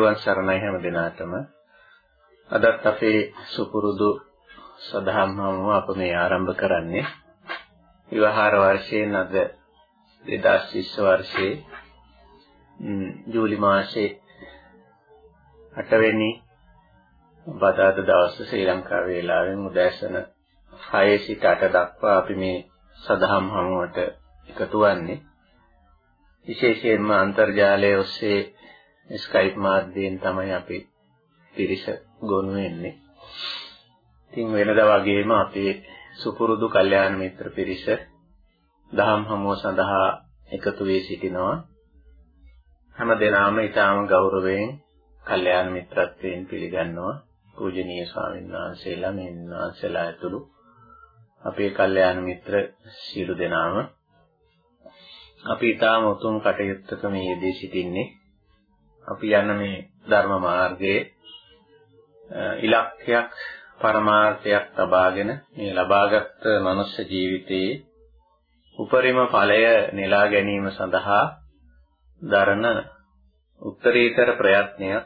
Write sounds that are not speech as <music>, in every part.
තෙරුවන් සරණයි හැම දිනාටම. අදත් අපේ සුපුරුදු සදහම් හමුව අප මේ ආරම්භ කරන්නේ විවාහාර වර්ෂයෙන් අද 2020 වර්ෂයේ ජූලි මාසයේ 8 වෙනි බදාද දවස ශ්‍රී ලංකා වේලාවෙන් උදෑසන 6 සිට 8 දක්වා අපි මේ සදහම් හමුවට එකතු වන්නේ විශේෂයෙන්ම අන්තර්ජාලය ඔස්සේ ස්කයිප් මාධ්‍යයෙන් තමයි අපි පිරිස ගොනු වෙන්නේ. ඉතින් වෙනදා වගේම අපේ සුපුරුදු කල්යාණ මිත්‍ර පිරිස දහම් හමුව සඳහා එකතු වී සිටිනවා. හැම දිනම ඊටාම ගෞරවයෙන් කල්යාණ මිත්‍රත්වයෙන් පිළිගන්නවා. පූජනීය ස්වාමීන් වහන්සේලා මෙන් වහන්සේලා ඇතුළු අපේ කල්යාණ මිත්‍ර සියලු දෙනාම අපි ඊටාම උතුම් කටයුත්තක මේ යෙදී සිටින්නේ අපි යන මේ ධර්ම මාර්ගයේ ඉලක්කයක් පරමාර්ථයක් තබාගෙන මේ ලබාගත් මනුෂ්‍ය ජීවිතයේ උපරිම ඵලය නෙලා ගැනීම සඳහා දරන උත්තරීතර ප්‍රයත්නයක්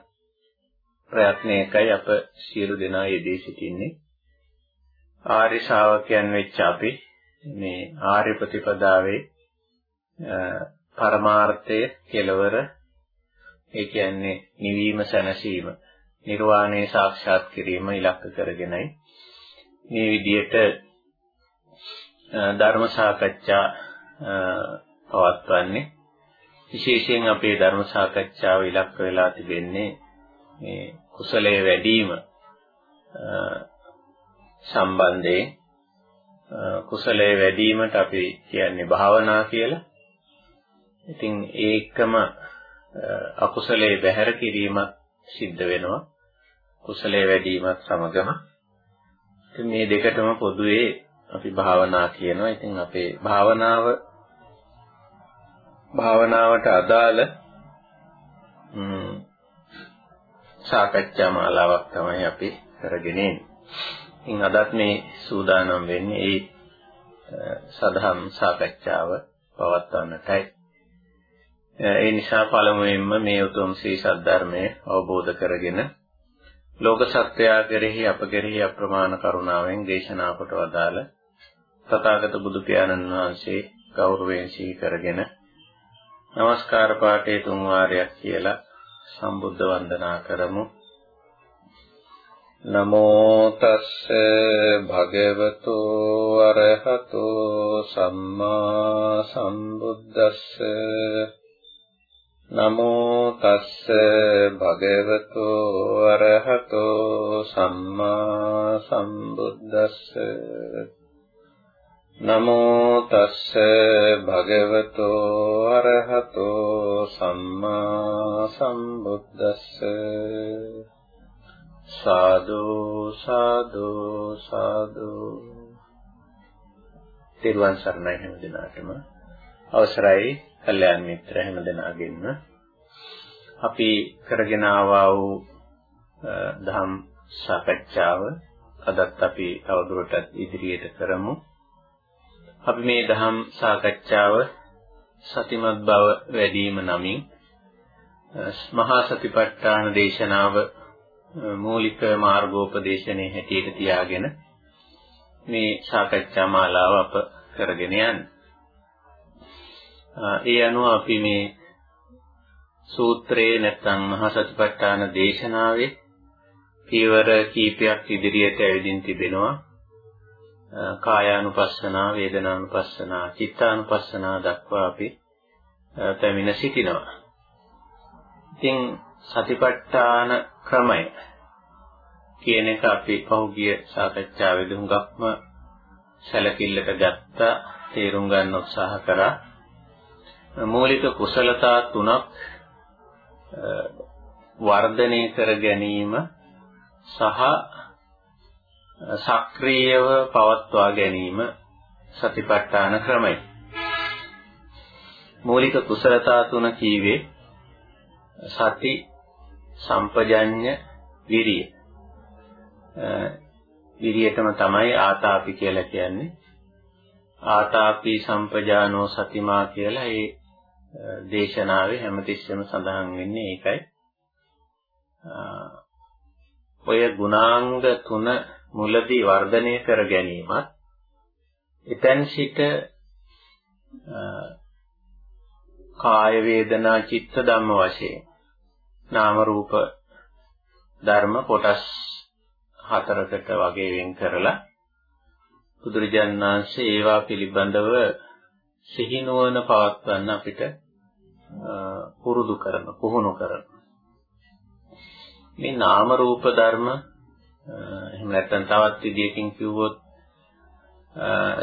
ප්‍රයත්නයකයි අප සියලු දෙනා යෙදී සිටින්නේ. ආර්ය ශාවකයන් වෙච්ච අපි මේ ආර්ය ප්‍රතිපදාවේ පරමාර්ථය කෙලවර ඒ කියන්නේ නිවීම සැනසීම නිර්වාණය සාක්ෂාත් කිරීම ඉලක්ක කරගෙනයි. මේ විදිහට ධර්ම සාකච්ඡා පවත්වන්නේ. විශේෂයෙන් අපේ ධර්ම සාකච්ඡාව ඉලක්ක වෙලා තිබෙන්නේ මේ කුසලයේ වැඩිම සම්බන්ධයෙන්. කුසලයේ වැඩිවීමට අපි කියන්නේ භාවනා කියලා. ඉතින් ඒකම අකුසලයේ බැහැර කිරීමත් සිද්ධ වෙනවා. කුසලයේ වැඩිවීමත් සමගම. ඉතින් මේ දෙකටම පොදුවේ අපි භාවනා කියනවා. ඉතින් අපේ භාවනාව භාවනාවට අදාළ සාකච්ඡා මාලාවක් තමයි අපි කරගෙන ඉන්නේ. ඉතින් අදත් මේ සූදානම් වෙන්නේ ඒ සදහම් සාකච්ඡාව පවත්වන්නටයි. ඒ නිසා පළමුවෙන්ම මේ උතුම් ශ්‍රී සද්ධර්මය අවබෝධ කරගෙන ලෝක සත්‍යය කෙරෙහි අප කෙරෙහි අප්‍රමාණ කරුණාවෙන් දේශනා කොට වදාළ තථාගත බුදු පියාණන් වහන්සේ ගෞරවයෙන් සිහි කරගෙන নমස්කාර පාඨයේ තුන් වාරයක් කියලා සම්බුද්ධ වන්දනා කරමු. නමෝ තස්ස භගවතු අරහතෝ සම්මා සම්බුද්දස්ස නමෝ තස්ස භගවතු අරහතෝ සම්මා සම්බුද්දස්ස. නමෝ තස්ස භගවතු අරහතෝ සම්මා සම්බුද්දස්ස. සාදු සාදු සාදු. තිරුවන් සරණයි හැම දිනාටම. අවසරයි කල්යාණ මිත්‍ර හැම දිනාගෙන්ම අපි කරගෙන ආවා වූ ධම් සාකච්ඡාව අදත් අපි තවදුරටත් ඉදිරියට කරමු අපි මේ ධම් සාකච්ඡාව සතිමත් බව වැඩි වීම නමින් මහා සතිපට්ඨාන දේශනාව මූලික මාර්ගෝපදේශනයේ හැටියට තියාගෙන මේ සාකච්ඡා මාලාව අප කරගෙන යන්නේ. ඒ අනුව අපි මේ සූත්‍රයේ නැත්නම් මහා සතිපට්ඨාන දේශනාවේ පියවර කීපයක් ඉදිරියට ඇවිදින් තිබෙනවා. කායානුපස්සනා, වේදනානුපස්සනා, චිත්තානුපස්සනා දක්වා අපි පැමිණ සිටිනවා. ඉතින් සතිපට්ඨාන ක්‍රමය කියන එක අපි පහුගිය සාකච්ඡාවේදී හුඟක්ම සැලකිල්ලට ගත්තා තේරුම් ගන්න උත්සාහ කරා මූලික කුසලතා තුනක් වර්ධනය කර ගැනීම සහ සක්‍රීයව පවත්වා ගැනීම සතිපට්ඨාන ක්‍රමයි මූලික කුසලතා තුන කීවේ සති සම්පජඤ්ඤ විරිය. විරියටම තමයි ආතාපි කියලා කියන්නේ. ආතාපි සම්පජානෝ සතිමා කියලා ඒ දේශනාවේ හැමතිස්සෙම සඳහන් වෙන්නේ ඒකයි. ඔය ගුණාංග තුන මුලදී වර්ධනය කර ගැනීමත් එතෙන් සිට කාය වේදනා චිත්ත ධම්ම වශයෙන් නාම රූප ධර්ම කොටස් හතරකට වගේ වෙන් කරලා බුදුරජාණන් වහන්සේ ඒවා පිළිබඳව සිහිනුවන පවත්වන්න අපිට පුරුදු කරන පුහුණු කරන. මේ නාම රූප ධර්ම එහෙම නැත්නම් තවත් විදියකින් කිව්වොත්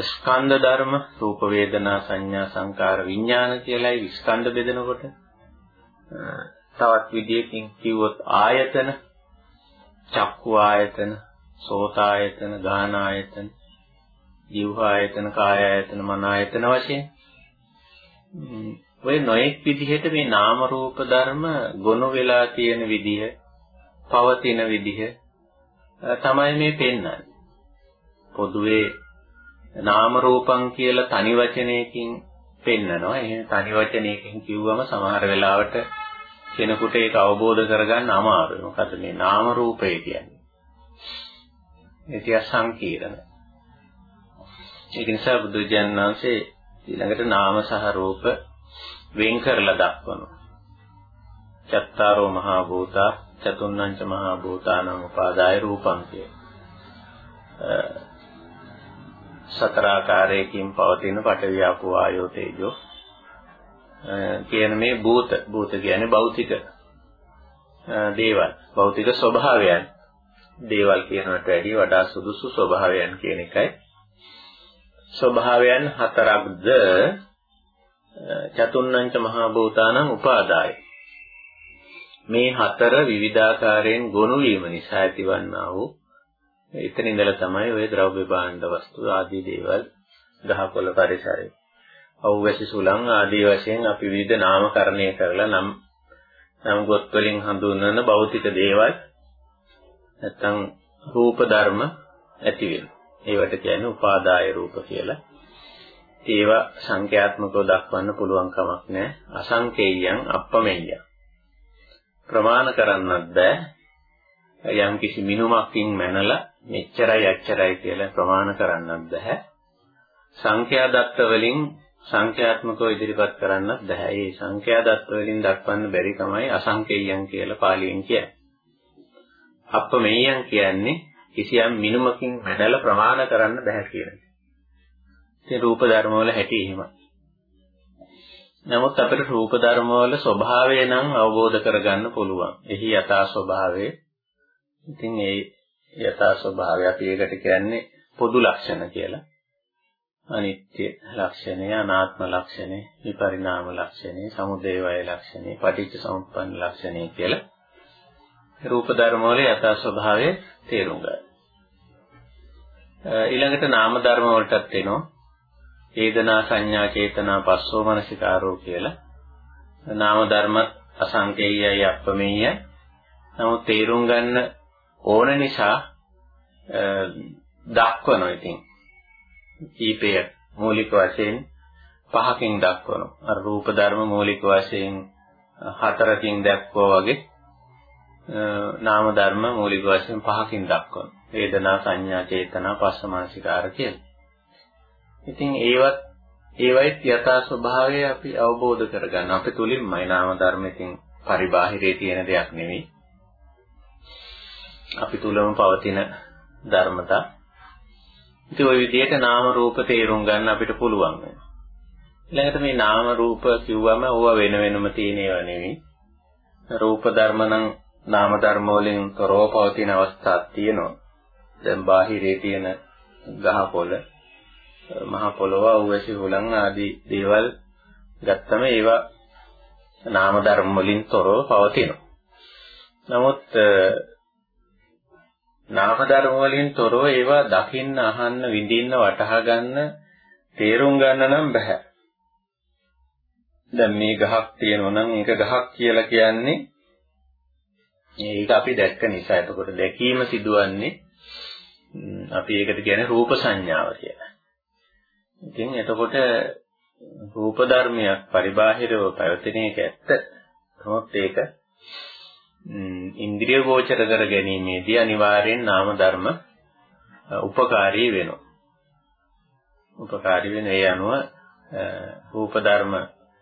ස්කන්ධ ධර්ම රූප වේදනා සංඥා සංකාර විඥාන කියලායි ස්කන්ධ බෙදනකොට තවත් විදියකින් කිව්වොත් ආයතන චක්කු ආයතන සෝත ආයතන ගාන ආයතන ජීව ආයතන කාය ආයතන මන ආයතන වශයෙන් ඔය නොඑක් විදිහට මේ නාම රූප ධර්ම ගොනු වෙලා තියෙන විදිහ පවතින විදිහ තමයි මේ පෙන්වන්නේ පොදුවේ නාම රූපං කියලා තනි වචනයකින් පෙන්නනවා. එහෙනම් තනි වචනයකින් කිව්වම සමහර වෙලාවට කෙනෙකුට ඒක අවබෝධ කරගන්න අමාරුයි. මොකද මේ නාම රූපය කියන්නේ. ඒක සංකීර්ණ. ඒක නිසා බුදුජානක වහන්සේ ඊළඟට නාම සහ රූප වෙන් කරලා දක්වනවා. චත්තාරෝ මහා භූතා චතුන්නංච මහා භූතානං උපාදාය රූපං කිය. සතර ආකාරයකින් පවතින පඨවි ආපෝ ආයෝ තේජෝ. කියන මේ භූත භූත කියන්නේ භෞතික දේවල්. භෞතික ස්වභාවයන්. දේවල් කියනකට වැඩිය වඩා සුදුසු ස්වභාවයන් කියන එකයි. ස්වභාවයන් හතරක්ද? චතුන්නංච මහා භූතානං උපාදාය මේ හතර විවිධාකාරයෙන් ගොනු වීම නිසා ඇතිවන්නා වූ එතන ඉඳලා තමයි ওই ද්‍රව්‍ය භාණ්ඩ වස්තු ආදී දේවල් ගහකොළ පරිසරය. අවුවැසි සුලං ආදී වශයෙන් අපි විවිධ නාමකරණය කරලා නම් නම් ගොත් වලින් හඳුන්වන භෞතික දේවල් නැත්තම් රූප ධර්ම ඇති වෙනවා. ඒවට කියන්නේ උපාදාය රූප කියලා. ඒවා සංඛ්‍යාත්මකව දක්වන්න පුළුවන් කමක් නැහැ. අසංකේයයන් අප්පමෙය්‍යං. ප්‍රමාණ කරන්නත් බෑ. යම් කිසි මිනුමකින් මැනලා මෙච්චරයි අච්චරයි කියලා ප්‍රමාණ කරන්නත් බෑ. සංඛ්‍යා දත්ත වලින් සංඛ්‍යාත්මකව ඉදිරිපත් කරන්නත් බෑ. මේ සංඛ්‍යා දත්ත වලින් දක්වන්න බැරි තමයි අසංකේයයන් කියලා පාලියෙන් කියන්නේ. අප්පමෙයයන් කියන්නේ කිසියම් මිනුමකින් මැනලා ප්‍රමාණ කරන්න බෑ කියන එක. ඉතින් රූප ධර්ම වල හැටි එහෙමයි. නමුත් අපිට රූප ධර්ම වල ස්වභාවය නම් අවබෝධ කරගන්න පුළුවන්. එහි යථා ස්වභාවය. ඉතින් ඒ යථා ස්වභාවය අපි ඒකට කියන්නේ පොදු ලක්ෂණ කියලා. අනිත්‍ය ලක්ෂණය, අනාත්ම ලක්ෂණය, විපරිණාම ලක්ෂණය, සමුදය වය ලක්ෂණය, පටිච්ච සමුප්පන්න ලක්ෂණය කියලා රූප ධර්ම වල යථා ස්වභාවය තේරුම් ගන්න. ඊළඟට නාම ධර්ම වලටත් එනවා. වේදනා සංඥා චේතනා පස්සෝ මනසිකාරෝ කියලා. නාම ධර්ම අසංකේයයි අප්‍රමේයයි. නමුත් තේරුම් ගන්න ඕන නිසා දක්වනවා ඉතින්. කීපය මූලික වශයෙන් පහකින් දක්වනවා. අර රූප ධර්ම මූලික වශයෙන් හතරකින් දක්වවා වගේ නාම ධර්ම මූලික වශයෙන් පහකින් දක්වනවා. වේදනා සංඥා චේතනා පස්සමාසිකාර කියලා. ඉතින් ඒවත් ඒවයිත් යථා ස්වභාවය අපි අවබෝධ කරගන්න. අපි තුලින්මයි නාම ධර්ම ඉතින් පරිබාහිරේ තියෙන දෙයක් නෙවෙයි. අපි තුලම පවතින ධර්මතා. ඉතින් ওই විදිහට නාම රූප තේරුම් ගන්න අපිට පුළුවන් වෙනවා. ඊළඟට මේ නාම රූප කිව්වම ඕවා වෙන වෙනම තියෙන ඒවා නෙවෙයි. රූප ධර්ම නම් නාම ධර්ම වලින් තොරව පවතින අවස්ථාවක් තියෙනවා. දැන් බාහිරේ තියෙන ගහ පොළ, මහ පොළව, අවැසි හුලං ආදී දේවල් ගත්තම ඒවා නාම ධර්ම වලින් තොරව පවතිනවා. නමුත් නාම ධර්ම වලින් තොරව ඒවා දකින්න, අහන්න, විඳින්න, වටහා ගන්න, තේරුම් ගන්න නම් බෑ. දැන් මේ ගහක් තියෙනවා නම් ඒක ගහක් කියලා කියන්නේ ඒක අපි දැක්ක නිසා. එතකොට දැකීම සිදුවන්නේ අපි ඒකට කියන්නේ රූප සංඥාව කියලා. ඉතින් එතකොට රූප ධර්මයක් පරිබාහිරව පැවතෙන එක ඇත්ත. නමුත් ඒක ඉන්ද්‍රිය ගෝචර කර ගැනීමේදී අනිවාර්යෙන් නාම ධර්ම උපකාරී වෙනවා. උපකාරී වෙන ඒ අනුව රූප ධර්ම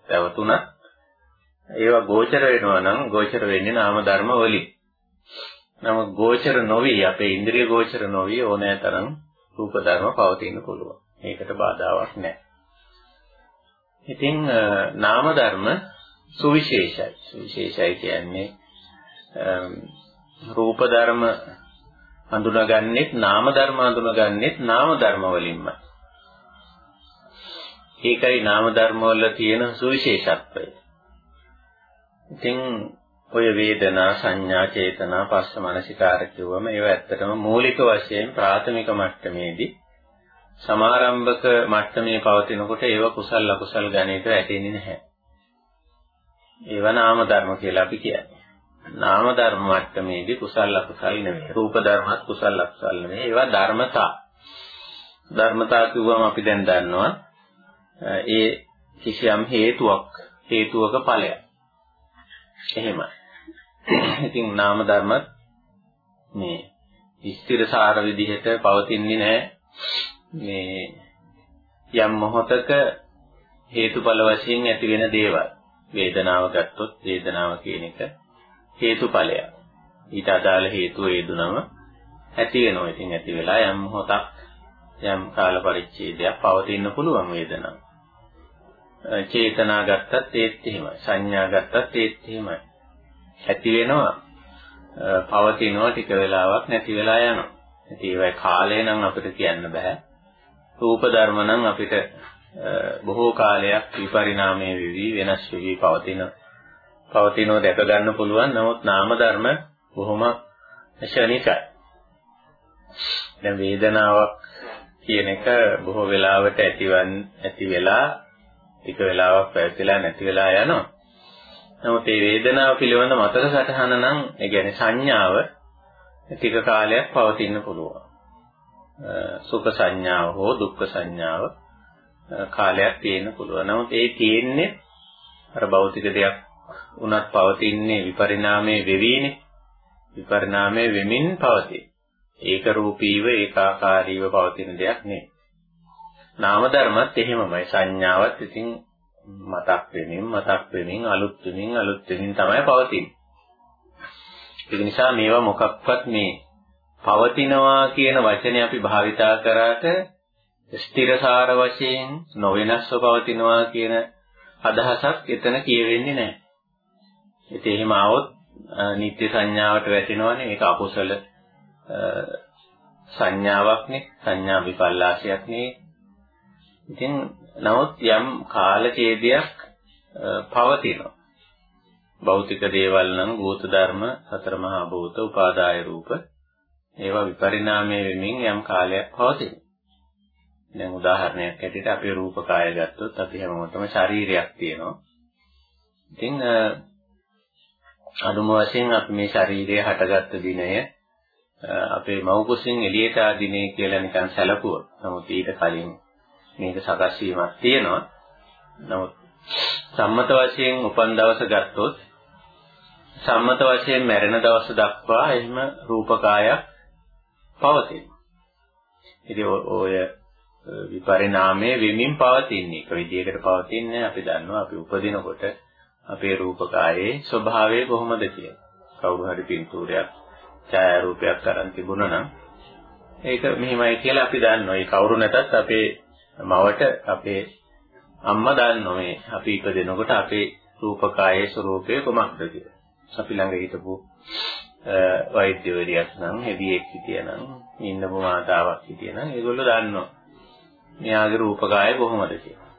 පැවතුණත් ඒවා ගෝචර වෙනවා නම් ගෝචර වෙන්නේ නාම ධර්ම වලින්. නමුත් ගෝචර නොවි අපේ ඉන්ද්‍රිය ගෝචර නොවි ඕනෑ තරම් රූප ධර්ම පවතින්න පුළුවන්. මේකට බාධාවක් නැහැ. ඉතින් නාම ධර්ම සුවිශේෂයි. සුවිශේෂයි කියන්නේ රූප ධර්ම හඳුනාගන්නෙත් නාම ධර්ම හඳුනාගන්නෙත් නාම ධර්ම වලින්මයි. ඒකයි නාම ධර්ම වල තියෙන සුවිශේෂත්වය. ඉතින් ඔය වේදනා සංඥා චේතනා පස්ස මනසිකාර කිව්වම ඒවා ඇත්තටම මූලික වශයෙන් ප්‍රාථමික මට්ටමේදී සමාරම්භක මට්ටමේ පවතිනකොට ඒව කුසල් අකුසල් ගණයට වැටෙන්නේ නැහැ. ඒවා නාම ධර්ම කියලා අපි කියන්නේ. නාම ධර්ම මට්ටමේදී කුසල් අකුසල් නෙමෙයි. රූප ධර්මත් කුසල් අකුසල් නෙමෙයි. ඒවා ධර්මතා. ධර්මතා කිව්වම අපි දැන් දන්නවා ඒ කිසියම් හේතුවක් හේතුවක ඵලයක්. එහෙමයි. ඉතින් නාම ධර්මත් මේ ස්ථිරසාර විදිහට පවතින්නේ නැහැ. මේ යම් මොහොතක හේතුඵල වශයෙන් ඇති වෙන දේවල්. වේදනාව ගත්තොත් වේදනාව කියන එක හේතුඵලයක්. ඊට අදාළ හේතුව හේතුනම ඇති වෙනවා. ඉතින් ඇති වෙලා යම් මොහොතක් යම් කාල පරිච්ඡේදයක් පවතින්න පුළුවන් වේදනාව. චේතනා ගත්තත් ඒත් එහෙමයි. සංඥා ගත්තත් ඒත් එහෙමයි. ඇති වෙනවා පවතිනවා ටික වෙලාවක් නැති වෙලා යනවා. ඉතින් ඒවයි කාලය නම් අපිට කියන්න බෑ. රූප ධර්ම නම් අපිට බොහෝ කාලයක් විපරිණාමයේ වෙවි වෙනස් වෙවි පවතින පවතිනව දැක ගන්න පුළුවන්. නමුත් නාම ධර්ම බොහොම ශනිකයි. දැන් වේදනාවක් කියන එක බොහෝ වෙලාවට ඇතිවන් ඇති වෙලා ටික වෙලාවක් පැවතිලා නැති වෙලා යනවා. නමුත් මේ වේදනාව පිළිබඳ මතක සටහන නම් ඒ කියන්නේ සංඥාව ටික කාලයක් පවතින්න පුළුවන්. සුඛ සංඥාව හෝ දුක්ඛ සංඥාව කාලයක් තියෙන්න පුළුවන්. නමුත් ඒ තියෙන්නේ අර භෞතික දෙයක් උනත් පවතින්නේ විපරිණාමයේ වෙවීනේ. විපරිණාමයේ වෙමින් පවතී. ඒක රූපීව ඒකාකාරීව පවතින දෙයක් නෙවෙයි. නාම ධර්මත් එහෙමමයි සංඥාවත් ඉතින් මතක් වෙමින් මතක් වෙමින් අලුත් වෙමින් අලුත් වෙමින් තමයි පවතින්නේ. ඒ නිසා මේවා මොකක්වත් මේ පවතිනවා කියන වචනේ අපි භාවිතා කරාට ස්ථිරසාර වශයෙන් නොවෙනස්ව පවතිනවා කියන අදහසක් එතන කියවෙන්නේ නැහැ. ඉතින් එහෙම આવොත් නිත්‍ය සංඥාවට වැටෙනවනේ ඒක අකුසල සංඥාවක්නේ සංඥා විපල්ලාශයක් නේ ඉතින් නමුත් යම් කාල ඡේදයක් පවතිනවා. භෞතික දේවල් නම් භූත ධර්ම සතර මහා භූත උපාදාය රූප ඒවා විපරිණාමය වෙමින් යම් කාලයක් පවතිනවා. දැන් උදාහරණයක් ඇටියට අපේ රූප කාය ගත්තොත් අපි හැමෝටම ශරීරයක් තියෙනවා. ඉතින් අදුම වශයෙන් අපි මේ ශරීරය හටගත්ත දිනය අපේ මව් කුසින් එළියට ආ දිනේ කියලා නිකන් සැලකුවා. නමුත් ඊට කලින් මේක සකස් වීමක් තියෙනවා. නමුත් සම්මත වශයෙන් උපන් දවස ගත්තොත් සම්මත වශයෙන් මැරෙන දවස දක්වා එහෙම රූපකායක් පවතිනවා. ඉතින් ඔය විපරිණාමයේ වෙමින් පවතින එක විදියකට පවතින්නේ අපි දන්නවා අපි උපදිනකොට අපේ රූපකායේ ස්වභාවය කොහොමද කියලා. කවුරු හරි පින්තූරයක් ඡායාරූපයක් අරන් තිබුණා නම් ඒක මෙහිමයි කියලා අපි දන්නවා. ඒ කවුරු නැතත් අපේ මවට අපේ අම්මා දන්නෝ මේ අපි ඉපදෙනකොට අපේ රූපකායේ ස්වરૂපය කොමක්ද කියලා. අපි ළඟ හිටපු වෛද්‍යවරියක් නම් හෙදියෙක් හිටියනම් ඉන්නපු මාතාවක් හිටියනම් ඒගොල්ලෝ දන්නවා මෙයාගේ රූපකාය කොහොමද කියලා.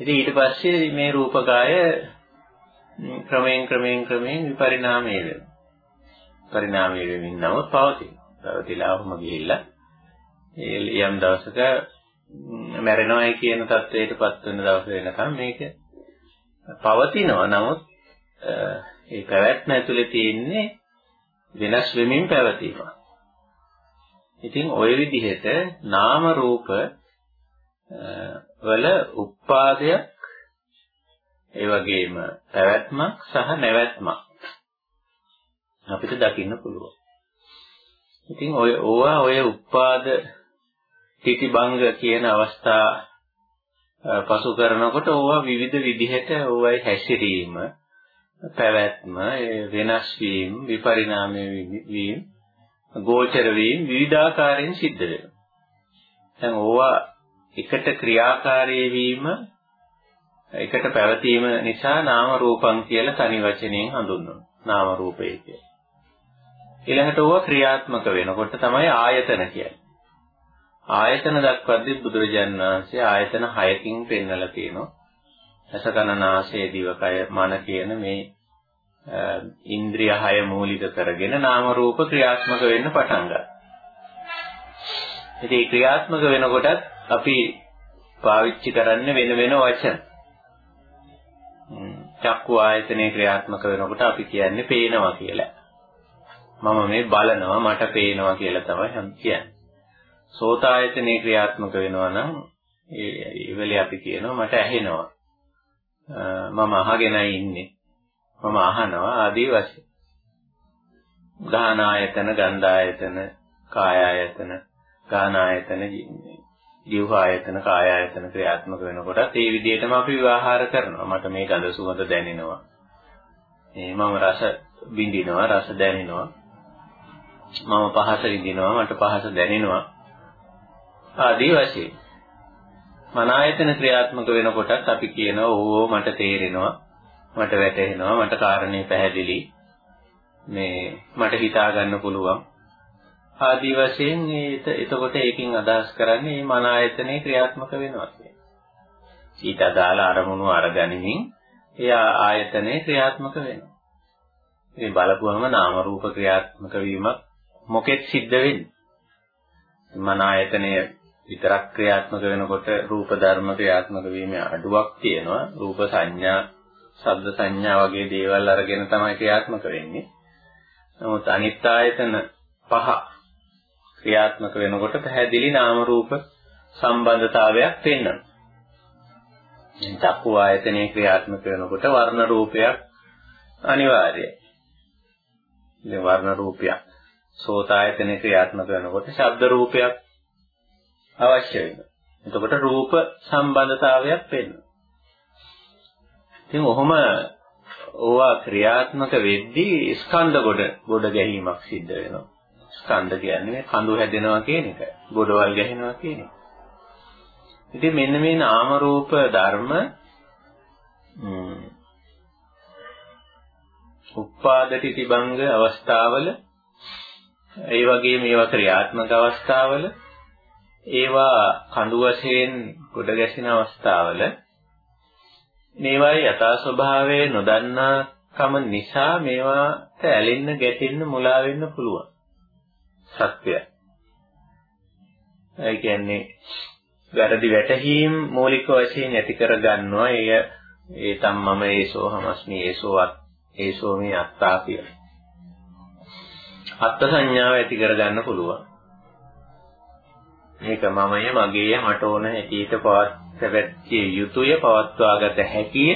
ඉතින් ඊට පස්සේ මේ රූපකාය ක්‍රමයෙන් ක්‍රමයෙන් ක්‍රමයෙන් විපරිණාමය වෙනවා. පරිණාමය වෙමින් නමුත් පවතින. පවතිලාම ගිහිල්ලා යම් දවසක මැරෙනවායි කියන තත්ත්වයටපත් වෙන දවස වෙනකම් මේක පවතිනවා. නමුත් ඒ පැවැත්ම ඇතුලේ තියෙන්නේ වෙනස් වෙමින් පැවතීම. ඉතින් ওই විදිහට නාම රූප වල උපාදයක් ඒ වගේම පැවැත්මක් සහ නැවැත්මක් අපිට දකින්න පුළුවන්. ඉතින් ඔය ඕවා ඔය උපාද තිතිබංග කියන අවස්ථා පසු කරනකොට ඕවා විවිධ විදිහට ඕවයි හැසිරීම පැවැත්ම වෙනස් වීම විපරිණාමය වීම ගෝචර වීම විවිධාකාරයෙන් සිද්ධ වෙනවා. දැන් ඕවා එකට ක්‍රියාකාරී වීම එකට පැවතීම නිසා නාම රූපං කියලා තනි වචනයෙන් හඳුන්වනවා. නාම රූපය කියලා. ඊළඟට ඕවා ක්‍රියාත්මක වෙනකොට තමයි ආයතන කියන්නේ. ආයතන දක්වද්දී බුදුරජාණන් වහන්සේ ආයතන 6කින් පෙන්වලා තියෙනවා. රසකනාසය දිවකය මන කියන මේ ඉන්ද්‍රිය 6 මූලික කරගෙන නාම රූප ක්‍රියාත්මක වෙන්න පටන් ගන්නවා. ඉතින් ක්‍රියාත්මක වෙනකොටත් අපි පාවිච්චි කරන්නේ වෙන වෙන වචන. චක්කු ආයතනයේ ක්‍රියාත්මක වෙනකොට අපි කියන්නේ පේනවා කියලා. මම මේ බලනවා මට පේනවා කියලා තමයි කියන්නේ. සෝත ආයතනයේ ක්‍රියාත්මක වෙනවා නම් ඒ වෙලේ අපි කියනවා මට ඇහෙනවා. මම අහගෙනයි ඉන්නේ. මම අහනවා ආදී වශයෙන්. ගාහන ආයතන, ගන්ධ ආයතන, කාය ආයතන, ගාහන ආයතන, ජීව ආයතන, කාය ආයතන ක්‍රියාත්මක වෙනකොටත් ඒ විදිහටම අපි විවහාර කරනවා. මට මේ ගඳ සුවඳ දැනෙනවා. මේ මම රස විඳිනවා, රස දැනෙනවා. මම පහස විඳිනවා, මට පහස දැනෙනවා. ආදී වශයෙන්. මන ආයතන ක්‍රියාත්මක වෙනකොටත් අපි කියනවා ඕ මට තේරෙනවා, මට වැටහෙනවා, මට කාරණේ පැහැදිලි. මේ මට හිතා ගන්න පුළුවන්. ආදී වශයෙන් එතකොට ඒකෙන් අදහස් කරන්නේ මේ මන ආයතනේ ක්‍රියාත්මක වෙනවා කියන්නේ. ඊට අදාළ අරමුණු අරගනිමින් ඒ ආයතනේ ක්‍රියාත්මක වෙනවා. ඉතින් බලපුවම නාම රූප ක්‍රියාත්මක වීමක් මොකෙත් සිද්ධ වෙන්නේ. මන ආයතනය විතරක් ක්‍රියාත්මක වෙනකොට රූප ධර්ම ක්‍රියාත්මක වීමේ අඩුවක් තියෙනවා. රූප සංඥා, ශබ්ද සංඥා වගේ දේවල් අරගෙන තමයි ක්‍රියාත්මක වෙන්නේ. නමුත් අනිත් ආයතන පහ ක්‍රියාත්මක වෙනකොට පැහැදිලි නාම රූප සම්බන්ධතාවයක් පෙන්වනවා. දැන් චක්කු ආයතනයේ ක්‍රියාත්මක වෙනකොට වර්ණ රූපයක් අනිවාර්යයි. ඉතින් වර්ණ රූපයක් සෝත ආයතනයේ ක්‍රියාත්මක වෙනකොට ශබ්ද රූපයක් අවශ්‍ය වෙනවා. එතකොට රූප සම්බන්ධතාවයක් වෙනවා. ඉතින් ඔහොම ඕවා ක්‍රියාත්මක වෙද්දී ස්කන්ධ ගොඩ ගොඩ ගැනීමක් සිද්ධ වෙනවා. ස්කන්ධ කියන්නේ කඳු හැදෙනවා කියන එක. ගොඩවල් ගැහෙනවා කියන එක. ඉතින් මෙන්න මේ නාම රූප ධර්ම උපාදටි තිබංග අවස්ථාවල ඒ වගේම ඒවා ක්‍රියාත්මක අවස්ථාවල ඒවා කඳු වශයෙන් ගොඩ ගැසෙන අවස්ථාවල මේවායේ යථා ස්වභාවය නොදන්නා කම නිසා මේවාට ඇලෙන්න ගැටෙන්න මුලා වෙන්න පුළුවන්. සත්‍යය. ඒ කියන්නේ වැරදි වැටහීම් මූලික වශයෙන් ඇති කර ගන්නවා. එය ඒ තම්මම ඒසෝ හමස්මි ඒසෝවත් ඒසෝ මේ අත්තා කියලා. අත්ත් සංඥාව ඇති කර ගන්න පුළුවන්. මේක මමය මගේය මට ඕන හැටියට පවත්වැත්තිය යුතුය පවත්වාගත හැකිය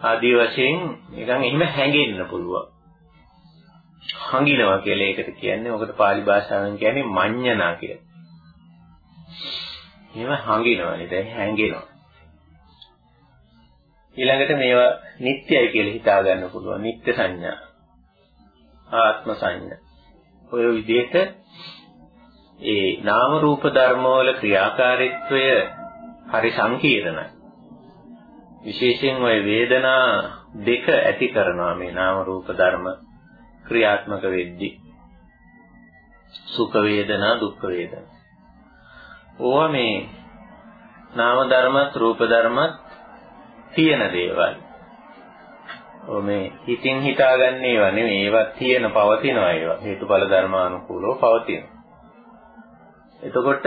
ආදී වශයෙන් නිකන් එහෙම හැඟෙන්න පුළුවන්. හංගිනවා කියලා ඒකට කියන්නේ. ඔකට pāli භාෂාවෙන් කියන්නේ මඤ්ඤණා කියලා. මේව හංගිනවා නේද? හැංගෙනවා. ඊළඟට මේවා නිට්ටයයි කියලා හිතා ගන්න පුළුවන්. නිට්ට සංඥා. ආත්ම සංඥා. ඔය විදිහට ඒ නාම රූප ධර්මවල ක්‍රියාකාරීත්වය හරි සංකීර්ණයි. විශේෂයෙන් ওই වේදනා දෙක ඇති කරනවා මේ නාම රූප ධර්ම ක්‍රියාත්මක වෙද්දී සුඛ වේදනා දුක්ඛ වේදනා ඕවා මේ නාම ධර්මත් රූප ධර්මත් තියෙන දේවල්. ඔ මේ හිතින් හිතාගන්න ඒවා නෙමෙයි ඒවා තියෙන පවතිනවා ඒවා හේතුඵල ධර්මානුකූලව පවතිනවා. එතකොට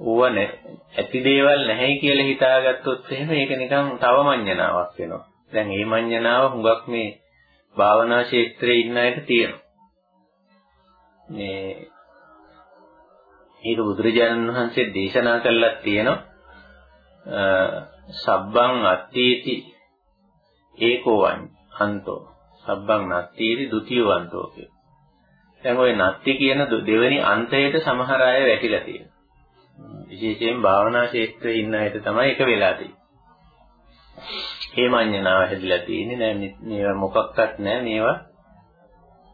ඌව ඇති දේවල් නැහැයි කියලා හිතාගත්තොත් එහෙම ඒක නිකන් තව මඤ්ඤණාවක් වෙනවා. දැන් මේ මඤ්ඤණාව හුඟක් මේ භාවනා ක්ෂේත්‍රයේ ඉන්න අයට තියෙනවා. මේ ඒක බුදුරජාණන් වහන්සේ දේශනා කළා තියෙනවා. සබ්බං අත්තේති ඒකෝවන් හන්තෝ සබ්බං නත්තීරි ဒ ුතියවන්තෝ කිය. දැන් ওই නත්ති කියන දෙවෙනි අන්තයට සමහර අය වැටිලා තියෙනවා. විශේෂයෙන් භාවනා ක්ෂේත්‍රයේ ඉන්න අයට තමයි එක වෙලා තියෙන්නේ. හේමඤ්ඤනාව හැදිලා තියෙන්නේ නෑ මේවා මොකක්වත් නෑ මේවා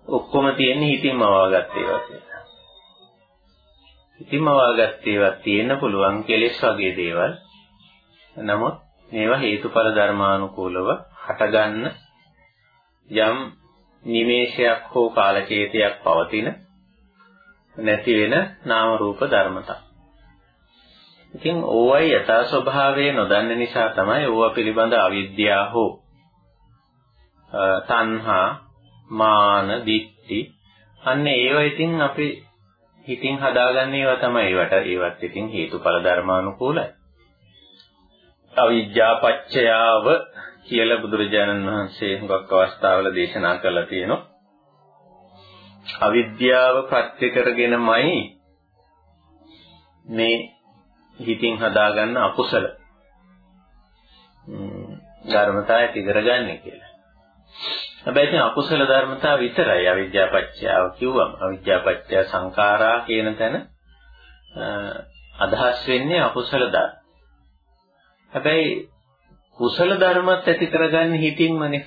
ඔක්කොම තියෙන්නේ හිතින්ම වවාගත්ත ඒවා කියලා. හිතින්ම වවාගත්ත ඒවා තියෙන්න පුළුවන් කෙලෙස් වගේ දේවල්. නමුත් මේවා හේතුඵල ධර්මානුකූලව හටගන්න යම් නිමේෂයක් හෝ කාලකේතයක් පවතින නැති වෙන නාම රූප ධර්මතා. ඉතින් ඕවයි යථා ස්වභාවය නොදන්න නිසා තමයි ඕවා පිළිබඳ අවිද්‍යාව හෝ තණ්හා මාන දිට්ටි අන්න ඒවා ඉතින් අපි හිතින් හදාගන්න ඒවා තමයි ඒවට ඒවත් ඉතින් හේතුඵල ධර්මානුකූලයි අවිද්‍යා පත්‍යාව කියලා බුදුරජාණන් වහන්සේ හුඟක් අවස්ථාවල දේශනා කළා තියෙනවා අවිද්‍යාව ප්‍රත්‍ය කරගෙනමයි මේ හිතින් හදාගන්න අකුසල ධර්මතාවය ඇති කරගන්නේ කියලා. හැබැයි ඉතින් අකුසල ධර්මතා විතරයි අවිද්‍යාපච්චයව කිව්වම අවිද්‍යාපච්චය සංඛාරා කියන තැන අදහස් වෙන්නේ අකුසල ධර්ම. හැබැයි කුසල ධර්මත් ඇති කරගන්නේ හිතින්මනේ.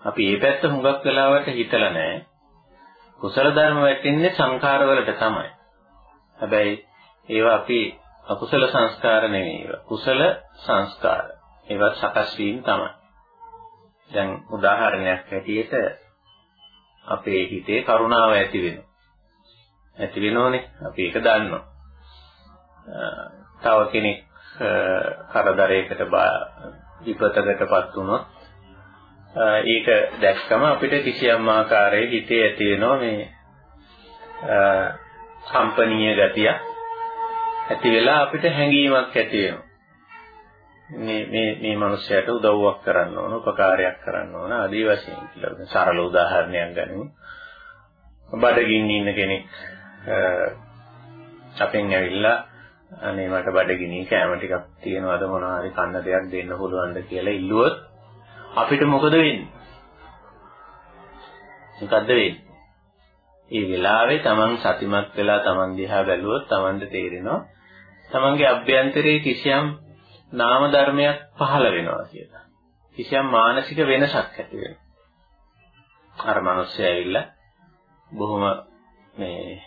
අපි මේ පැත්ත හුඟක් වෙලාවට හිතලා නැහැ. කුසල ධර්ම වැටෙන්නේ සංඛාර වලට තමයි. හැබැයි ඒවා අපි අකුසල සංස්කාර නෙවෙයි ඒවා. කුසල සංස්කාර. ඒවා සකස් වීම තමයි. දැන් උදාහරණයක් හැටියට අපේ හිතේ කරුණාව ඇති වෙනවා. ඇති වෙනෝනේ. අපි ඒක දන්නවා. තව කෙනෙක් කරදරයකට විපතකටපත් වුණොත් ඒක දැක්කම අපිට කිසියම් ආකාරයේ හිතේ ඇති වෙනවා මේ කම්පනීය ගතිය ඇති වෙලා අපිට හැඟීමක් ඇති වෙනවා. මේ මේ මේ මනුස්සයාට උදව්වක් කරන්න ඕන උපකාරයක් කරන්න ඕන ආදී වශයෙන් කියලා. සරල උදාහරණයක් ගනිමු. බඩගින්න ඉන්න කෙනෙක් අපෙන් ඇවිල්ලා අනේ මට බඩගිනි කැම ටිකක් තියෙනවද මොනවා හරි කන්න දෙයක් දෙන්න පුළුවන්ද කියලා ඉල්ලුවොත් අපිට මොකද වෙන්නේ? මොකද්ද වෙන්නේ? ඒ වෙලාවේ Taman සතිමත් වෙලා Taman දිහා බැලුවොත් Tamanට තේරෙනවා Tamanගේ අභ්‍යන්තරයේ කිසියම් නාම ධර්මයක් පහළ වෙනවා කියලා. කිසියම් මානසික වෙනසක් ඇති වෙනවා. අර මිනිස්සයා ඇවිල්ලා බොහොම මේ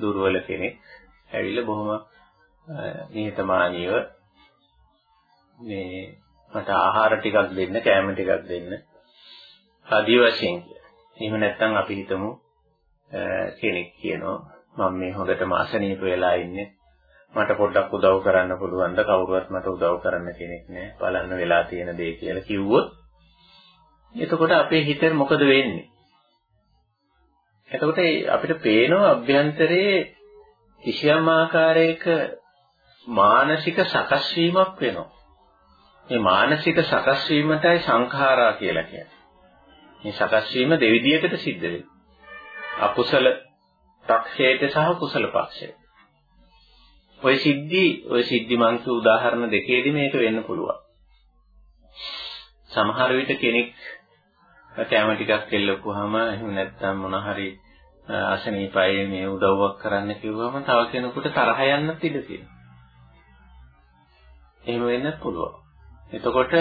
දුර්වල කෙනෙක් ඇවිල්ලා බොහොම නිහතමානීව මේ මට ආහාර ටිකක් දෙන්න, කෑම ටිකක් දෙන්න. ආදි වශයෙන් කියලා. එහෙම නැත්නම් අපි හිතමු කෙනෙක් කියනවා මම මේ හොඳටම අසනීප වෙලා ඉන්නේ. මට පොඩ්ඩක් උදව් කරන්න පුළුවන්ද? කවුරුවත් මට උදව් කරන්න කෙනෙක් නැහැ. බලන්න වෙලා තියෙන දේ කියලා කිව්වොත් එතකොට අපේ හිතේ මොකද වෙන්නේ? එතකොට අපිට පේනවා අභ්‍යන්තරයේ කිසියම් ආකාරයක මානසික සකස් වීමක් වෙනවා. මේ මානසික සකස් වීමටයි සංඛාරා කියලා කියන්නේ. මේ සකස් වීම දෙවිදියකට සිද්ධ වෙනවා. අකුසල පක්ෂයට සහ කුසල පක්ෂයට. ওই සිද්ධි ওই සිද්ධි මංක උදාහරණ දෙකේදී මේක වෙන්න පුළුවන්. සමහර විට කෙනෙක් කැම ටිකක් එල්ලපුවාම එහෙම නැත්නම් මොන හරි අසනීපයි මේ උදව්වක් කරන්න කිව්වම තව කෙනෙකුට තරහ යන්නත් ඉඩ තියෙනවා. එහෙම වෙන්නත් පුළුවන්. එතකොට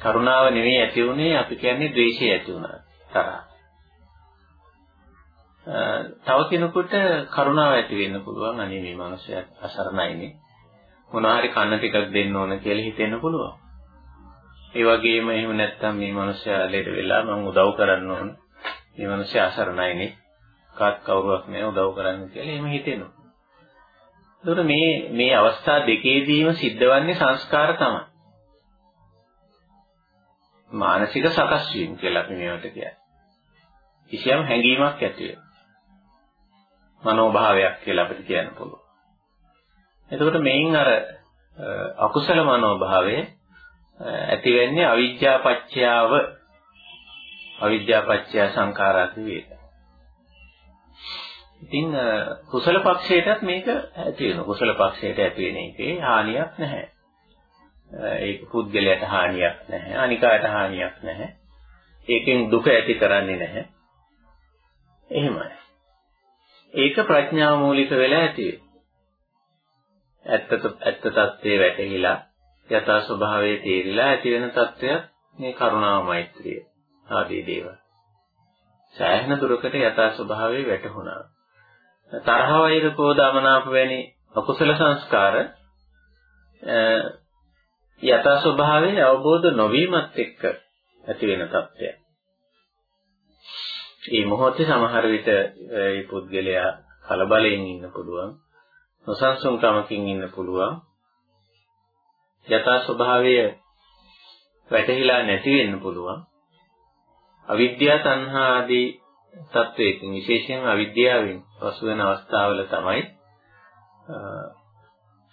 කරුණාව නෙවෙයි ඇති උනේ අපි කියන්නේ ද්වේෂය ඇති වුණා තරහ. තව කෙනෙකුට කරුණාව ඇති වෙන්න පුළුවන් අනේ මේ මිනිස්සයා අසරණයිනේ. මොනවා හරි කන්න ටිකක් දෙන්න ඕන කියලා හිතෙන්න පුළුවන්. ඒ වගේම එහෙම නැත්නම් මේ මිනිස්සයා ලෙඩ වෙලා මම උදව් කරන්න ඕන. මේ මිනිස්සයා අසරණයිනේ. කාත් කවුරුවක් නෑ උදව් කරන්න කියලා එහෙම හිතෙනවා. ඒකට මේ මේ අවස්ථා දෙකේදීම සිද්ධවන්නේ සංස්කාර තමයි. මානසික සකස් වීම කියලා අපි මේවට කියන්නේ. කිසියම් හැඟීමක් ඇති මනෝභාවයක් කියලා අපිට කියන්න පුළුවන්. එතකොට මේන් අර අකුසල මනෝභාවය ඇති වෙන්නේ අවිජ්ජා පත්‍යාව අවිද්‍යා පත්‍ය සංඛාරා කිව්වේ. ඉතින් කුසල පක්ෂයටත් මේක ඇති වෙනවා. කුසල පක්ෂයට ඇති වෙන එකේ හානියක් නැහැ. ඒක පුද්ගලයාට හානියක් නැහැ. අනිකාට හානියක් නැහැ. ඒකෙන් දුක ඇති කරන්නේ නැහැ. එහෙමයි. ඒක ප්‍රඥාව මූලික වෙලා ඇති ඇත්ත ඇත්ත తත්වේ වැටහිලා යථා ස්වභාවයේ තේරිලා ඇති වෙන తත්වයක් මේ කරුණාව මෛත්‍රිය ආදී දේවල්. සෑහෙන දුරකට යථා ස්වභාවයේ වැටහුණා. තරහ වෛර කෝදාමනාප වැනි අකුසල සංස්කාර යථා ස්වභාවයේ අවබෝධ නොවීමත් එක්ක ඇති වෙන තත්ත්වයක්. මේ මොහොතේ සමහර විට මේ පුද්ගලයා කලබලයෙන් ඉන්න පුළුවන්. නොසන්සුන්කමකින් ඉන්න පුළුවන්. යථා ස්වභාවය වැටහිලා නැති වෙන්න පුළුවන්. අවිද්‍යා තණ්හා ආදී තත්වයකින් විශේෂයෙන්ම අවිද්‍යාවෙන් පසු වෙන අවස්ථාවල තමයි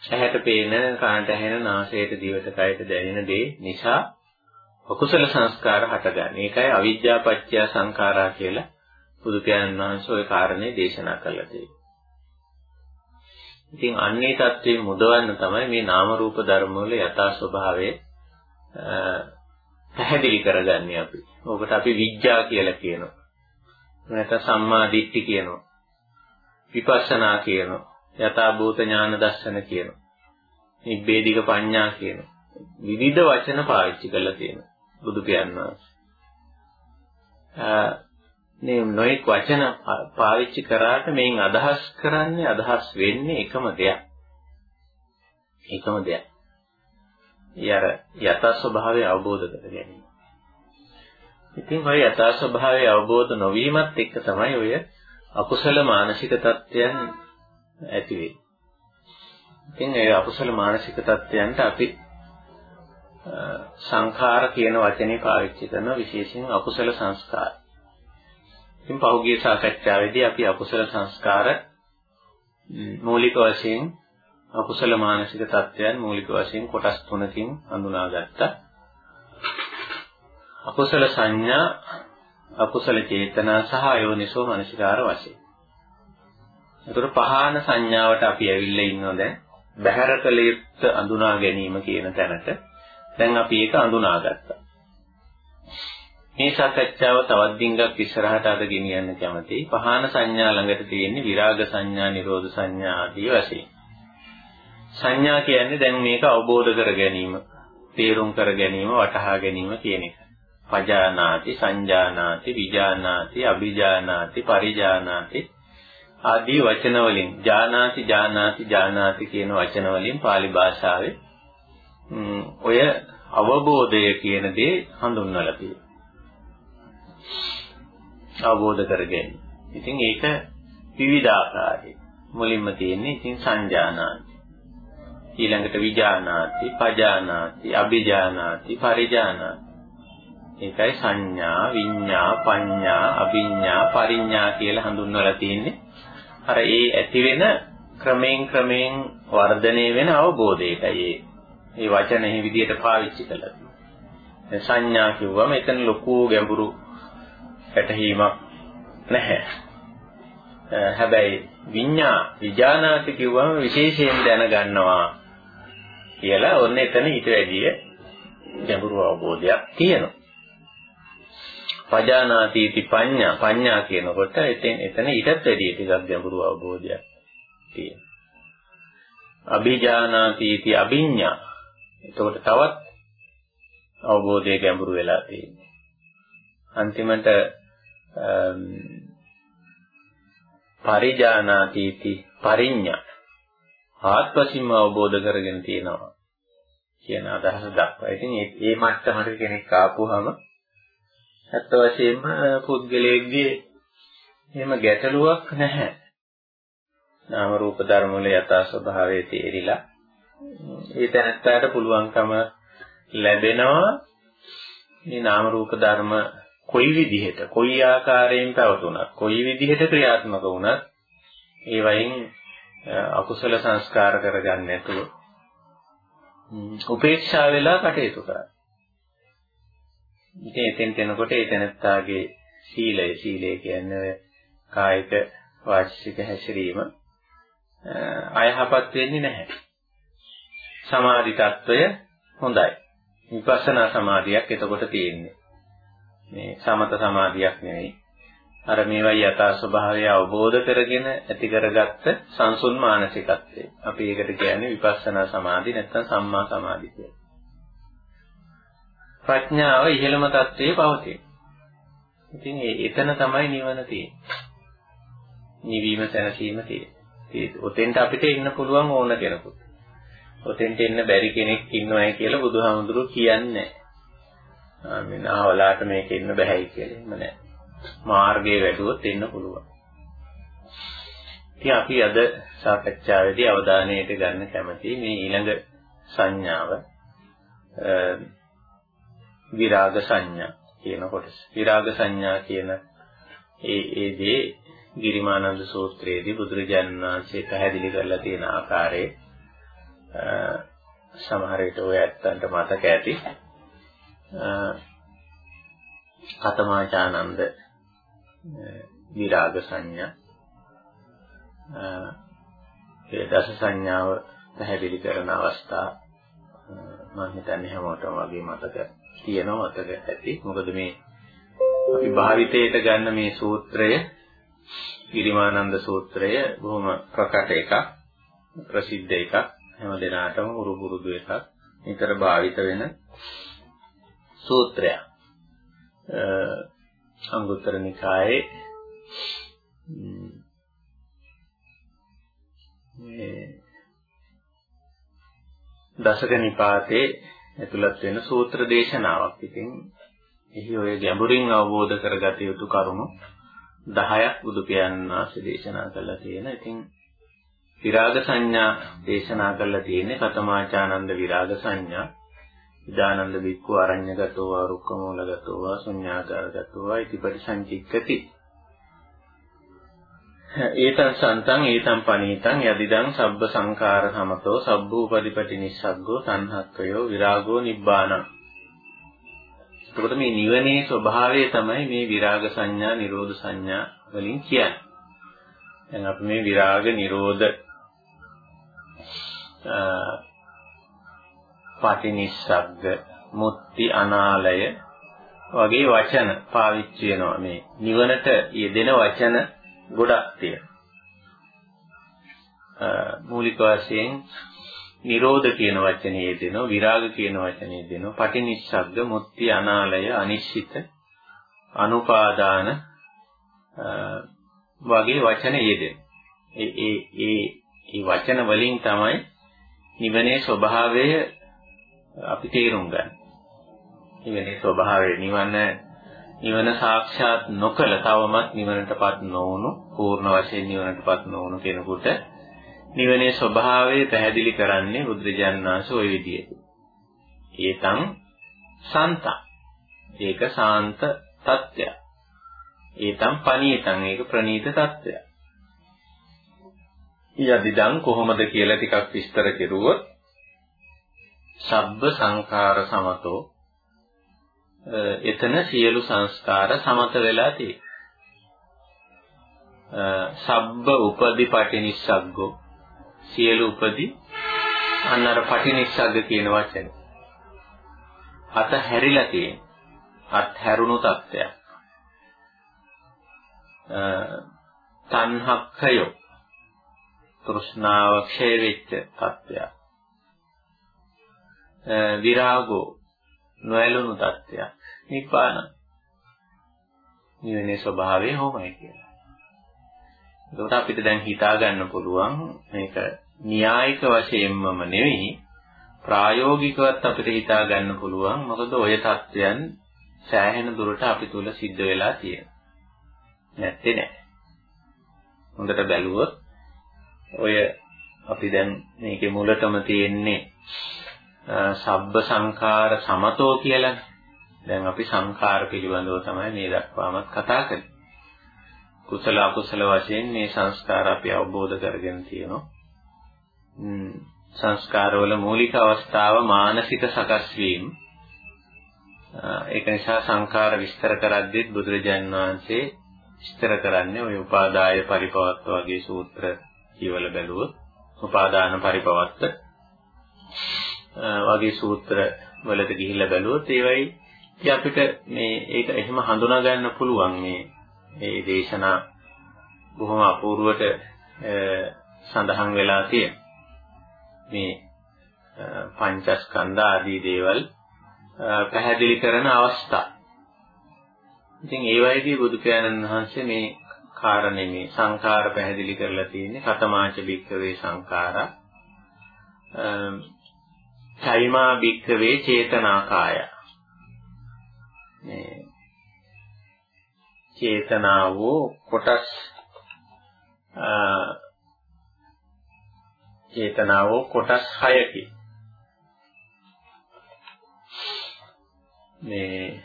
ඇහැට පේන කාණට ඇහෙන නාසයට දිවට කයට දැනෙන දේ නිසා අකුසල සංස්කාර හටගන්නේ. ඒකයි අවිද්‍යා පත්‍ය සංඛාරා කියලා බුදු පියාණන් වහන්සේ ওই කාරණේ දේශනා කළා තියෙන්නේ. ඉතින් අන්නේ தත්ත්වයෙන් මුදවන්න තමයි මේ නාම රූප ධර්ම වල යථා ස්වභාවය පැහැදිලි කරගන්නේ අපි. ඔකට අපි විඥා කියලා කියනවා. නැත්නම් සම්මා දිට්ඨි කියනවා. විපස්සනා කියනවා. යථා භූත ඥාන දර්ශන කියනවා. නිබ්බේධික පඤ්ඤා කියනවා. විවිධ වචන පාවිච්චි කරලා තියෙනවා. බුදු පියාණන් මේ නොඑක් වචන පාවිච්චි කරාට මේන් අදහස් කරන්නේ අදහස් වෙන්නේ එකම දෙයක්. එකම දෙයක්. ඊයර යථා ස්වභාවය අවබෝධ කර ගැනීම. ඉතින් ඔය යථා ස්වභාවය අවබෝධ නොවීමත් එක්ක තමයි ඔය අකුසල මානසික තත්ත්වයන් ඇති වෙන්නේ. ඉතින් ඒ අකුසල මානසික තත්ත්වයන්ට අපි සංඛාර කියන වචනේ පාවිච්චි කරන විශේෂයෙන් අකුසල සංස්කාර. ඉතින් පහුගිය සාකච්ඡාවේදී අපි අකුසල සංස්කාර මූලික වශයෙන් අකුසල මානසික තත්ත්වයන් මූලික වශයෙන් කොටස් තුනකින් හඳුනාගත්තා. අකුසල සංඥා, අකුසල චේතනා සහ අයෝනිසෝ මනසිකාර වශයෙන්. ඒතර පහාන සංඥාවට අපි ඇවිල්ලා ඉන්නවා දැන්. බහැර කළ යුත්ත අඳුනා ගැනීම කියන තැනට. දැන් අපි ඒක අඳුනාගත්තා. මේ සාකච්ඡාව තවත් දින්ගක් ඉස්සරහට අද ගෙනියන්න කැමතියි. පහාන සංඥා ළඟට තියෙන්නේ විරාග සංඥා, නිරෝධ සංඥා ආදී වශයෙන්. සංඥා කියන්නේ දැන් මේක අවබෝධ කර ගැනීම, තේරුම් කර ගැනීම, වටහා ගැනීම කියන එක. පජානාති, සංජානාති, විජානාති, අභිජානාති, පරිජානාති ආදී වචන වලින් ජානාති, ජානාති, ජානාති කියන වචන වලින් pāli භාෂාවේ ඔය අවබෝධය කියන දේ හඳුන්වලා තියෙනවා. අවබෝධ කරගන්න. ඉතින් ඒක විවිධාකාරයි. මුලින්ම තියෙන්නේ ඉතින් සංජානාති. ඊළඟට විජානාති, පජානාති, අභිජානාති, පරිජානාති. ඒකයි සංඥා, විඤ්ඤා, පඤ්ඤා, අභිඤ්ඤා, පරිඤ්ඤා කියලා හඳුන්වලා තියෙන්නේ. අර ඒ ඇති වෙන ක්‍රමයෙන් ක්‍රමයෙන් වර්ධනය වෙන අවබෝධයකයි මේ වචන එහි විදිහට පාවිච්චි කළා. සංඥා කිව්වම එතන ලොකු ගැඹුරු වැටහීමක් නැහැ. හැබැයි විඤ්ඤා විඥානාති කිව්වම විශේෂයෙන් දැනගන්නවා කියලා ඔන්න එතන ඊට වැඩිය ගැඹුරු අවබෝධයක් තියෙනවා. පජානාතිති පඤ්ඤා පඤ්ඤා කියනකොට එතෙන් එතන ඊටත් වැඩිය ටිකක් ගැඹුරු අවබෝධයක් තියෙනවා. අභිජානාතිති අභිඤ්ඤා. එතකොට තවත් අවබෝධය ගැඹුරු වෙලා තියෙනවා. අන්තිමට පරිජානාතිති පරිඤ්ඤා ආත්මසින්ම අවබෝධ කරගෙන තියෙනවා කියන අදහස දක්වා. ඉතින් මේ මට්ටමට කෙනෙක් ආපුවාම ඇත්ත වශයෙන්ම පුද්ගලයෙක්ගේ එහෙම ගැටලුවක් නැහැ. නාම රූප ධර්ම වල යථා ස්වභාවය තේරිලා ඒ තැනත්තාට පුළුවන්කම ලැබෙනවා මේ නාම රූප ධර්ම කොයි විදිහට කොයි ආකාරයෙන් පැවතුණත් කොයි විදිහට ක්‍රියාත්මක වුණත් ඒ වයින් අකුසල සංස්කාර කරගන්න නැතුව උපේක්ෂා වෙලා කටයුතු කරා. ඉතින් එතෙන් තැනකොට ඒ තැනත්තාගේ සීලය සීලය කියන්නේ කායික වාචික හැසිරීම අයහපත් වෙන්නේ නැහැ. සමාධි తত্ত্বය හොඳයි. විපස්සනා සමාධියක් එතකොට තියෙන්නේ. මේ සමත සමාධියක් නෙවෙයි. අර මේවයි යථා ස්වභාවය අවබෝධ කරගෙන ඇති කරගත්ත සංසුන් මානසිකත්වය. අපි ඒකට කියන්නේ විපස්සනා සමාධි නැත්නම් සම්මා සමාධි කියලා. ප්‍රඥාව ඉහළම தත්ත්වයේ පවතී. ඉතින් එතන තමයි නිවන තියෙන්නේ. නිවීම සැනසීම තියෙන්නේ. ඔතෙන්ට අපිට ඉන්න පුළුවන් ඕන කෙනෙකුට. ඔතෙන්ට එන්න බැරි කෙනෙක් ඉන්නවයි කියලා බුදුහාමුදුරුවෝ කියන්නේ නැහැ. මෙන්න ආවලාට මේක ඉන්න බෑයි කියලා. එහෙම නැහැ. මාර්ගයේ වැඩුවොත් එන්න පුළුවන්. ඉතින් අපි අද සාකච්ඡාවේදී අවධානයට ගන්න කැමති මේ ඊළඟ සංඥාව විරාග සංඥා කියන කොටස. විරාග සංඥා කියන ඒ ඒ දේ ගිරිමානන්ද සූත්‍රයේදී බුදුරජාණන් වහන්සේ පැහැදිලි කරලා තියෙන ආකාරයේ සමහර විට ඔය ඇත්තන්ට මතක ඇති. කතමාචානන්ද විරාග සංඥා. ඒ දස සංඥාව පැහැදිලි කරන අවස්ථා මම හිතන්නේ හැමෝටම වගේ මතක. තියෙනවා මතක ඇති. මොකද මේ අපි භාවිතයට ගන්න මේ සූත්‍රය ගිරිමානන්ද සූත්‍රය බොහොම ප්‍රකට එකක් ප්‍රසිද්ධ එකක්. හැම දිනාටම උරු පුරුදු එකක්. නිතර භාවිත වෙන සූත්‍රයක්. අංගුත්තර නිකායේ මේ දසක නිපාතේ ඇතුළත් වෙන සූත්‍ර දේශනාවක්. ඉතින් එහි ඔය ගැඹුරින් අවබෝධ කරගත යුතු කරුණු 10ක් බුදු පියාණන් වහන්සේ දේශනා කළා තියෙන. ඉතින් විරාග සංඥා දේශනා කරලා තියෙන්නේ කතමාචානන්ද විරාග සංඥා. ඉදානන්ද බික්ඛු අරඤ්‍යගතෝ වා රුක්කමූලගතෝ වා ශුඤ්ඤාකාරගතෝ වා ඉතිපටි සංචික්කති. ඒතං සන්තං ඒතං පනීතං යදිදං සබ්බ සංඛාර සමතෝ සබ්බූපදීපටි නිස්සග්ගෝ තණ්හක්කයෝ විරාගෝ නිබ්බානං. එතකොට මේ නිවනේ ස්වභාවය තමයි මේ විරාග සංඥා, නිරෝධ සංඥා වලින් කියන්නේ. දැන් අපි මේ විරාග, නිරෝධ පටිනිස්සග්ග මුත්‍ති අනාලය වගේ වචන පාවිච්චි වෙනවා මේ නිවනට යෙදෙන වචන ගොඩක් තියෙනවා මූලික වශයෙන් නිරෝධ කියන වචනේ යෙදෙනවා විරාග කියන වචනේ යෙදෙනවා පටිනිස්සග්ග මුත්‍ති අනාලය අනිශ්චිත අනුපාදාන වගේ වචන යෙදෙනවා ඒ ඒ ඒ වචන වලින් තමයි නිවනේ ස්වභාවය අපි තේරුම් ගන්න. නිවනේ ස්වභාවය නිවන නිවන සාක්ෂාත් නොකල තවමත් නිවනටපත් නොවුණු පූර්ණ වශයෙන් නිවනටපත් නොවුණු කෙනෙකුට නිවනේ ස්වභාවය පැහැදිලි කරන්නේ බුදුරජාණන් වහන්සේ ওই විදිහට. ඒතං සන්ත. ඒක සාන්ත තත්ත්වයක්. ඒතං පනීතං ඒක ප්‍රනීත තත්ත්වයක්. යදිදං කොහොමද කියලා ටිකක් විස්තර කෙරුවොත් සබ්බ සංඛාර සමතෝ එතන සියලු සංස්කාර සමත වෙලා තියෙනවා. සබ්බ උපදි පටිනිස්සග්ගෝ සියලු උපදි අන්නර පටිනිස්සග්ග කියන වචනේ. අත හැරිලා තියෙන. අත් හැරුණු තත්ත්වයක්. තණ්හක්ඛයෝ තෘෂ්ණාව ක්ෂය වෙච්ච තත්ත්වයක්. විරාගෝ නොඇලුණු තත්ත්වයක්. නිබ්බාන. නිවනේ ස්වභාවය හොමයි කියලා. එතකොට අපිට දැන් හිතා ගන්න පුළුවන් මේක න්‍යායික වශයෙන්මම නෙවෙයි ප්‍රායෝගිකවත් අපිට හිතා ගන්න පුළුවන් මොකද ওই தත්වයන් සෑහෙන දුරට අපි තුල සිද්ධ වෙලා තියෙනවා. නැත්තේ නෑ. හොඳට බැලුවොත් ඔය අපි දැන් මේකේ මුලටම තියෙන්නේ සබ්බ සංඛාර සමතෝ කියලා. දැන් අපි සංඛාර පිළිබඳව තමයි මේ දක්වාමත් කතා කරන්නේ. කුසල අකුසල වශයෙන් මේ සංස්කාර අපි අවබෝධ කරගෙන තියෙනවා. සංස්කාරවල මූලික අවස්ථාව මානසික සකස් වීම. ඒක නිසා සංඛාර විස්තර කරද්දිත් බුදුරජාන් වහන්සේ විස්තර කරන්නේ ওই උපාදාය පරිපවත්ත වගේ සූත්‍ර කියවල බැලුවොත් උපාදාන පරිපවත්ත වගේ සූත්‍ර වලට ගිහිල්ලා බැලුවොත් ඒවයි අපිට මේ ඒක එහෙම හඳුනා ගන්න පුළුවන් මේ මේ දේශනා බොහොම අපූර්වට සඳහන් වෙලා තියෙන මේ පංචස්කන්ධ ආදී දේවල් පැහැදිලි කරන අවස්ථා. ඉතින් ඒ වයිදී බුදු පියාණන් වහන්සේ මේ කාරණේ මේ සංඛාර පැහැදිලි කරලා තියෙන්නේ කතමාච බික්කවේ සංඛාරා චෛමා බික්කවේ චේතනාකාය මේ චේතනාවෝ කොටස් චේතනාවෝ කොටස් 6කි මේ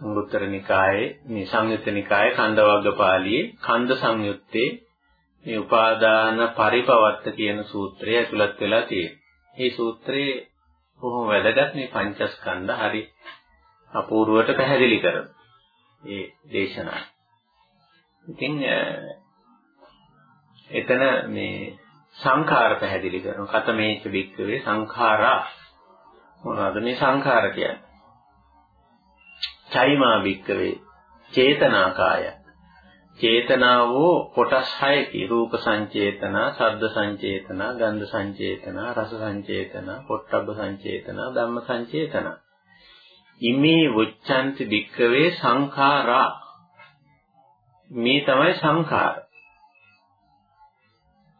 අංගුත්තර නිකායේ මේ සංයුත්ත නිකායේ කන්දවග්ග පාළියේ කන්ද සංයුත්තේ මේ උපාදාන පරිපවත්ත කියන සූත්‍රය ඇතුළත් වෙලා තියෙනවා. මේ සූත්‍රයේ බොහොම වැදගත් මේ පංචස්කන්ධ හරි අපූර්වට පැහැදිලි කරනවා. මේ දේශනාව. ඉතින් එතන මේ සංඛාර පැහැදිලි කරනවා. කතමේච වික්කවේ සංඛාරා මොනවද මේ සංඛාර කියන්නේ? චෛමා භික්කවේ චේතනාකාය චේතනාවෝ කොටස් 6කි රූප සංචේතනා ශබ්ද සංචේතනා ගන්ධ සංචේතනා රස සංචේතනා පොට්ටබ්බ සංචේතනා ධම්ම සංචේතනා ඉමේ වොච්ඡන්ති භික්කවේ සංඛාරා. මේ තමයි සංඛාර.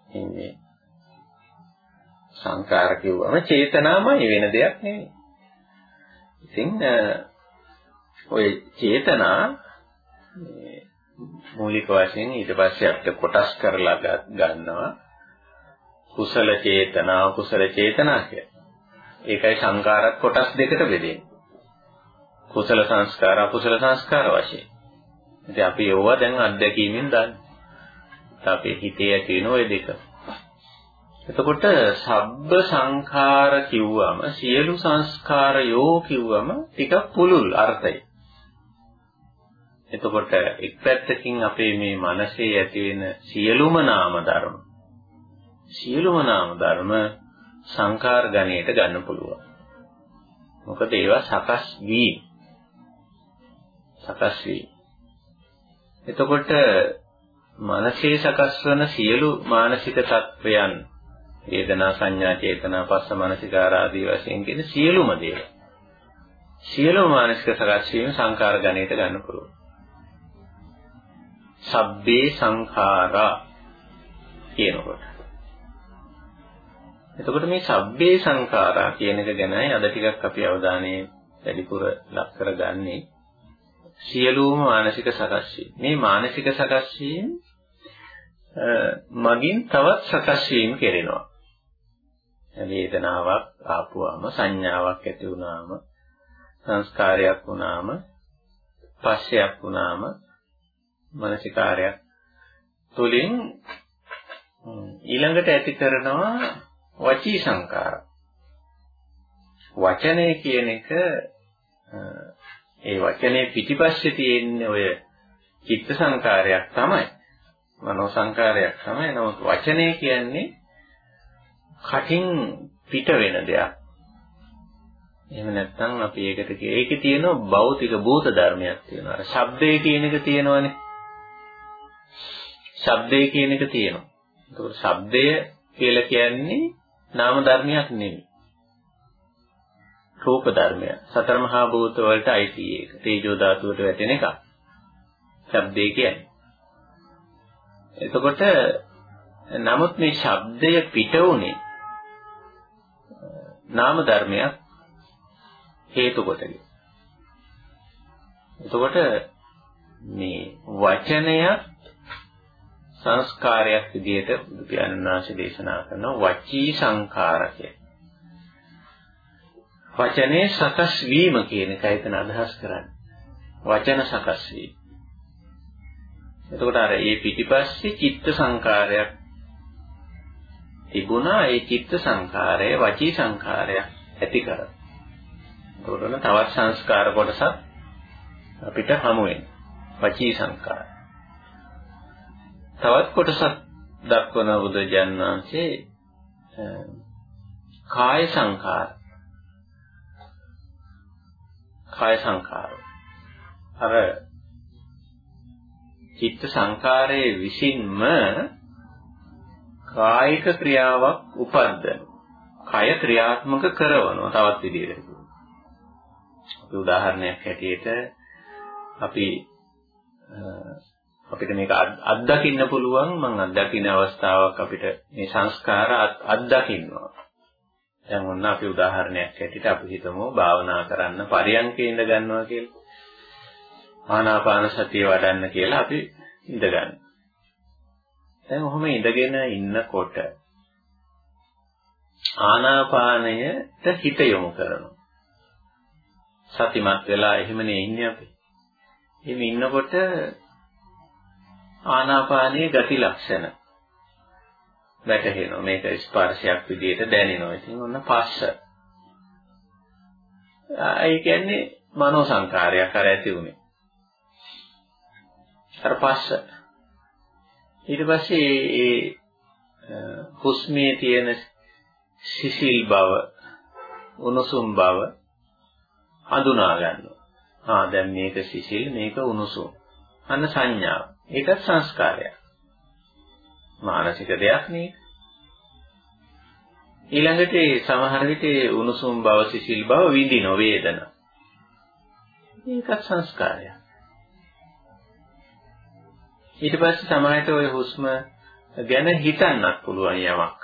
ඉන්නේ. සංඛාර කිව්වම චේතනාමයි වෙන දෙයක් නෙවෙයි. ඉතින් ඔය චේතනා මූලික වශයෙන් ඊට පස්සේ අපිට කොටස් කරලා ගන්නවා. කුසල චේතනා කුසල චේතනා කියලා. ඒකයි සංකාරත් කොටස් දෙකට බෙදෙන්නේ. කුසල සංස්කාර අකුසල සංස්කාර වශයෙන්. ඉතින් අපි ඒවා දැන් අත්දැකීමෙන් දන්නේ. අපේ හිතේ ඇති වෙන ওই දෙක. එතකොට සබ්බ සංඛාර කිව්වම සියලු සංස්කාරයෝ කිව්වම ටිකක් පුළුල් අර්ථය. එතකොට එක් පැත්තකින් අපේ මේ මනසේ ඇති වෙන සියලුම නාම ධර්ම සියලුම නාම ධර්ම සංකාර ගණයට ගන්න පුළුවන්. මොකද ඒවා සකස් වී සකස් වී. එතකොට මනසේ සකස් වන සියලු මානසික තත්වයන් වේදනා සංඥා චේතනා පස්ස මනසිකාර ආදී වශයෙන් කියන සියලුම දේවල් සියලුම මානසික සකස් වීම සංකාර ගණයට ගන්න පුළුවන්. සබ්බේ සංඛාරා කියනකොට. එතකොට මේ සබ්බේ සංඛාරා කියන එක ගැනයි අද ටිකක් අපි අවධානය වැඩිපුර ලක් කරගන්නේ. සියලුම මානසික සකස් වීම. මේ මානසික සකස් වීම මගින් තවත් සකස් වීම කෙරෙනවා. වේදනාවක් ආපුවාම සංඥාවක් ඇති වුණාම සංස්කාරයක් වුණාම පස්සයක් වුණාම මානසිකාරයක් තුලින් ඊළඟට ඇති කරනවා වචී සංකාර. වචනය කියන එක ඒ වචනේ පිටිපස්සේ තියෙන ඔය චිත්ත සංකාරයක් තමයි. මනෝ සංකාරයක් තමයි. නමුත් වචනය කියන්නේ කටින් පිට වෙන දෙයක්. එහෙම නැත්නම් අපි ඒකට කිය ඒකේ තියෙන භෞතික භූත ධර්මයක් තියෙනවා. අර ශබ්දේ කියන එක තියෙනවනේ. ශබ්දය කියන එක තියෙනවා. ඒකෝට ශබ්දය කියලා කියන්නේ නාම ධර්මයක් නෙවෙයි. රූප ධර්මය. සතර මහා භූත වලට අයිති ඒක. තේජෝ ධාතුවට වැටෙන එක. ශබ්දය කියන්නේ. එතකොට නමුත් මේ ශබ්දය පිට උනේ නාම ධර්මයක් හේතු කොටගෙන. එතකොට මේ වචනයක් සංස්කාරයක් විදිහට බුදු පියාණන් වහන්සේ දේශනා කරන වචී සංඛාරකය. වචනේ සකස් වීම කියන එකයි එතන අදහස් කරන්නේ. වචන සකස් වීම. එතකොට අර ඒ පිටිපස්සේ චිත්ත සංකාරයක් තිබුණා ඒ චිත්ත සංකාරය වචී සංකාරයක් ඇති කර. එතකොට තවත් සංස්කාර කොටසක් අපිට හමු වෙනවා. වචී සංකාර. තවත් කොටසක් දක්වන බුදුජාන් වහන්සේ කාය සංකාර කාය සංකාර අර චිත්ත සංකාරයේ විසින්ම කායික ක්‍රියාවක් උපද්දන. කය ක්‍රියාත්මක කරනවා තවත් විදිහකට. අපි උදාහරණයක් හැටියට අපි අපිට මේක අත්දකින්න පුළුවන් මම අත්දකින්න අවස්ථාවක් අපිට මේ සංස්කාර අත්දකින්නවා. දැන් ඔන්න අපි උදාහරණයක් හැටියට අපි හිතමු භාවනා කරන්න පරියන්කේ ඉඳ ගන්නවා කියලා. ආනාපාන සතිය වඩන්න කියලා අපි ඉඳගන්න. දැන් ඔහොම ඉඳගෙන ඉන්නකොට ආනාපානයට හිත යොමු කරනවා. සතිමත් වෙලා එහෙමනේ ඉන්නේ අපි. එහෙම ඉන්නකොට ආනාපානයේ ගති ලක්ෂණ වැටහෙනවා. මේක ස්පර්ශයක් විදිහට දැනෙනවා. ඉතින් ඔන්න පස්ස. ඒ කියන්නේ මනෝ සංකාරයක් අර ඇති උනේ. අර පස්ස. ඊට පස්සේ ඒ හුස්මේ තියෙන සිසිල් බව, උණුසුම් බව හඳුනා ගන්නවා. ආ දැන් මේක සිසිල් මේක උණුසුම්. අන්න සංඥාව. ඒකත් සංස්කාරයක්. මානසික දෙයක් නේ. ඊළඟට සමහර විට උණුසුම් බව සිසිල් බව විඳින වේදනා. ඒකත් සංස්කාරයක්. ඊට පස්සේ සමහරට ওই හුස්ම ගැන හිතන්නත් පුළුවන් යමක්.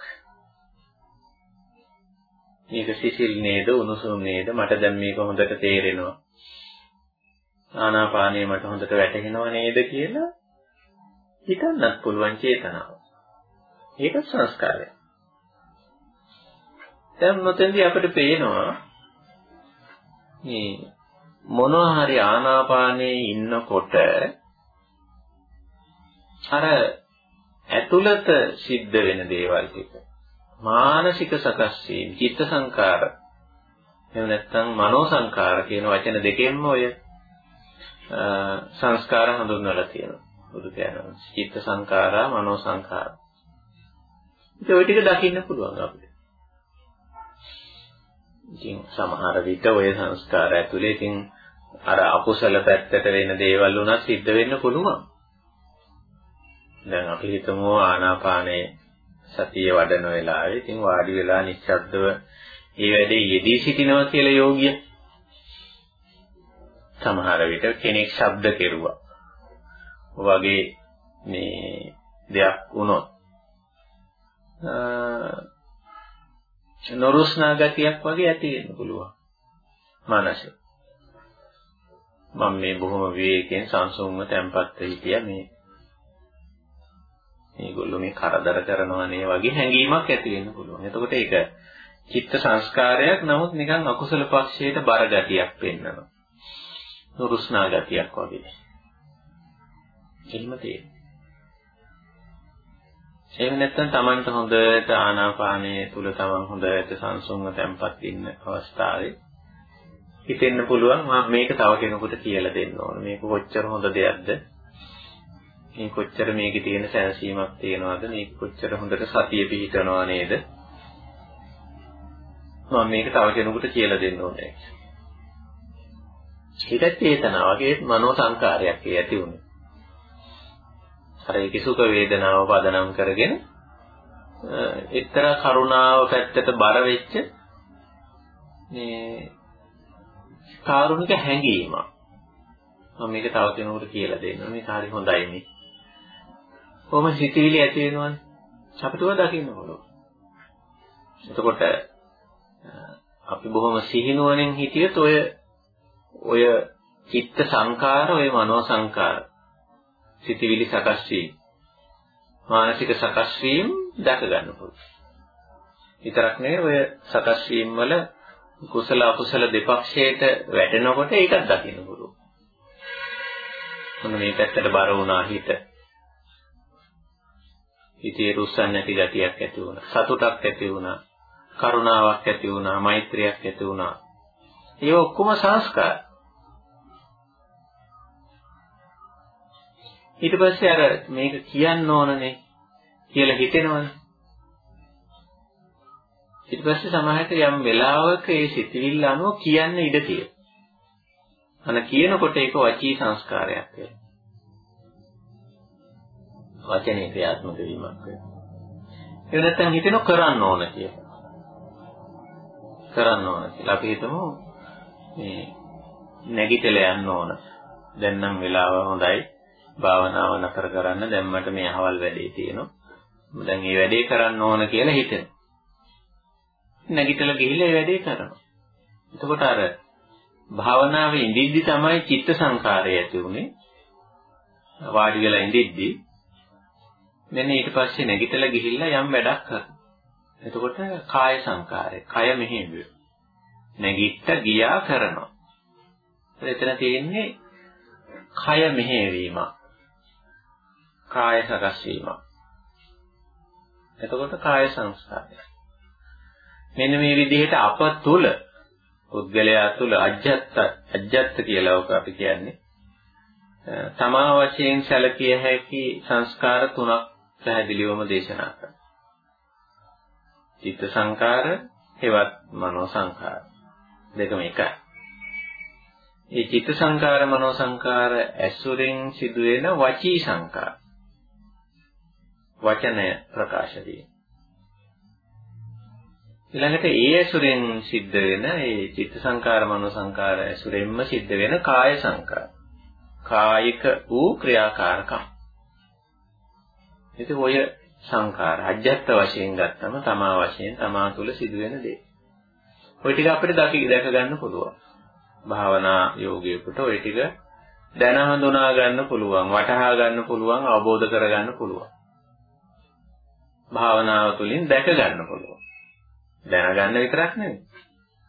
මේක සිසිල් නේද උණුසුම් නේද මට දැන් මේක හොඳට තේරෙනවා. ආනාපානය මට හොඳට වැටහෙනව නේද කියලා හිතන්නත් පුළුවන් චේතනාව. ඒක සංස්කාරය. දැන් මෙතෙන්දී අපිට පේනවා මේ මොනවා හරි ආනාපානයේ ඉන්නකොට අර ඇතුළත සිද්ධ වෙන දේවල් ටික. මානසික සකස් වීම චිත්ත සංකාර එහෙම නැත්නම් මනෝ සංකාර කියන වචන දෙකෙන්ම ඔය සංස්කාර හඳුන්වලා තියෙනවා. බුදු කියනවා චිත්ත සංකාරා මනෝ සංකාර. ඉතින් ওই ටික දකින්න පුළුවන් අපිට ඉතින් සමහර විට ඔය සංස්කාර ඇතුලේ ඉතින් අර අකුසල පැත්තට වෙන දේවල් උනත් සිද්ධ වෙන්න පුළුවන් දැන් අපි හිතමු ආනාපානයේ සතිය වඩන වෙලාවේ ඉතින් වාඩි වෙලා නිශ්ශබ්දව මේ වැඩේ යෙදී සිටිනවා කියලා යෝගිය. සමහර විට කෙනෙක් ශබ්ද කෙරුවා. වගේ මේ දෙයක් වුණොත් නොරුස්නා ගතියක් වගේ ඇති වෙන්න පුළුවන්. මනසේ. මම මේ බොහොම විවේකයෙන් සංසුන්ව තැම්පත් වෙ හිටියා මේ මේගොල්ලෝ මේ කරදර කරනවා නේ වගේ හැඟීමක් ඇති වෙන්න පුළුවන්. එතකොට ඒක චිත්ත සංස්කාරයක් නමුත් නිකන් අකුසල පක්ෂයට බර ගතියක් පෙන්වනවා. නුරුස්නා ගතියක් වගේ. එහෙම තියෙනවා. එහෙම නැත්නම් Tamanට හොඳට ආනාපානයේ තුල Taman හොඳට සංසුන්ව තැම්පත් ඉන්න අවස්ථාවේ හිතෙන්න පුළුවන්. මම මේක තව කෙනෙකුට කියලා දෙන්න ඕන. මේක කොච්චර හොඳ දෙයක්ද? මේ කොච්චර මේකේ තියෙන සැනසීමක් තියනවද? මේක කොච්චර හොඳට සතිය පිහිටනවා නේද? මම මේක තව කෙනෙකුට කියලා දෙන්න ඕනේ. ඒකත් චේතනාවගේ මනෝ සංකාරයක් ඇති උනේ අර ඒකේ සුඛ වේදනාව පදනම් කරගෙන එක්තරා කරුණාව පැත්තට බර වෙච්ච මේ කාරුණික හැඟීමක් මම මේක තව කෙනෙකුට කියලා දෙන්න මේක හරි හොඳයි මේ කොහොම සිතවිලි ඇති වෙනවනේ. අපිටව දකින්න ඕන. එතකොට අපි බොහොම සිහිනුවණෙන් හිටියොත් ඔය ඔය චිත්ත සංකාර ඔය මනෝ සංකාර සිතවිලි සකස් වීම මානසික සකස් වීම දැක ගන්න පුළුවන්. විතරක් නෙවෙයි ඔය සකස් වීම වල කුසල අකුසල දෙපක්ෂයට වැටෙනකොට ඒකත් දකින්න පුළුවන්. මොන මේ පැත්තට බර වුණා හිත හිතේ රුස්සන් නැති ගතියක් ඇති වුණා. සතුටක් ඇති වුණා. කරුණාවක් ඇති වුණා. මෛත්‍රියක් ඇති වුණා. ඒ ඔක්කොම සංස්කාර. ඊට පස්සේ අර මේක කියන්න ඕනනේ කියලා හිතෙනවනේ. ඊට පස්සේ සමහරට යම් වෙලාවක ඒ සිතිවිල්ල අනුව කියන්න ඉඩ තියෙනවා. අන කියනකොට ඒක වචී සංස්කාරයක් වෙනවා. වචනේ ක්‍රියාත්මක වීමක් වෙනවා. ඒ නැත්තම් හිතෙන කරන්න ඕන කියලා. කරන්න ඕන කියලා. අපි හිතමු මේ නැගිටලා යන්න ඕන. දැන් නම් වෙලාව හොඳයි. භාවනාව නතර කරන්න දැන් මට මේ අහවල් වැඩේ තියෙනවා. දැන් මේ වැඩේ කරන්න ඕන කියලා හිතෙනවා. නැගිටලා ගිහිල්ලා ඒ වැඩේ කරනවා. එතකොට අර භාවනාවේ ඉඳිද්දි තමයි චිත්ත සංකාරය ඇති උනේ. වාඩි වෙලා ඉඳිද්දි මෙන්න ඊට පස්සේ නැගිටලා ගිහිල්ලා යම් වැඩක් කරනවා. එතකොට කාය සංකාරය, කය මෙහෙම නැගිට ගියා කරනවා. එතන තියෙන්නේ කය මෙහෙවීම. කාය සකස් වීම. එතකොට කාය සංස්කාරය. මෙන්න මේ විදිහට අප තුල පුද්ගලයා තුල අජ්ජත් අජ්ජත් කියලා ඔක අපි කියන්නේ තමා වශයෙන් සැලකිය හැකි සංස්කාර තුනක් පැහැදිලිවම දේශනා කරනවා. චිත්ත සංකාර, හෙවත් මනෝ සංකාර. දෙකම එකයි. මේ චිත්ත සංකාර, මනෝ සංකාර ඇසුරෙන් සිදුවෙන වචී සංකාර. වචනය ප්‍රකාශ වේ. ඊළඟට ඒ ඇසුරෙන් සිද්ධ වෙන ඒ චිත්ත සංකාර මනෝ සංකාර ඇසුරෙන්ම සිද්ධ වෙන කාය සංකාර. කායික වූ ක්‍රියාකාරකම්. ඉතින් ඔය සංකාර අජ්ජත් වශයෙන් ගත්තම තමා වශයෙන් තමා තුළ සිදුවෙන දේ. ඔය ටික අපිට දකි දැක ගන්න පුළුවන්. භාවනා යෝගියෙකුට ඔය ටික දැන හඳුනා ගන්න පුළුවන්, වටහා ගන්න පුළුවන්, අවබෝධ කර ගන්න පුළුවන්. භාවනාව තුළින් දැක ගන්න පුළුවන්. දැනගන්න විතරක් නෙවෙයි.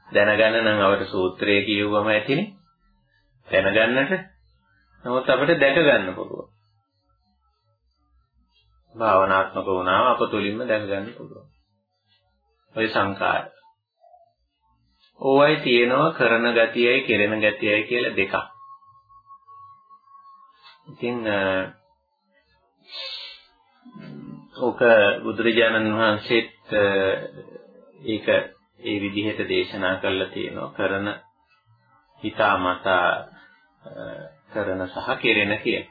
දැනගන්න නම් අපට සූත්‍රයේ කියවුවම ඇතිනේ. දැනගන්නට. නමුත් අපිට දැක ගන්න පුළුවන්. භාවනාත්මක වුණාම අප තුළින්ම දැක ගන්න පුළුවන්. ඔය සංකාර. ඕවයි තියෙනවා කරන ගතියයි කෙරෙන ගතියයි කියලා දෙකක්. ඉතින් ඕක බුදුරජාණන් වහන්සේත් ඒක ඒ විදිහට දේශනා කරලා තියෙනවා කරන හිතාමතා කරන සහ කෙරෙන කියන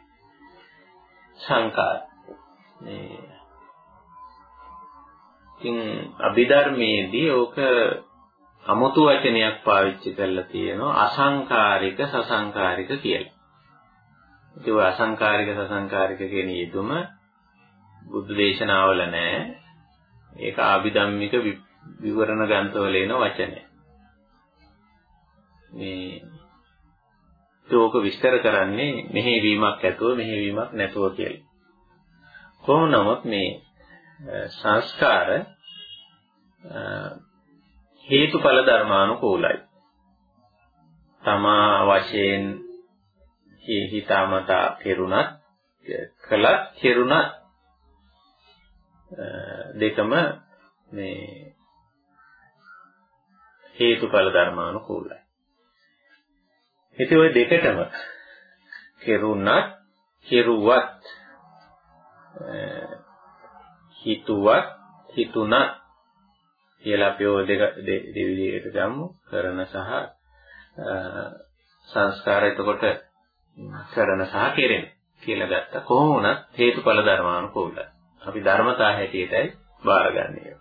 සංකාර මේ ඉතින් අභිධර්මයේදී ඕක අමුතු වචනයක් පාවිච්චි කරලා තියෙනවා අසංකාරික සසංකාරික කියලා. ඒක අසංකාරික සසංකාරික කියන යෙදුම බුද්ධ දේශනාවල නැහැ. ඒක ආභිධම්මික විවරණ ග්‍රන්ථවල එන වචනය. මේ ඒක විස්තර කරන්නේ මෙහෙවීමක් ඇතුව මෙහෙවීමක් නැතුව කියලා. කොහොම නමුත් මේ සංස්කාර හේතුඵල ධර්මානුකූලයි. තමා වශයෙන් හිතාමතා කෙරුණත් කළත් කෙරුණත් දෙකම මේ හේතුඵල ධර්මානුකූලයි. ඉතින් ওই දෙකටම කෙරුණත් කෙරුවත් හිතුවත් හිතුණත් කියලා අපි ඔය දෙක දෙවිදිහකට ගමු. කරන සහ සංස්කාර එතකොට කරන සහ කෙරෙන කියලා ගත්තා. කොහොම වුණත් හේතුඵල ධර්මානුකූලයි. අපි ධර්මතා හැටියටයි බාරගන්නේ.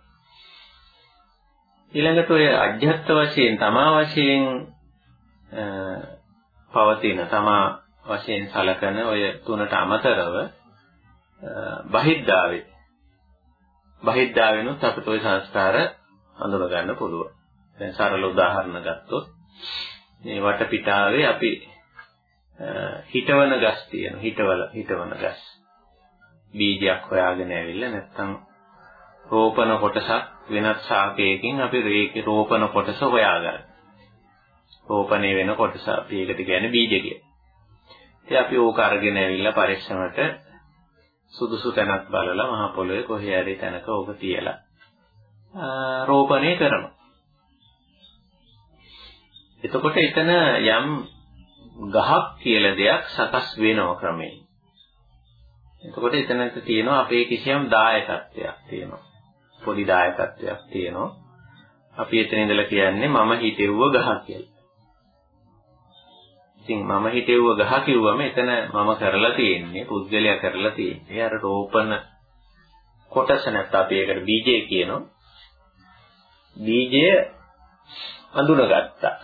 ඊළඟට ඔය අධ්‍යත්ත වශයෙන් තමා වශයෙන් පවතින තමා වශයෙන් සලකන ඔය තුනට අමතරව බහිද්ධාවේ බහිද්ධාවෙනුත් අපිට ওই සංස්කාර හඳුන ගන්න පුළුවන්. දැන් සරල උදාහරණ ගත්තොත් මේ වටපිටාවේ අපි හිතවන ගස් තියෙන හිතවල හිතවන ගස්. බීජයක් හොයාගෙන ඇවිල්ලා නැත්තම් රෝපණ කොටසක් වෙනත් ශාකයකින් අපි රේකේ රෝපණ කොටස හොයාගන්න. රෝපණය වෙන කොටස අපි ඒකට කියන්නේ බීජ කියලා. ඉතින් අපි ඕක අරගෙන ඇවිල්ලා පරිස්සමට සුදුසු තැනක් බලලා මහ පොළොවේ කොහේ හරි තැනක ඕක තියලා රෝපණය කරනවා. එතකොට එතන යම් ගහක් කියලා දෙයක් සකස් වෙනවා ක්‍රමයෙන්. එතකොට එතනට තියෙනවා අපේ කිසියම් දායකත්වයක් තියෙනවා. පොඩි දායකත්වයක් තියෙනවා. අපි එතන ඉඳලා කියන්නේ මම හිතෙව්ව ගහ කියලා. ඉතින් මම හිතෙව්ව ගහ කිව්වම එතන මම කරලා තියෙන්නේ පුද්ගලයා කරලා තියෙන්නේ අර රෝපණ කොටස නැත්නම් අපි ඒකට බීජය කියනවා. බීජය අඳුනගත්තා.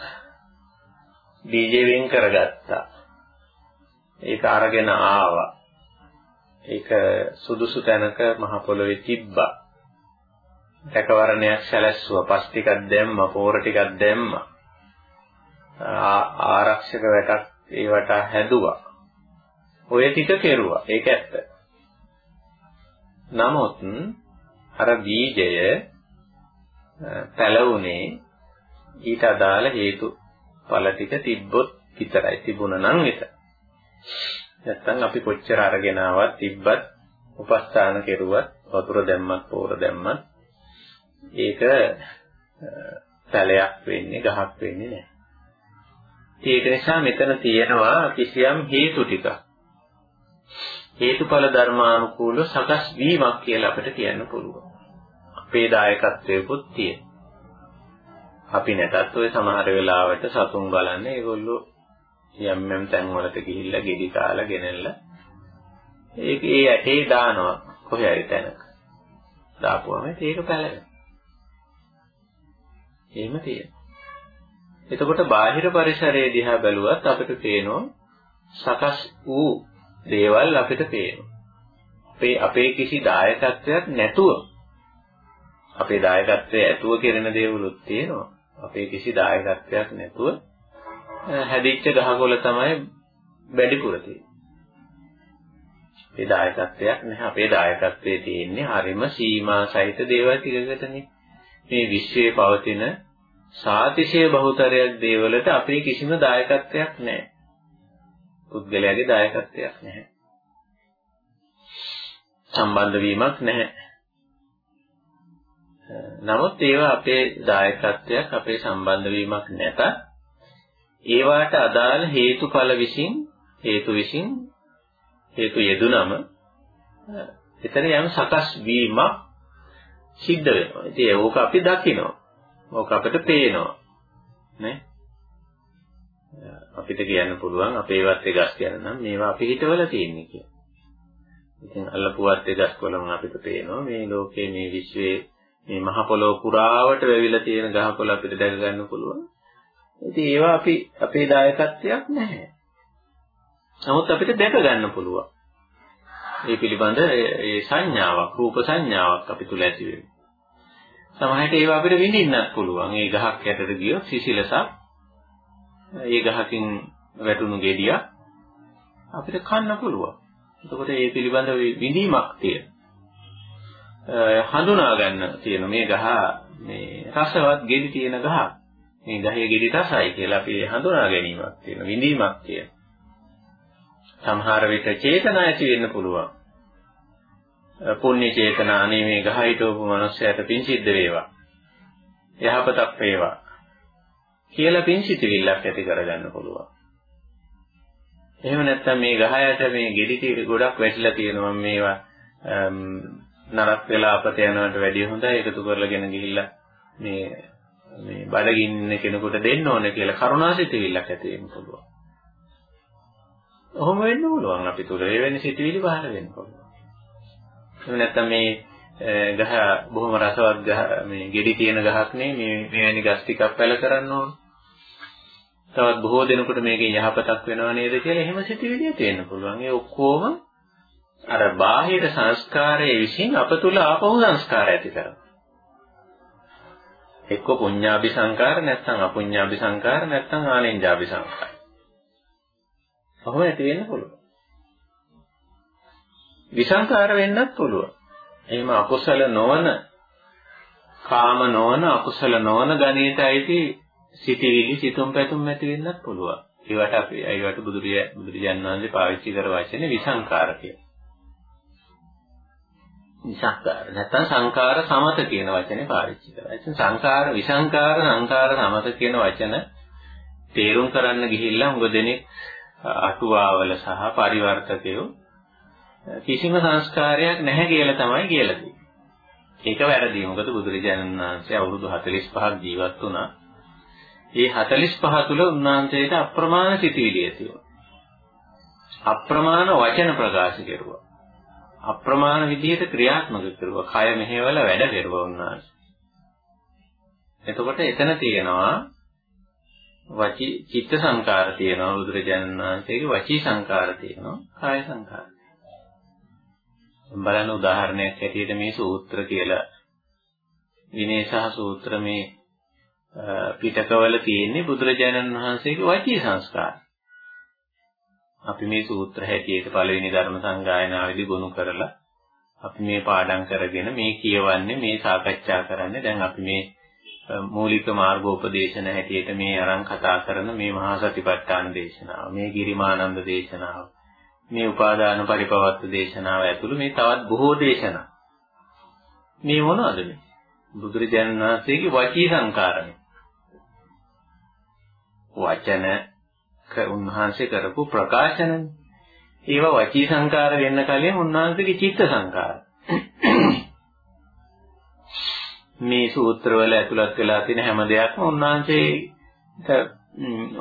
බීජය වෙන් කරගත්තා. ඒක අරගෙන ආවා. ඒක සුදුසු තැනක මහ පොළොවේ තිබ්බා. රැකවරණයක් සැලැස්සුවා. පස් ටිකක් දැම්මා, පෝර ටිකක් දැම්මා. ආරක්ෂක වැටක් ඒවට හැදුවා. ඔය ටික කෙරුවා. ඒක ඇත්ත. නමුත් අර බීජය පැලවුනේ ඊට අදාළ හේතු ඵල ටික තිබ්බොත් විතරයි තිබුණා නම් විතර. නැත්තම් අපි කොච්චර අරගෙන ආවත් තිබ්බත් උපස්ථාන කෙරුවත් වතුර දැම්මත් පෝර දැම්මත් ඒක පැලයක් වෙන්නේ ගහක් වෙන්නේ නැහැ. ඒක නිසා මෙතන තියෙනවා කිසියම් හේතු ටිකක්. හේතුඵල ධර්මානුකූලව සකස් වීමක් කියලා අපිට කියන්න පුළුවන්. අපේ දායකත්වයකුත් තියෙන. අපි නැතත් ඔය සමහර වෙලාවට සතුන් බලන්නේ ඒගොල්ලෝ යම් යම් තැන් වලට ගිහිල්ලා ගෙඩි කාලා ගෙනල්ලා ඒක ඒ ඇටේ දානවා කොහේ හරි තැනක. දාපුවම ඒක පැලෙනවා. එහෙම තියෙනවා. එතකොට බාහිර පරිසරයේ දිහා බැලුවත් අපිට පේනවා සකස් වූ දේවල් අපිට පේනවා. අපේ අපේ කිසි දායකත්වයක් නැතුව අපේ දායකත්වයේ ඇතුව කෙරෙන දේවලුත් තියෙනවා. අපේ කිසි දායකත්වයක් නැතුව හැදිච්ච ගහකොළ තමයි වැඩිපුර තියෙන්නේ. අපේ දායකත්වයක් නැහැ. අපේ දායකත්වයේ තියෙන්නේ හරිම සීමා සහිත දේවල් ටිකකටනේ. මේ විශ්වයේ පවතින සාතිශය බහුතරයක් දේවලට අපේ කිසිම දායකත්වයක් නැහැ. පුද්ගලයාගේ දායකත්වයක් නැහැ. සම්බන්ධ වීමක් නැහැ. නමුත් ඒවා අපේ දායකත්වයක් අපේ සම්බන්ධ වීමක් නැත. ඒවාට අදාළ හේතුඵල විසින් හේතු විසින් හේතු යෙදුනම එතන යම් සකස් වීමක් සිද්ධ වෙනවා. ඉතින් ඒක අපි දකිනවා. ඕක අපිට පේනවා. නේ? අපිට කියන්න පුළුවන් අපේ වත්තේ ගස් කියන නම් මේවා අපි හිතවල තියෙන්නේ කියලා. ඉතින් අල්ලපුවත් ඒ ගස් කොළම අපිට පේනවා මේ ලෝකේ මේ විශ්වයේ මේ මහ පොළොව පුරාවට වැවිලා තියෙන ගහකොළ අපිට දැක ගන්න පුළුවන්. ඉතින් ඒවා අපි අපේ දායකත්වයක් නැහැ. නමුත් අපිට දැක ගන්න පුළුවන්. ඒ පිළිබඳ ඒ සංඥාවක්, රූප සංඥාවක් අපි තුල ඇති වෙනවා. සමහරට ඒවා අපිට විඳින්නත් පුළුවන්. ඒ ගහක් යටට ගියොත් සිසිලසක් ඒ ගහකින් වැටුණු ගෙඩිය අපිට කන්න පුළුවන්. එතකොට ඒ පිළිබඳ විඳීමක් තියෙන. හඳුනා ගන්න තියෙන මේ ගහ මේ රසවත් ගෙඩි තියෙන ගහ. මේ ගහේ ගෙඩි රසයි කියලා අපි හඳුනා ගැනීමක් තියෙන විඳීමක් තියෙන. සමහර විට චේතනා ඇති වෙන්න පුළුවන්. පුණ්‍ය චේතනා අනේ මේ ගහ හිටවපු මනුස්සයාට පින් සිද්ධ වේවා. යහපතක් වේවා. කියලා පින් සිතවිල්ලක් ඇති කරගන්න පුළුවන්. එහෙම නැත්නම් මේ ගහයට මේ ගෙඩි ටික ගොඩක් වැටිලා තියෙනවා මේවා නරක් වෙලා අපත යනවට වැඩිය හොඳයි එකතු කරලාගෙන ගිහිල්ලා මේ මේ බඩගින්න කෙනෙකුට දෙන්න ඕනේ කියලා කරුණාසිතවිල්ලක් ඇති වෙන්න පුළුවන්. ඔහොම වෙන්න පුළුවන් අපි තුල ඒ වෙන්නේ සිතවිලි පහළ වෙන්න පුළුවන්. එහෙම නැත්නම් මේ ගහ බොහොම රසවත් ගහ මේ ගෙඩි තියෙන ගහක් නේ මේ මෙවැනි ගස් ටිකක් පැල කරන්න ඕන. තවත් බොහෝ දෙනෙකුට මේකෙන් යහපතක් වෙනව නේද කියලා එහෙම සිතවිලි ඇති වෙන්න පුළුවන්. ඒ ඔක්කොම අර බාහිර සංස්කාරයේ විසින් අප තුල ආපහු සංස්කාර ඇති කරනවා. එක්ක පුඤ්ඤාභි සංකාර නැත්නම් අපුඤ්ඤාභි සංකාර නැත්නම් ආනෙන්ජාභි සංකාර. කොහොම ඇති වෙන්න පුළුවන්. විසංකාර වෙන්නත් පුළුවන්. එහෙම අකුසල නොවන කාම නොවන අකුසල නොවන ගණිතයි ඇති සිටිවිලි සිතුම් පැතුම් ඇති වෙන්නත් පුළුවන්. ඒවට අපි ඒවට බුදුරිය බුදුරජාන් වහන්සේ පාවිච්චි කර වචනේ විසංකාර කියලා. විසංකාර නැත්නම් සංකාර සමත කියන වචනේ පාවිච්චි කරා. ඉතින් සංකාර විසංකාර සංකාර සමත කියන වචන තේරුම් කරන්න ගිහිල්ලා හුඟ දෙනෙක් අටුවාවල සහ පරිවර්තකයෝ කිසිම සංස්කාරයක් නැහැ කියලා තමයි කියලා තියෙන්නේ. ඒක වැරදි. මොකද බුදුරජාණන් වහන්සේ අවුරුදු 45ක් ජීවත් වුණා. ඒ 45 තුල උන්වහන්සේට අප්‍රමාණ සිතිවිලි ඇති වුණා. අප්‍රමාණ වචන ප්‍රකාශ කෙරුවා. අප්‍රමාණ විදිහට ක්‍රියාත්මක කරුවා. කය මෙහෙवला වැඩ කෙරුවා උන්වහන්සේ. එතකොට එතන තියෙනවා වචී චිත්ත සංකාර තියෙනවා බුදුරජාණන් වහන්සේගේ වචී සංකාර තියෙනවා කාය සංකාර. බලන්න උදාහරණයක් ඇටියට මේ සූත්‍ර කියලා විනය සහ සූත්‍ර මේ පිටකවල තියෙන්නේ බුදුරජාණන් වහන්සේගේ වචී සංස්කාර. අපි මේ සූත්‍ර හැටියට පළවෙනි ධර්ම සංගායනාවේදී ගොනු කරලා අපි මේ පාඩම් කරගෙන මේ කියවන්නේ මේ සාකච්ඡා කරන්නේ. දැන් අපි මේ මූලික මාර්ගෝපදේශන හැටියට මේ අරන් කතා කරන මේ මහා සතිපට්ඨාන දේශනාව මේ ගිරිමානන්ද දේශනාව මේ උපාදාන පරිපවත්ත දේශනාව ඇතුළු මේ තවත් බොහෝ දේශනා. මේ මොනවද මේ? බුදුරජාණන් වහන්සේගේ වචී සංකාරණය. වචන උන්වහන්සේ කරපු ප්‍රකාශනනේ. ඒවා වචී සංකාර වෙන්න කලින් උන්වහන්සේගේ චිත්ත සංකාර. මේ සූත්‍රවල ඇතුළත් වෙලා තියෙන හැම දෙයක්ම උන්වහන්සේට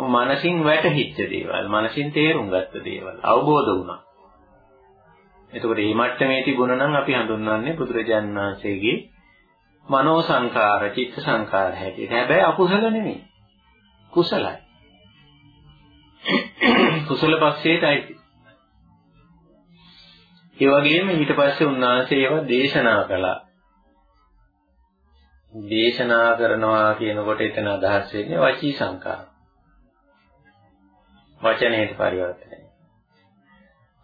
මනසින් වැටහිච්ච දේවල්, මනසින් තේරුම් ගත්ත දේවල්, අවබෝධ වුණා. එතකොට මේ මට්ටමේ තිබුණා නම් අපි හඳුන්වන්නේ බුදුරජාණන් වහන්සේගේ මනෝ සංකාර, චිත්ත සංකාර හැටියට. හැබැයි අකුසල නෙමෙයි. කුසලයි. <coughs> කුසල පක්ෂයට අයිති. ඒ වගේම ඊට පස්සේ උන්වහන්සේ ඒවා දේශනා කළා. දේශනා කරනවා කියනකොට එතන අදහස් වෙන්නේ වචී සංකාර. වචනයට පරිවර්තනය.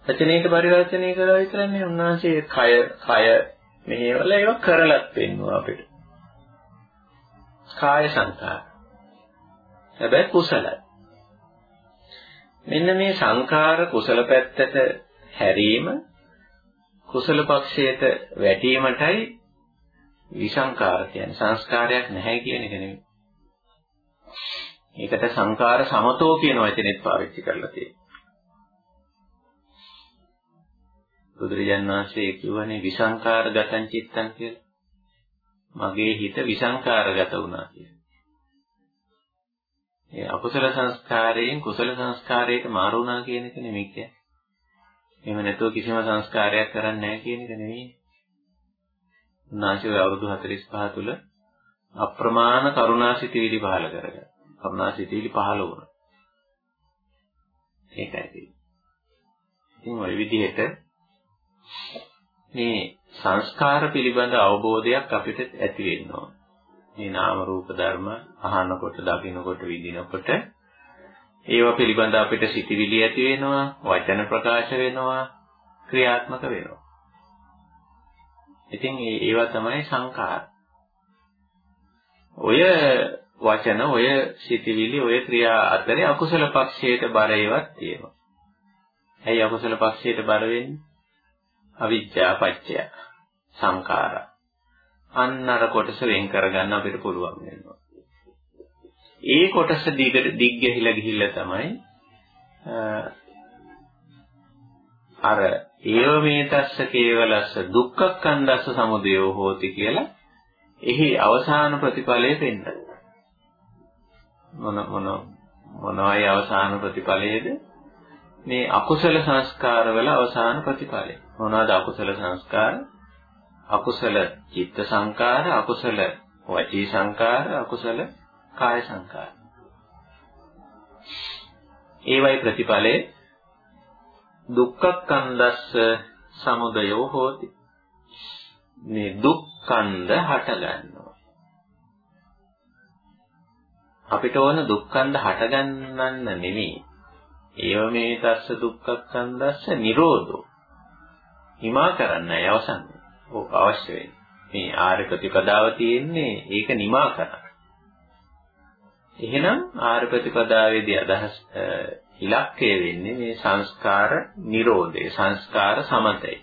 වචනයට පරිවර්තනය කරලා විතරනේ උන්වහන්සේ කය කය මෙහෙවල ඒවා කරලත් පෙන්වුවා අපිට. කාය සංකාර. හැබැයි කුසලයි. මෙන්න මේ සංඛාර කුසල පැත්තට හැරීම කුසල පක්ෂයට වැටීමටයි විසංකාර කියන්නේ සංස්කාරයක් නැහැ කියන එක නෙමෙයි. ඒකට සංකාර සමතෝ කියන වචනේත් පාවිච්චි කරලා තියෙනවා. බුදුරජාණන් වහන්සේ කියවනේ විසංකාර ගතං චිත්තං කියලා. මගේ හිත විසංකාරගත වුණා කියලා. ඒ අකුසල සංස්කාරයෙන් කුසල සංස්කාරයට මාරු වුණා කියන එක නෙමෙයි කියන්නේ. එහෙම නැතුව කිසිම සංස්කාරයක් කරන්නේ නැහැ කියන එක නෙමෙයි. උන්වහන්සේ අවුරුදු 45 තුල අප්‍රමාණ කරුණාසිතවිලි පහල කරගත්තා. කරුණාසිතවිලි පහල වුණා. ඒකයි තියෙන්නේ. ඉතින් ওই විදිහට මේ සංස්කාර පිළිබඳ අවබෝධයක් අපිට ඇති වෙන්න ඕන. මේ නාම රූප ධර්ම අහනකොට දකින්නකොට විඳිනකොට ඒවා පිළිබඳ අපිට සිතිවිලි ඇති වෙනවා වචන ප්‍රකාශ වෙනවා ක්‍රියාත්මක වෙනවා. ඉතින් ඒවා තමයි සංකාර ඔය වචන ඔය සිතිවිලි ඔය ක්‍රියා අතරේ අකුසල පක්ෂයට බර ඒවත් තියෙනවා. ඇයි අකුසල පක්ෂයට බර වෙන්නේ? අවිජ්ජා පත්‍ය සංඛාරා. අන්න අර කොටස වෙන් කරගන්න අපිට පුළුවන් වෙනවා. ඒ කොටස දිගට දිග් ගහිලා ගිහිල්ලා තමයි අර ඒව මේතස්ස කේවලස්ස දුක්ඛක්ඛන්දස්ස සමුදයෝ හෝති කියලා එහි අවසාන ප්‍රතිඵලය දෙන්න. මොන මොන මොනවායි අවසාන ප්‍රතිඵලයේද? මේ අකුසල සංස්කාරවල අවසාන ප්‍රතිඵලය. මොනවාද අකුසල සංස්කාර? අකුසල චිත්ත සංකාර, අකුසල වචී සංකාර, අකුසල කාය සංකාර. ඒවයි ප්‍රතිඵලේ දුක්ඛක්ඛන්දස්ස සමුදයෝ හෝති. මේ දුක්ඛන්ද හට ගන්නවා. අපිට ඕන දුක්ඛන්ද හට ගන්නන්න නෙමෙයි. ඒව මේ තස්ස දුක්ඛක්ඛන්දස්ස නිරෝධෝ. හිමා කරන්නයි අවසන්. ඕක අවශ්‍ය වෙන්නේ. මේ ආර්ය ප්‍රතිපදාව තියෙන්නේ ඒක නිමා කරන්න. එහෙනම් ආර්ය ප්‍රතිපදාවේදී අදහස් ඉලක්කය වෙන්නේ මේ සංස්කාර නිරෝධය, සංස්කාර සමතය.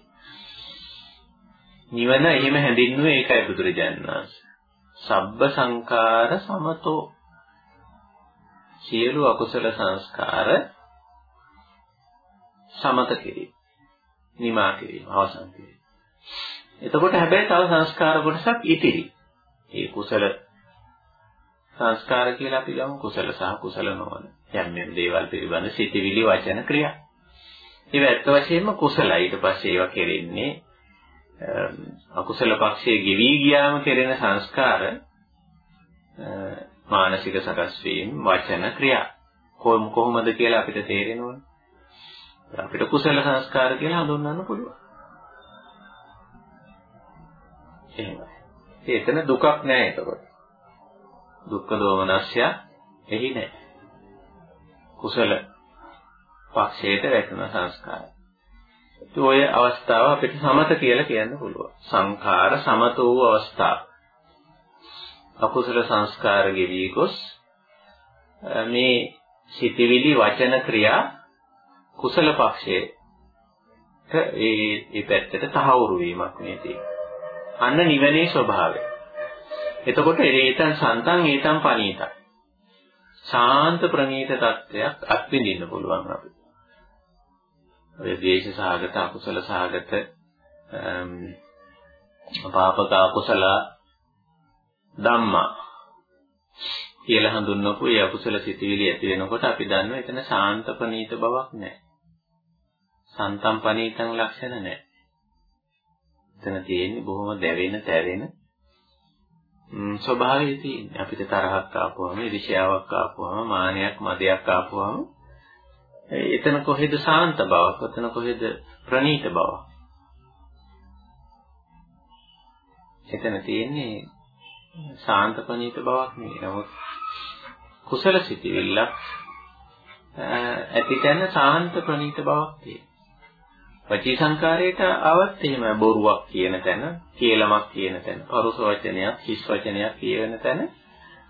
නිවන එහෙම හැඳින්වුවේ ඒකයි බුදුරජාණන් වහන්සේ. සබ්බ සංකාර සමතෝ සියලු අකුසල සංස්කාර සමත කිරීම නිමා කිරීම අවසන් කිරීම එතකොට හැබැයි තව සංස්කාර කොටසක් ඉතිරි. ඒ කුසල සංස්කාර කියලා අපි ගමු කුසල සහ කුසල නොවන. යම් යම් දේවල් පිළිබඳ සිතිවිලි වචන ක්‍රියා. ඒවා ඇත්ත වශයෙන්ම කුසලයි. ඊට පස්සේ ඒවා කෙරෙන්නේ අකුසල පක්ෂයේ ගෙවි ගියාම කෙරෙන සංස්කාර මානසික සකස් වීම වචන ක්‍රියා කොහොම කොහොමද කියලා අපිට තේරෙනවනේ අපිට කුසල සංස්කාර කියලා හඳුන්වන්න පුළුවන් එහෙමයි එතන දුකක් නෑ එතකොට දුක්ඛ දෝමනස්ය එහි නෑ කුසල පක්ෂයට වැටෙන සංස්කාරය ඔය අවස්ථාව අපිට සමත කියලා කියන්න පුළුවන්. සංඛාර සමත වූ අවස්ථාව. අකුසල සංස්කාර ගෙවි ගොස් මේ සිතවිලි වචන ක්‍රියා කුසල පක්ෂයේ ඒ ඒ පැත්තට තහවුරු වීමක් මේ තියෙන්නේ. අන්න නිවනේ ස්වභාවය. එතකොට ඒතන් සන්තන් ඒතන් පනීතයි. ශාන්ත ප්‍රණීත තත්ත්වයක් අත්විඳින්න පුළුවන් අපිට. ඔය ද්වේෂ සහගත අකුසල සහගත පාපක අකුසල ධම්මා කියලා හඳුන්වපු ඒ අකුසල සිතිවිලි ඇති වෙනකොට අපි දන්නවා එතන ශාන්ත ප්‍රණීත බවක් නැහැ. සන්තම් පනීතං ලක්ෂණ නැහැ. එතන තියෙන්නේ බොහොම දැවෙන, තැවෙන ස්වභාවය තියෙන්නේ. අපිට තරහක් ආපුවම, ඉරිෂාවක් ආපුවම, මානයක්, මදයක් ආපුවම එතන කොහෙද සාන්ත බවක්? එතන කොහෙද ප්‍රණීත බවක්? එතන තියෙන්නේ සාන්ත ප්‍රණීත බවක් නෙවෙයි. නමුත් කුසල සිටිවිල්ලක් ඇතිතැන සාන්ත ප්‍රණීත බවක් තියෙනවා. වචී සංකාරයට ආවත් එහෙම බොරුවක් කියන තැන, කේලමක් කියන තැන, පරුස වචනයක්, හිස් වචනයක් කියන තැන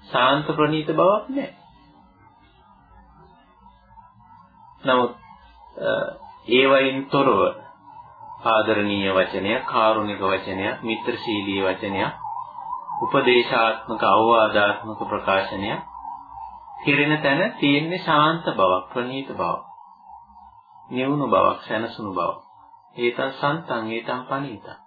සාන්ත ප්‍රණීත බවක් නැහැ. නමුත් ඒ වයින් තොරව ආදරණීය වචනයක්, කාරුණික වචනයක්, මිත්‍රශීලී වචනයක්, උපදේශාත්මක අවවාදාත්මක ප්‍රකාශනයක් කෙරෙන තැන තියෙන්නේ ශාන්ත බවක්, ප්‍රණීත බවක්. නිවුණු බවක්, සැනසුණු බවක්. ඒතන් සන්තං ඒතන් පනීතං.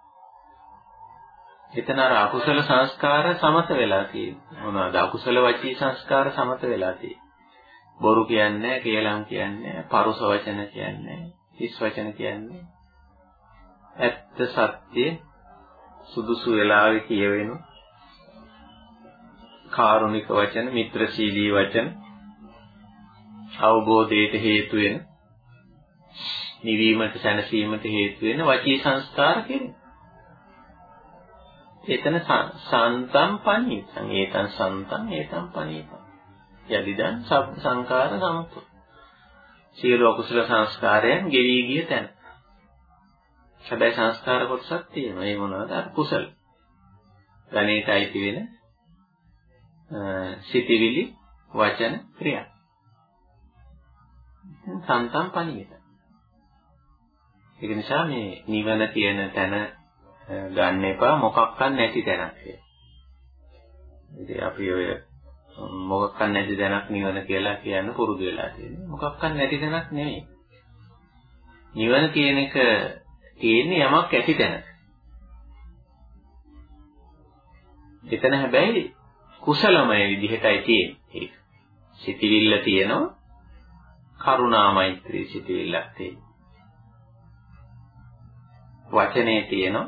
එතන අර අකුසල සංස්කාර සමත වෙලා තියෙනවා. මොනවාද? අකුසල වචී සංස්කාර සමත වෙලා තියෙනවා. බොරු කියන්නේ කේලම් කියන්නේ පරුස වචන කියන්නේ හිස් වචන කියන්නේ ඇත්ත සත්‍ය සුදුසු වෙලාවේ කියවෙන කාරුණික වචන මිත්‍රශීලී වචන අවබෝධයට හේතු වෙන නිවීමට සැනසීමට හේතු වෙන වචී සංස්කාර කියන්නේ එතන සන්තම් පනීතං ඒතං සන්තං ඒතං පනීතං යදිදන් සබ්බ සංකාර සමතු. සියලු අකුසල සංස්කාරයන් ගෙවි ගිය තැන. හැබැයි සංස්කාර කොටසක් තියෙනවා. ඒ මොනවද? අර කුසල. ගණේට අයිති වෙන සිතිවිලි, වචන, ක්‍රියා. සන්තම් පණිවිද. ඒක නිසා මේ නිවන තියෙන තැන ගන්න එපා මොකක්වත් නැති තැනක්. ඉතින් අපි ඔය මොකක්වත් නැති දැනක් නිවන කියලා කියන්න පුරුදු වෙලා තියෙනවා. මොකක්වත් නැති දැනක් නෙමෙයි. නිවන කියන එක තියෙන්නේ යමක් ඇති තැන. එතන හැබැයි කුසලමය විදිහටයි තියෙන්නේ. ඒක. සිතිවිල්ල තියෙනවා. කරුණා මෛත්‍රී සිතිවිල්ලක් තියෙනවා. වචනේ තියෙනවා.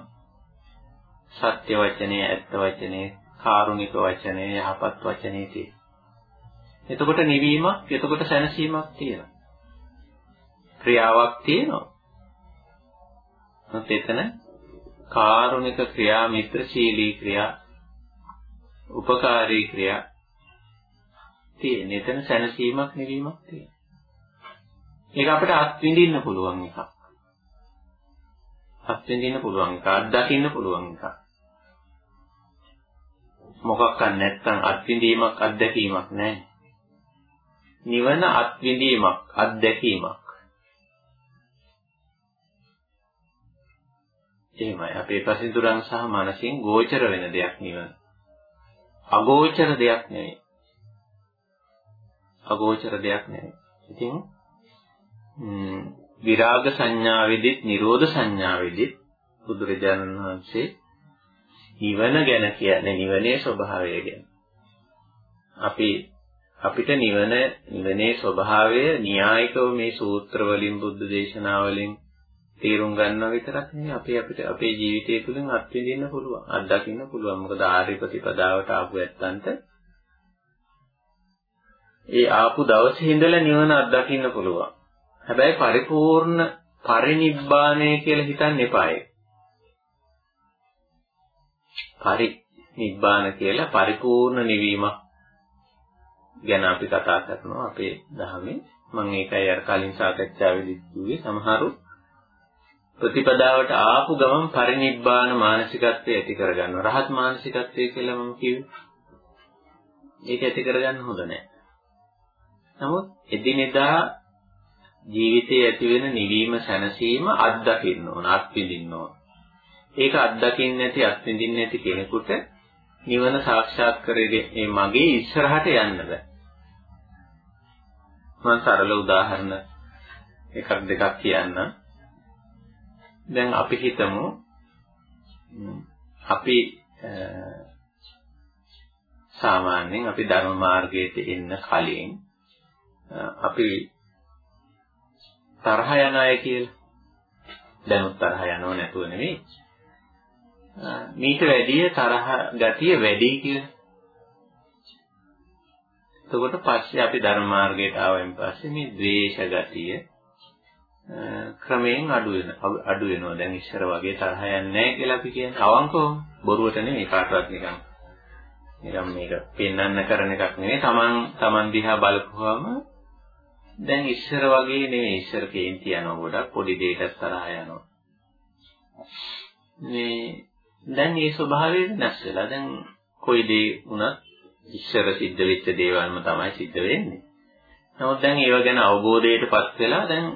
සත්‍ය වචනේ, ඇත්ත වචනේ, කාරුණික වචනේ යහපත් වචනේ තියෙන. එතකොට නිවීමක්, එතකොට සැනසීමක් තියෙනවා. ක්‍රියාවක් තියෙනවා. මොකද එතන කාරුණික ක්‍රියා, මිත්‍රශීලී ක්‍රියා, උපකාරී ක්‍රියා තියෙන. එතන සැනසීමක් නිවීමක් තියෙනවා. ඒක අපිට අත්විඳින්න පුළුවන් එකක්. අත්විඳින්න පුළුවන් එකක්, අත්දකින්න පුළුවන් එකක්. මොකක්වත් නැත්නම් අත්විඳීමක් අත්දැකීමක් නැහැ. නිවන අත්විඳීමක් අත්දැකීමක්. එහෙමයි අපේ පසින්දුරන් සහ මනසින් ගෝචර වෙන දෙයක් නිවන. අගෝචර දෙයක් නෙවෙයි. අගෝචර දෙයක් නෙවෙයි. ඉතින් විරාග සංඥාවේදීත් නිරෝධ සංඥාවේදීත් බුදුරජාණන් වහන්සේ නිවන ගැන කියන්නේ නිවනේ ස්වභාවය ගැන. අපි අපිට නිවන නිවනේ ස්වභාවය න්‍යායිකව මේ සූත්‍ර වලින් බුද්ධ දේශනා වලින් තේරුම් ගන්නවා විතරක් නෙවෙයි. අපි අපිට අපේ ජීවිතය තුළින් අත්විඳින්න පුළුවන් අත්දකින්න පුළුවන්. මොකද ආර්ය ප්‍රතිපදාවට ආපු ඇත්තන්ට ඒ ආපු දවසේ ඉඳලා නිවන අත්දකින්න පුළුවන්. හැබැයි පරිපූර්ණ පරිනිබ්බාණය කියලා හිතන්න එපායි පරිනිබ්බාන කියලා පරිපූර්ණ නිවීමක් ගැන අපි කතා කරනවා අපේ ධර්මයේ මම ඒකයි අර කලින් සාකච්ඡාවේදී කිව්වේ සමහරු ප්‍රතිපදාවට ආපු ගමන් පරිනිබ්බාන මානසිකත්වය ඇති කරගන්නවා. රහත් මානසිකත්වය කියලා මම කිව්වේ. ඒක ඇති කරගන්න හොඳ නැහැ. නමුත් එදිනෙදා ජීවිතයේ ඇති වෙන නිවීම සැනසීම අත්දකින්න ඕන, අත්විඳින්න ඕන. ඒක අත්දකින්න නැති, අත්විඳින්න නැති කෙනෙකුට නිවන සාක්ෂාත් කරගෙන මගේ ඉස්සරහට යන්න බෑ. මම සරල උදාහරණ එකක් දෙකක් කියන්නම්. දැන් අපි හිතමු අපි සාමාන්‍යයෙන් අපි ධර්ම මාර්ගයට එන්න කලින් අපි තරහ යන අය කියලා දැනුත් තරහ යනව නැතුව නෙවෙයි මීට වැඩිය තරහ ගතිය වැඩි කියලා එතකොට පස්සේ අපි ධර්ම මාර්ගයට ආවෙන් පස්සේ මේ ද්වේෂ ගතිය ක්‍රමයෙන් අඩු වෙන අඩු වෙනවා. දැන් ඉස්සර වගේ තරහ යන්නේ නැහැ කියලා අපි කියන්නේ. අවංකවම බොරුවට නෙමෙයි කාටවත් නිකන් නිකන් මේක පෙන්වන්න කරන එකක් නෙමෙයි. Taman Taman දිහා බලපුවාම දැන් ඉස්සර වගේ නෙමෙයි. ඉස්සර කේන්ති යනවා ගොඩක් පොඩි දෙයකට තරහ යනවා. මේ දැන් මේ ස්වභාවය වෙනස් වෙලා දැන් කොයි දේ වුණත් ඉස්සර සිද්ධ වෙච්ච දේවල්ම තමයි සිද්ධ වෙන්නේ. නමුත් දැන් ඒව ගැන අවබෝධයටපත් වෙලා දැන්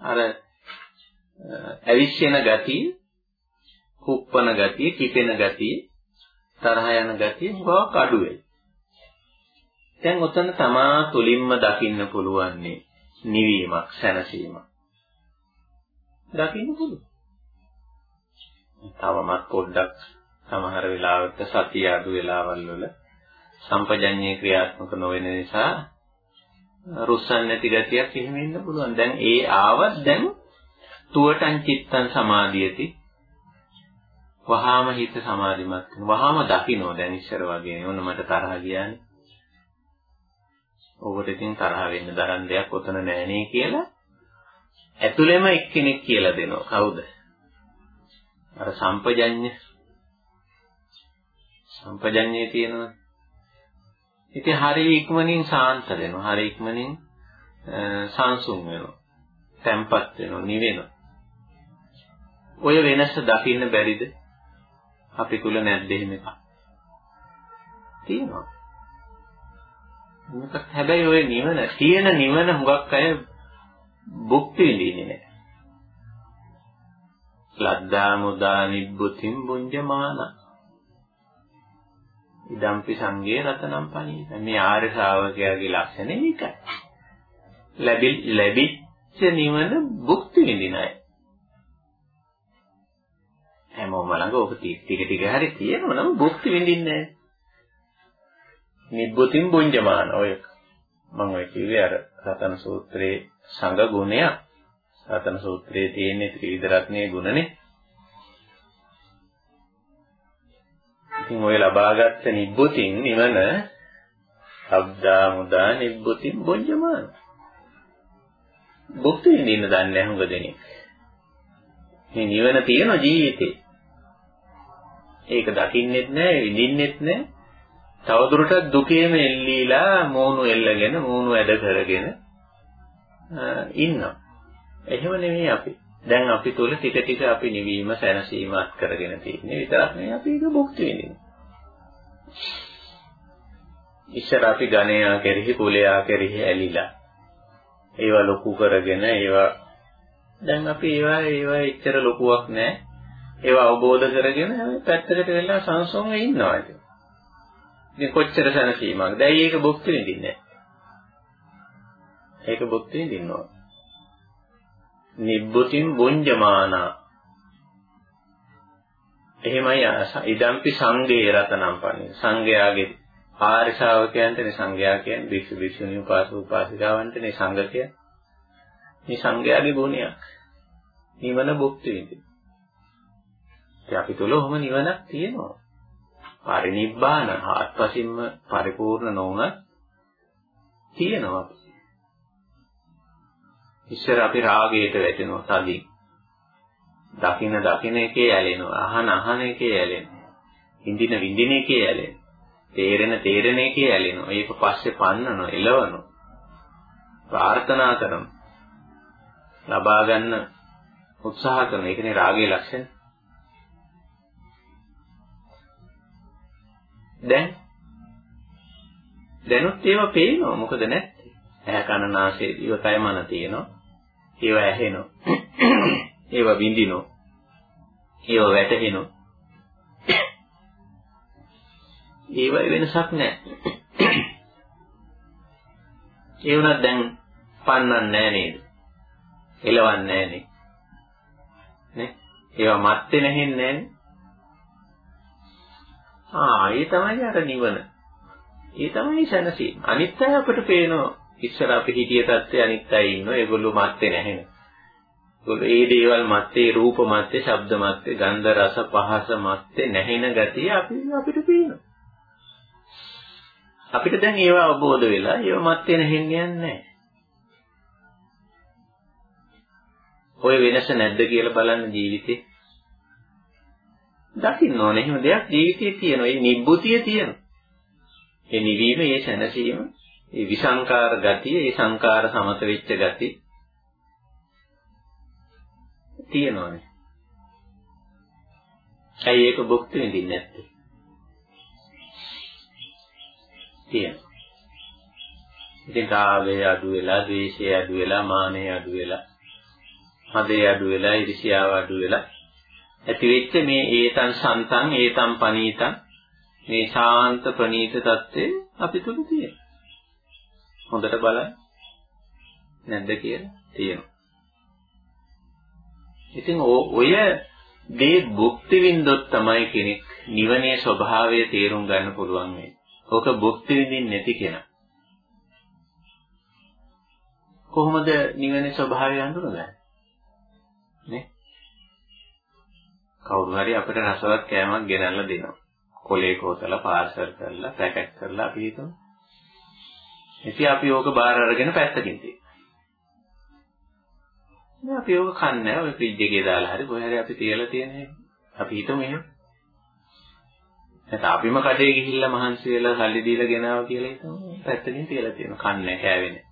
අර ඇවිස්සෙන ගතිය, කුප්පන ගතිය, කිපෙන ගතිය, තරහ යන ගතිය ගොඩක් අඩු වෙයි. දැන් උතන තමා තුලින්ම දකින්න පුළුවන්නේ නිවීමක්, සැනසීමක්. දකින්න පුළුවන්. තවමත් පොඩ්ඩක් සමහර වෙලාවට සතිය අඩු වෙලාවල් වල සම්පජඤ්ඤේ ක්‍රියාත්මක නොවන නිසා රුස්සන් නැති ගතියක් එහෙම ඉන්න පුළුවන්. දැන් ඒ ආවත් දැන් තුවටං චිත්තං සමාධියති. වහාම හිත සමාධිමත් වෙනවා. වහාම දකින්නෝ දැන් ඉස්සර වගේ නේ. ඔන්න මට තරහ ගියානේ. ඔබට ඉතින් තරහ වෙන්න දරන් දෙයක් ඔතන නෑනේ කියලා ඇතුළෙම එක්කෙනෙක් කියලා දෙනවා. කවුද? අර සම්පජඤ්ඤ සම්පජඤ්ඤේ තියෙනවා. ඉතින් හරි ඉක්මනින් සාන්ත වෙනවා. හරි ඉක්මනින් සංසුන් වෙනවා. තැම්පත් වෙනවා, නිවෙනවා. ඔය වෙනස දකින්න බැරිද? අපි තුල නැද්ද එහෙම එකක්? තියෙනවා. මොකක් හැබැයි ඔය නිවන තියෙන නිවන හුඟක් අය භුක්ති විඳින්නේ නැහැ. ලද්දා මුදා නිබ්බුතින් බුඤ්ජමානා ඉදම්පි සංගේ රතනම් පණීත. මේ ආර්ය ශ්‍රාවකයාගේ ලක්ෂණය ඒකයි. ලැබි ලැබිච්ච නිවන භුක්ති විඳින අය. හැමෝම ළඟ ඕක ටික ටික හරි තියෙනවා නම් භුක්ති විඳින්නේ නැහැ. නිබ්බුතින් බුඤ්ජමාන ඔය මම ඔය කිව්වේ අර රතන සූත්‍රයේ සංඝ ගුණය. රතන සූත්‍රයේ තියෙන ත්‍රිවිධ රත්නයේ ගුණනේ. ඉතින් ඔය ලබාගත් නිබ්බුතින් නිවන අබ්දා මුදා නිබ්බුතින් බොජ්ජමාන. භුක්ති විඳින්න දන්නේ නැහැ හුඟ දෙනෙක්. මේ නිවන තියෙන ජීවිතේ. ඒක දකින්නෙත් නැහැ, විඳින්නෙත් නැහැ. තවදුරටත් දුකේම එල්ලීලා මෝණු එල්ලගෙන, මෝණු ඇද කරගෙන ඉන්නවා. එහෙම නෙමෙයි අපි. දැන් අපි තුල ටික ටික අපි නිවීම සැනසීමත් කරගෙන තියෙන්නේ විතරක් නෙවෙයි අපි ඒක භුක්ති විඳින්නේ. ඉස්සර අපි ගණයා කෙරෙහි කුලයා කෙරෙහි ඇලිලා ඒවා ලොකු කරගෙන ඒවා දැන් අපි ඒවා ඒවා එච්චර ලොකුවක් නැහැ. ඒවා අවබෝධ කරගෙන පැත්තකට වෙලා සංසෝම ඉන්නවා ඉතින්. ඉතින් කොච්චර සැනසීමක්. දැන් ඒක භුක්ති විඳින්නේ නැහැ. ඒක භුක්ති විඳින්නවා. නිබ්බුතින් බුඤ්ජමානා එහෙමයි ඉදම්පි සංඝේ රතනම් පන්නේ. සංඝයාගේ ආර්ය ශ්‍රාවකයන්ටනේ සංඝයා කියන්නේ භික්ෂු භික්ෂුණී උපාසක උපාසිකාවන්ටනේ සංඝ කියන්නේ. මේ සංඝයාගේ ගුණයක්. නිවන භුක්ති විඳින. ඉතින් අපි තුල ඔහොම නිවනක් තියෙනවා. පරිනිබ්බාන ආත්පසින්ම පරිපූර්ණ නොවුනත් තියෙනවා. ඉස්සර අපි රාගයට වැටෙනවා තදින්. දකින දකින එකේ ඇලෙනවා. අහන අහන එකේ ඇලෙනවා. විඳින විඳින එකේ ඇලෙනවා. තේරෙන තේරෙන එකේ ඇලෙනවා. ඒක පස්සේ පන්නනවා, එලවනවා. ප්‍රාර්ථනා කරනවා. ලබා ගන්න උත්සාහ කරනවා. ඒකනේ රාගයේ ලක්ෂණ. දැන්? දැනුත් ඒවා පේනවා. මොකද නැත්තේ? ඇහැ කන නාසය දිව කය මන තියෙනවා. ඒවා ඇහෙනවා. ඒවා විඳිනවා. ඒවා වැටහෙනවා. ඒවා වෙනසක් නැහැ. ඒ වුණත් දැන් පන්නන්නේ නැහැ නේද? එලවන්නේ නැහැ නේ. නේ? ඒවා මත්තේ නැහෙන්නේ නැහැ ආ ඒ තමයි අර නිවන. ඒ තමයි සැනසීම. අනිත් අය අපිට පේනවා ඉස්සර අපි හිතිය තත්ත්වයේ අනිත් අය ඉන්නවා. ඒගොල්ලෝ මත්තේ නැහැ. ඒගොල්ලෝ ඒ දේවල් මත්තේ රූප මත්තේ, ශබ්ද මත්තේ, ගන්ධ රස පහස මත්තේ නැහෙන ගතිය අපි අපිට පේනවා. අපිට දැන් ඒවා අවබෝධ වෙලා ඒව මත්තේ නැහෙන්නේ නැහැ. ඔය වෙනස නැද්ද කියලා බලන්න ජීවිතේ දකින්න ඕනේ. එහෙම දෙයක් ජීවිතයේ තියෙනවා. ඒ නිබ්බුතිය තියෙනවා. ඒ නිවීම, ඒ සැනසීම, ඒ විසංකාර ගතිය, ඒ සංකාර සමත වෙච්ච ගතිය තියෙනවානේ. ඇයි ඒක භුක්ති විඳින්නේ නැත්තේ? තියෙනවා. ඉතින් රාගය අඩු වෙලා, ද්වේෂය අඩු වෙලා, මානය අඩු වෙලා, මදේ අඩු වෙලා, ඉරිසියාව අඩු වෙලා ඇති වෙච්ච මේ ඒතං සන්තං ඒතං පනීතං මේ ශාන්ත ප්‍රණීත தත්ත්වය අපි තුල තියෙනවා. හොඳට බලන්න. නැද්ද කියලා තියෙනවා. ඉතින් ඔය දේ භුක්ති විඳොත් තමයි කෙනෙක් නිවනේ ස්වභාවය තේරුම් ගන්න පුළුවන් වෙන්නේ. ඕක භුක්ති විඳින්නේ නැති කෙනා. කොහොමද නිවනේ ස්වභාවය අඳුරගන්නේ? කවුරු හරි අපිට රසවත් කෑමක් ගෙනල්ලා දෙනවා. කොලේ කොතලා පාර්සල් කරලා පැකට් කරලා අපි හිතමු. ඉතින් අපි ඕක බාර අරගෙන පැත්තකින් තියෙනවා. අපි ඕක කන්නේ ඔය ෆ්‍රිජ් එකේ දාලා හරි කොහේ හරි අපි තියලා තියෙන අපි හිතමු එහෙම. නැත්නම් අපිම කඩේ ගිහිල්ලා මහන්සි වෙලා සල්ලි දීලා ගෙනාවා කියලා හිතමු. පැත්තකින් තියලා තියෙනවා. කන්නේ කෑවෙන්නේ.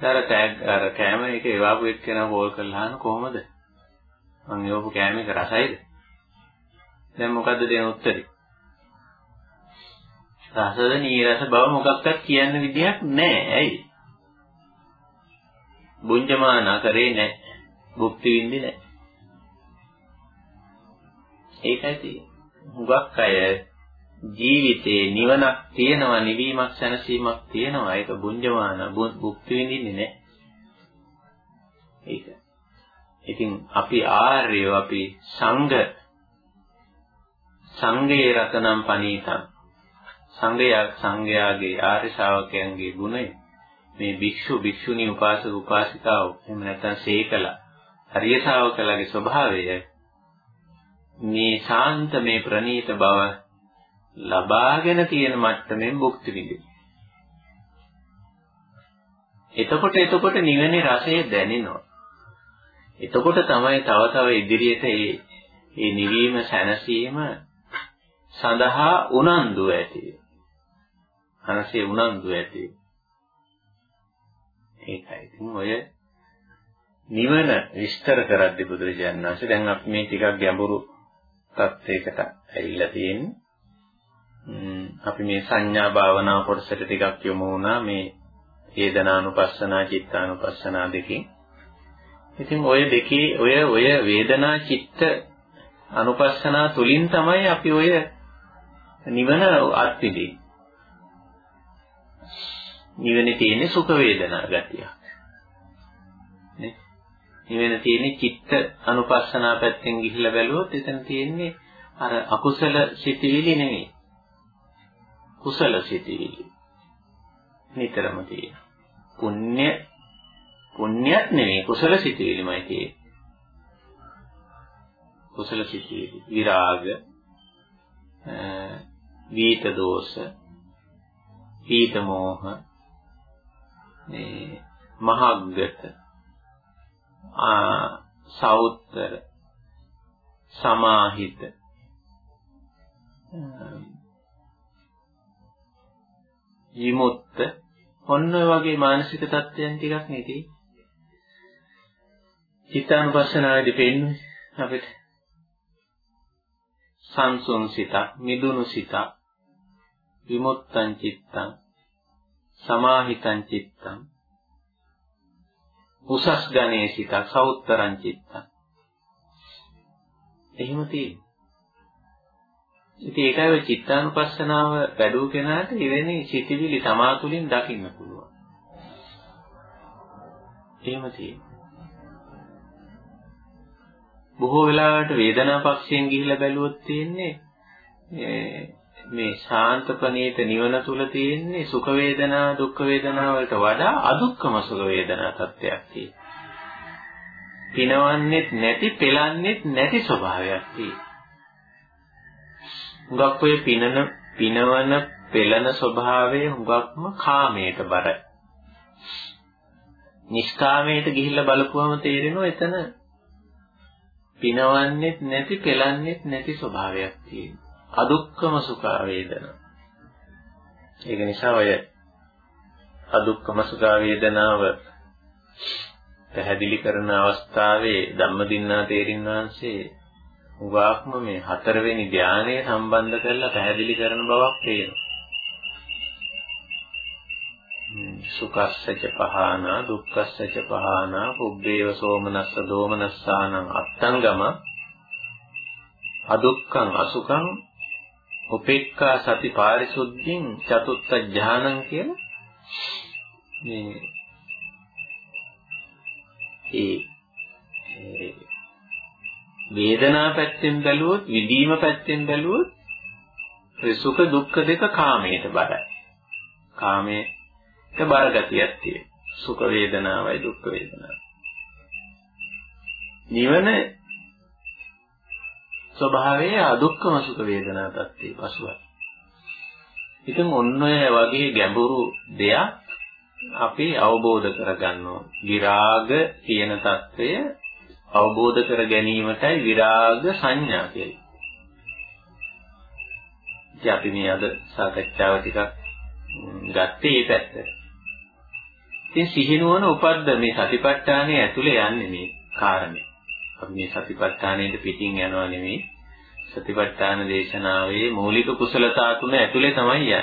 අර ටැග් අර කෑම එක එවාපු එක්කෙනා කෝල් කරලා අහන කොහමද? මං යවපු කෑම එක රසයිද? දැන් මොකද්ද දෙන උත්තරේ? රසද නීරස බව මොකක්වත් කියන්න විදියක් නැහැ. ඇයි? බුඤ්ජමාන කරේ නැහැ. භුක්ති විඳින්නේ නැහැ. ඒකයි තියෙන්නේ. හුඟක් අය ජීවිතේ නිවනක් තියෙනවා නිවීමක් සැනසීමක් තියෙනවා ඒක බුඤ්ජමාන භුක්ති විඳින්නේ නැහැ. ඒක. ඉතින් අපි ආර්යව අපි සංඝ සංඝේ රතනම් පනීතං සංඝයා සංඝයාගේ ආර්ය ශාවකයන්ගේ ගුණය මේ භික්ෂු භික්ෂුණී උපාසක උපාසිකාව එහෙම නැත්නම් සීකලා හරිය ශාවකලාගේ ස්වභාවය මේ ශාන්ත මේ ප්‍රණීත බව ලබාගෙන තියෙන මට්ටමින් භුක්ති විඳින. එතකොට එතකොට නිවනේ රසය දැනෙනවා. එතකොට තමයි තව තව ඉදිරියට මේ මේ නිවීම සැනසීම සඳහා උනන්දු ඇති. අනසේ උනන්දු ඇති. ඒකයි. ඉතින් ඔය නිවන විස්තර කරද්දී බුදුරජාණන් වහන්සේ දැන් අපි මේ ටිකක් ගැඹුරු තත්යකට ඇවිල්ලා තියෙන්නේ. අපි මේ සංඥා භාවනා කොටසට ටිකක් යොමු වුණා මේ වේදනානුපස්සනා චිත්තානුපස්සනා දෙකෙන්. ඉතින් ඔය දෙකේ ඔය ඔය වේදනා චිත්ත අනුපස්සනා තුලින් තමයි අපි ඔය නිවන අත්විඳින්නේ. නිවනේ තියෙන සුඛ වේදනා ගතිය. නේ? නිවෙන තියෙන්නේ චිත්ත අනුපස්සනා පැත්තෙන් ගිහිල්ලා බැලුවොත් එතන තියෙන්නේ අර අකුසල සිතිවිලි නෙවෙයි. කුසල සිතිවිලි. නිතරම තියෙන. පුණ්‍ය පුණ්‍යත් නෙවෙයි කුසල සිතිවිලිමයි තියෙන්නේ. කුසල සිතිවිලි. විරාග වීත දෝෂ පීත මෝහ මේ මහග්ගත ආ සෞත්තර සමාහිත විමුක්ත. ඔන්න ඔය වගේ මානසික තත්ත්වයන් ටිකක් නෙති චිත්තානුපස්සනාවේදී පෙන්නේ අපිට සංසුන් සිතක් මිදුණු සිතක් විමුක්තං චිත්තං සමාහිතං චිත්තං උසස් ගණේ සිතක් සෞත්තරං චිත්තං එහෙම තියෙනවා ඉතින් ඒකයි ඔය චිත්තානුපස්සනාව වැඩුව කෙනාට එවැනි සිතිවිලි තමා තුළින් දකින්න පුළුවන්. එහෙම තියෙනවා. බොහෝ වෙලාවට වේදනා පක්ෂයෙන් ගිහිල්ලා බැලුවොත් තියෙන්නේ මේ ශාන්ත ප්‍රණීත නිවන තුල තියෙන්නේ සුඛ වේදනා දුක්ඛ වේදනා වලට වඩා අදුක්කම සුඛ වේදනා තත්ත්වයක් තියෙනවා. පිනවන්නෙත් නැති, පෙලන්නෙත් නැති ස්වභාවයක් තියෙනවා. හුඟක් ඔය පිනන පිනවන පෙළන ස්වභාවය හුඟක්ම කාමයට බරයි. නිෂ්කාමයට ගිහිල්ලා බලපුවම තේරෙනවා එතන පිනවන්නෙත් නැති පෙළන්නෙත් නැති ස්වභාවයක් තියෙනවා. අදුක්කම සුඛ වේදනා. ඒක නිසා ඔය අදුක්කම සුඛ වේදනාව පැහැදිලි කරන අවස්ථාවේ ධම්මදින්නා තේරින් වහන්සේ උගාක්ම මේ හතරවෙනි ධානය සම්බන්ධ කරලා පැහැදිලි කරන බවක් පේනවා. සුඛස්සච පහානා දුක්ඛස්සච පහානා පුබ්බේව සෝමනස්ස දෝමනස්සානං අත්තංගම අදුක්ඛං අසුඛං උපේක්ඛා සති පාරිශුද්ධින් චතුත්ථ ඥානං කියන මේ ඒ වේදනා පැත්තෙන් බැලුවොත් විදීම පැත්තෙන් බැලුවොත් සුඛ දුක්ඛ දෙක කාමයට බරයි. කාමයට එක බරගතියක් තියෙනවා. සුඛ වේදනාවයි දුක් වේදනාවයි. නිවන ස්වභාවයේ අදුක්කම සුඛ වේදනා තත්ත්වයේ පසුවයි. ඉතින් ඔන්න ඔය වගේ ගැඹුරු දෙයක් අපි අවබෝධ කරගන්නවා. විරාග කියන తත්වය අවබෝධ කර ගැනීමටයි විරාග සංඥා කියන්නේ. ඉතින් අපි මේ අද සාකච්ඡාව ටිකක් ගත්තේ මේ පැත්තට. ඉතින් සිහිනුවන උපද්ද මේ සතිපට්ඨානයේ ඇතුලේ යන්නේ මේ කාරණේ. අපි මේ සතිපට්ඨානයේ පිටින් යනවා නෙමෙයි. සතිපට්ඨාන දේශනාවේ මූලික කුසලතා තුන ඇතුලේ තමයි යන්නේ.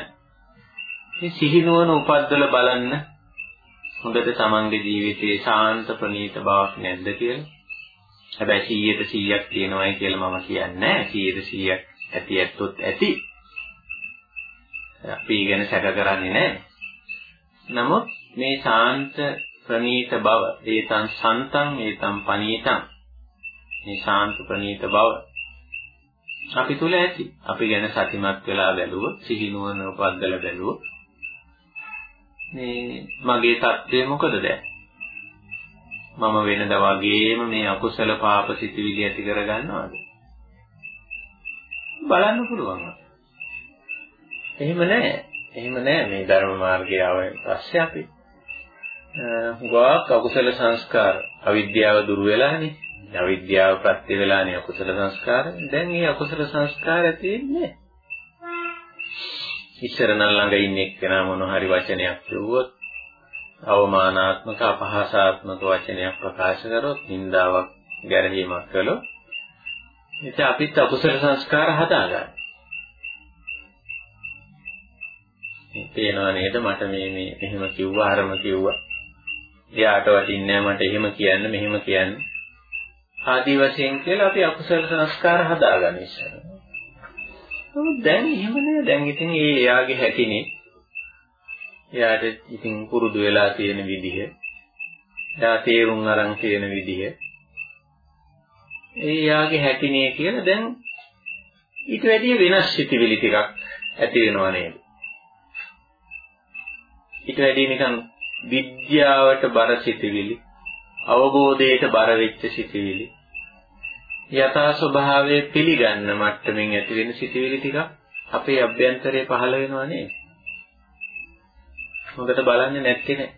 මේ සිහිනුවන උපද්දල බලන්න හොඳට තමන්ගේ ජීවිතයේ ශාන්ත ප්‍රණීත බවක් නැද්ද කියලා හැබැයි 100ට 100ක් තියෙනවායි කියලා මම කියන්නේ 100ට 100ක් ඇති ඇත්තොත් ඇති. අපි ගැන සැක කරන්නේ නැහැ. නමුත් මේ ශාන්ත ප්‍රණීත බව, ඒතං සන්තං ඒතං පනීතං. මේ ශාන්ත ප්‍රණීත බව අපි තුල ඇති. අපි ගැන සතිමත් වෙලා බැලුවොත්, සිහිනුවන උපද්දලා බැලුවොත් මේ මගේ தත්ත්වය මොකද දැන්? මම වෙනද වගේම මේ අකුසල පාප සිතිවිලි ඇති කරගන්නවද? බලන්න පුළුවන්. එහෙම නැහැ. එහෙම නැහැ මේ ධර්ම මාර්ගය ආවෙන් පස්සේ අපි හුඟක් අකුසල සංස්කාර අවිද්‍යාව දුරු වෙලානේ. අවිද්‍යාව ප්‍රත්‍ය වෙලානේ අකුසල සංස්කාර. දැන් මේ අකුසල සංස්කාර තියෙන්නේ ඉස්සර නම් ළඟ ඉන්න එක්කෙනා මොන හරි වචනයක් කිව්වොත් අවමානාත්මක අපහාසාත්මක වචනයක් ප්‍රකාශ කරොත් නින්දාවක් ගැරහීමක් කළොත් ඉතින් අපිත් අකුසල සංස්කාර හදාගන්න. තේනවා නේද මට මේ මේ එහෙම කිව්වා අරම කිව්වා. එයාට වටින්නේ මට එහෙම කියන්න මෙහෙම කියන්න. ආදී වශයෙන් කියලා අපි අකුසල සංස්කාර හදාගන්න ඉස්සර. දැන් එහෙම නෑ දැන් ඉතින් ඒ එයාගේ හැටිනේ එයාට ඉතින් පුරුදු වෙලා තියෙන විදිහ යා තේරුම් අරන් තියෙන විදිහ ඒ යාගේ හැටිනේ කියලා දැන් ඊට වැඩිය වෙනස් සිතිවිලි ටිකක් ඇති වෙනව නේද? ඊට වැඩිය නිකන් විද්‍යාවට බර සිතිවිලි, අවබෝධයට බර වෙච්ච සිතිවිලි, යථා ස්වභාවය පිළිගන්න මට්ටමින් ඇති වෙන සිතිවිලි ටිකක් අපේ අභ්‍යන්තරයේ පහළ වෙනව නේද? හොඳට බලන්නේ නැත්තේ නේ.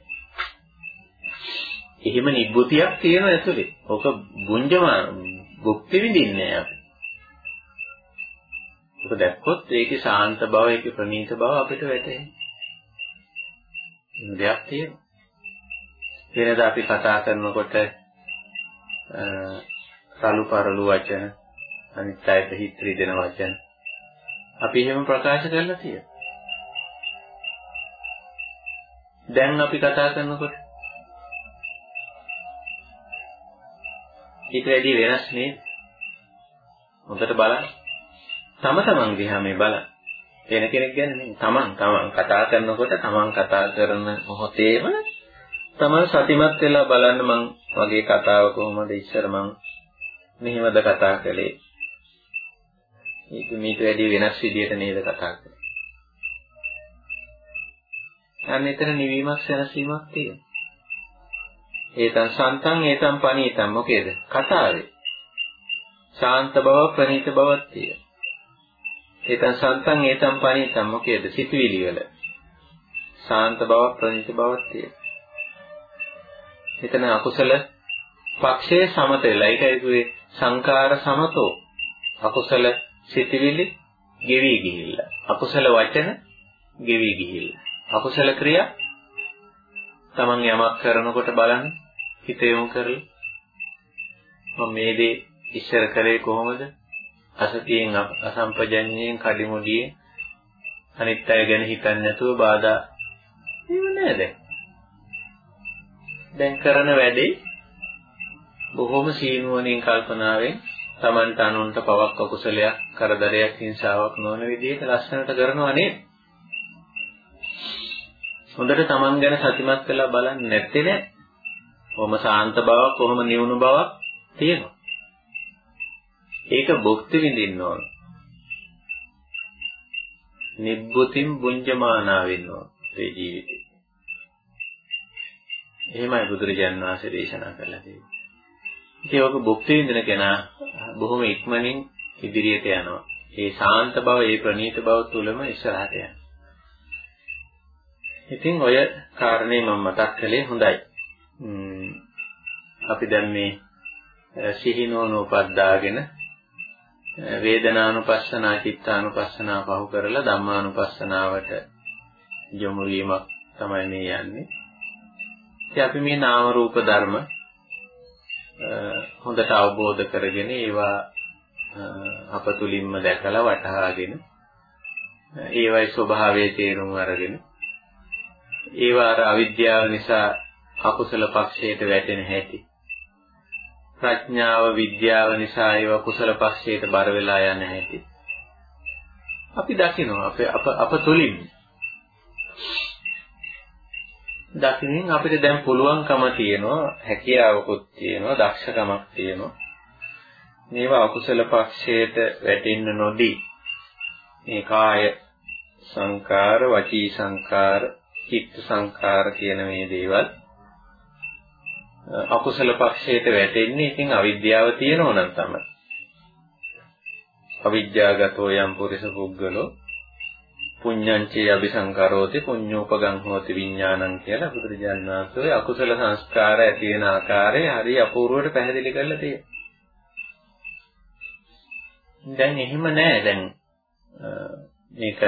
එහෙම නිබ්බුතියක් තියෙනවා ඇතුලේ. ඕක බුඤ්ජමාන භුක්ති විඳින්නේ අපි. ඔක දැක්කොත් ඒකේ ශාන්ත බව, ඒකේ ප්‍රණීත බව අපිට වැටහෙනවා. දෙයක් තියෙනවා. වෙනදා අපි කතා කරනකොට සලු පරලු වචන අනිත් අයට හිත රිදෙන වචන අපි එහෙම ප්‍රකාශ කරලා තියෙනවා. දැන් අපි කතා කරනකොට ඊට වැඩි වෙනස් නේද? හොඳට බලන්න. තම තමන් දිහා මේ බලන්න. වෙන කෙනෙක් ගැන නෙමෙයි. තමන් තමන් කතා කරනකොට තමන් කතා කරන මොහොතේම තමන් සතිමත් වෙලා බලන්න මං වගේ කතාව කොහොමද ඉස්සර මං මෙහෙමද කතා කළේ. ඒක මීට වැඩි වෙනස් විදියට නේද කතා කරන්නේ. අන්න එතන නිවීමක් සැනසීමක් තියෙනවා. ඒතන් සන්තං ඒතන් පනීතං මොකේද? කතාවේ. ශාන්ත බව ප්‍රණීත බවක් තියෙනවා. ඒතන් සන්තං ඒතන් පනීතං මොකේද? සිතුවිලි වල. ශාන්ත බවක් ප්‍රණීත බවක් තියෙනවා. එතන අකුසල පක්ෂයේ සමතෙලා. ඒකයි කිව්වේ සංකාර සමතෝ. අකුසල සිතුවිලි ගෙවි ගිහිල්ලා. අකුසල වචන ගෙවි ගිහිල්ලා. අකුසල ක්‍රියා තමන් යමක් කරනකොට බලන්න හිත යොමු කරලා මම මේ දේ ඉස්සර කරේ කොහොමද අසතියෙන් අසම්පජඤ්ඤයෙන් කඩිමුඩියෙන් අනිත් අය ගැන හිතන්නේ නැතුව බාධා ඒව නෑ දැන් දැන් කරන වැඩේ බොහොම සීනුවණින් කල්පනාවෙන් Tamanට අනුන්ට පවක් අකුසලයක් කරදරයක් හිංසාවක් නොවන විදිහට ලස්සනට කරනවා නේද හොඳට Taman ගැන සතිමත් වෙලා බලන්නේ නැත්තේ නෑ. කොහොම සාන්ත බවක් කොහොම නිවුණු බවක් තියෙනවා. ඒක භුක්ති විඳින්න ඕන. නිබ්බුතින් බුඤ්ජමානා වෙන්න ඕන ඒ ජීවිතේ. එහෙමයි බුදුරජාණන් වහන්සේ දේශනා කරලා තියෙන්නේ. ඉතින් ඔක භුක්ති විඳින කෙනා බොහොම ඉක්මනින් ඉදිරියට යනවා. ඒ ශාන්ත බව, ඒ ප්‍රණීත බව තුලම ඉස්සරහට යනවා. ඉතින් ඔය කාරණේ මම මතක් කළේ හොඳයි. අපි දැන් මේ සිහිනෝන උපද්දාගෙන වේදනානුපස්සනා චිත්තානුපස්සනා පහු කරලා ධම්මානුපස්සනාවට යොමු වීමක් තමයි මේ යන්නේ. ඉතින් අපි මේ නාම රූප ධර්ම හොඳට අවබෝධ කරගෙන ඒවා අප තුලින්ම දැකලා වටහාගෙන ඒවයි ස්වභාවය තේරුම් අරගෙන ඒවා අර අවිද්‍යාව නිසා අකුසල පක්ෂයට වැටෙන හැටි. ප්‍රඥාව විද්‍යාව නිසා ඒවා කුසල පක්ෂයට බර වෙලා යන හැටි. අපි දකිනවා අපේ අප අප තුලින්. දකින්න අපිට දැන් පුළුවන්කම තියෙනවා හැකියාවකුත් තියෙනවා දක්ෂකමක් තියෙනවා මේවා අකුසල පක්ෂයට වැටෙන්න නොදී මේ කාය සංකාර වචී සංකාර චිත්ත සංකාර කියන මේ දේවල් අකුසල පක්ෂයට වැටෙන්නේ ඉතින් අවිද්‍යාව තියෙනව නම් තමයි. අවිද්‍යාවගතෝ යම් පුරිස පුද්ගලෝ පුඤ්ඤංචේ අபிසංකරෝති පුඤ්ඤෝපගං හෝති විඥානං කියලා බුදුරජාණන් වහන්සේ අකුසල සංස්කාර ඇති වෙන ආකාරය හරි අපූර්වවට පැහැදිලි කරලා තියෙනවා. දැන් එහෙම නෑ දැන් මේක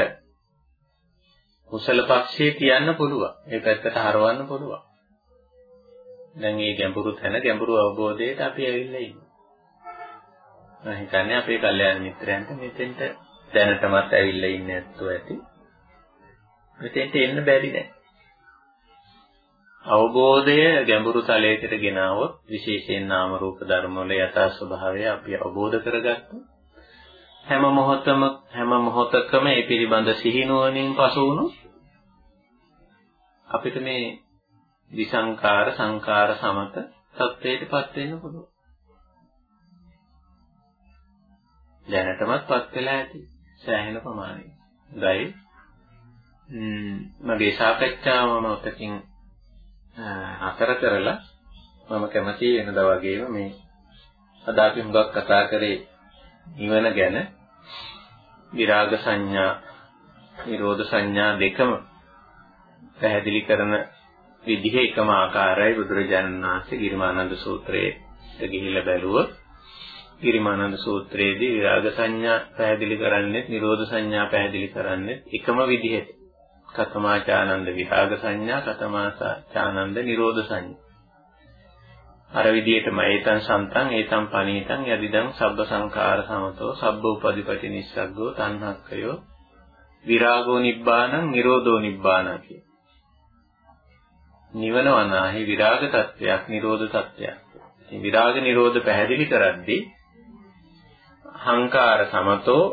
කුසල පක්ෂයේ තියන්න පුළුවන්. ඒ පැත්තට හරවන්න පුළුවන්. දැන් මේ ගැඹුරු තැන ගැඹුරු අවබෝධයට අපි ඇවිල්ලා ඉන්නවා. මම හිතන්නේ අපේ කල්යාණ මිත්‍රයන්ට මෙතෙන්ට දැනටමත් ඇවිල්ලා ඉන්නේ නැත්තෝ ඇති. මෙතෙන්ට එන්න බැරි නෑ. අවබෝධය ගැඹුරු තලයකට ගෙනාවොත් විශේෂයෙන් නාම රූප ධර්ම වල යථා ස්වභාවය අපි අවබෝධ කරගත්තොත් හැම මොහොතම හැම මොහොතකම ඒ පිළිබඳ සිහිනුවණින් පසු වුණොත් අපිට මේ විසංකාර සංකාර සමත තත්ත්වයටපත් වෙන්න පුළුවන්. දැනටමත්පත් වෙලා ඇති සෑහෙන ප්‍රමාණයක. හොඳයි. මගේ සාකච්ඡාව මම ඔතකින් අතර කරලා මම කැමති වෙනදා වගේම මේ අද අපි හුඟක් කතා කරේ නිවන ගැන විරාග සංඥා නිරෝධ සංඥා දෙකම පැහැදිලි කරන විදිහ එකම ආකාරයි බුදුරජාණන් වහන්සේ ගිරිමානන්ද සූත්‍රයේ ගිහිල්ලා බැලුවොත් ගිරිමානන්ද සූත්‍රයේදී විරාග සංඥා පැහැදිලි කරන්නේ නිරෝධ සංඥා පැහැදිලි කරන්නේ එකම විදිහට කතමාචානන්ද විරාග සංඥා කතමාචානන්ද නිරෝධ සංඥා අර විදිහටම ඒතං සන්තං ඒතං පනීතං යදිදං සබ්බ සංඛාර සමතෝ සබ්බ උපදිපටි නිස්සග්ගෝ තණ්හක්කයෝ විරාගෝ නිබ්බානං නිරෝධෝ නිබ්බානං කිය. නිවන වනාහි විරාග තත්වයක් නිරෝධ තත්වයක්. ඉතින් විරාග නිරෝධ පැහැදිලි කරද්දී හංකාර සමතෝ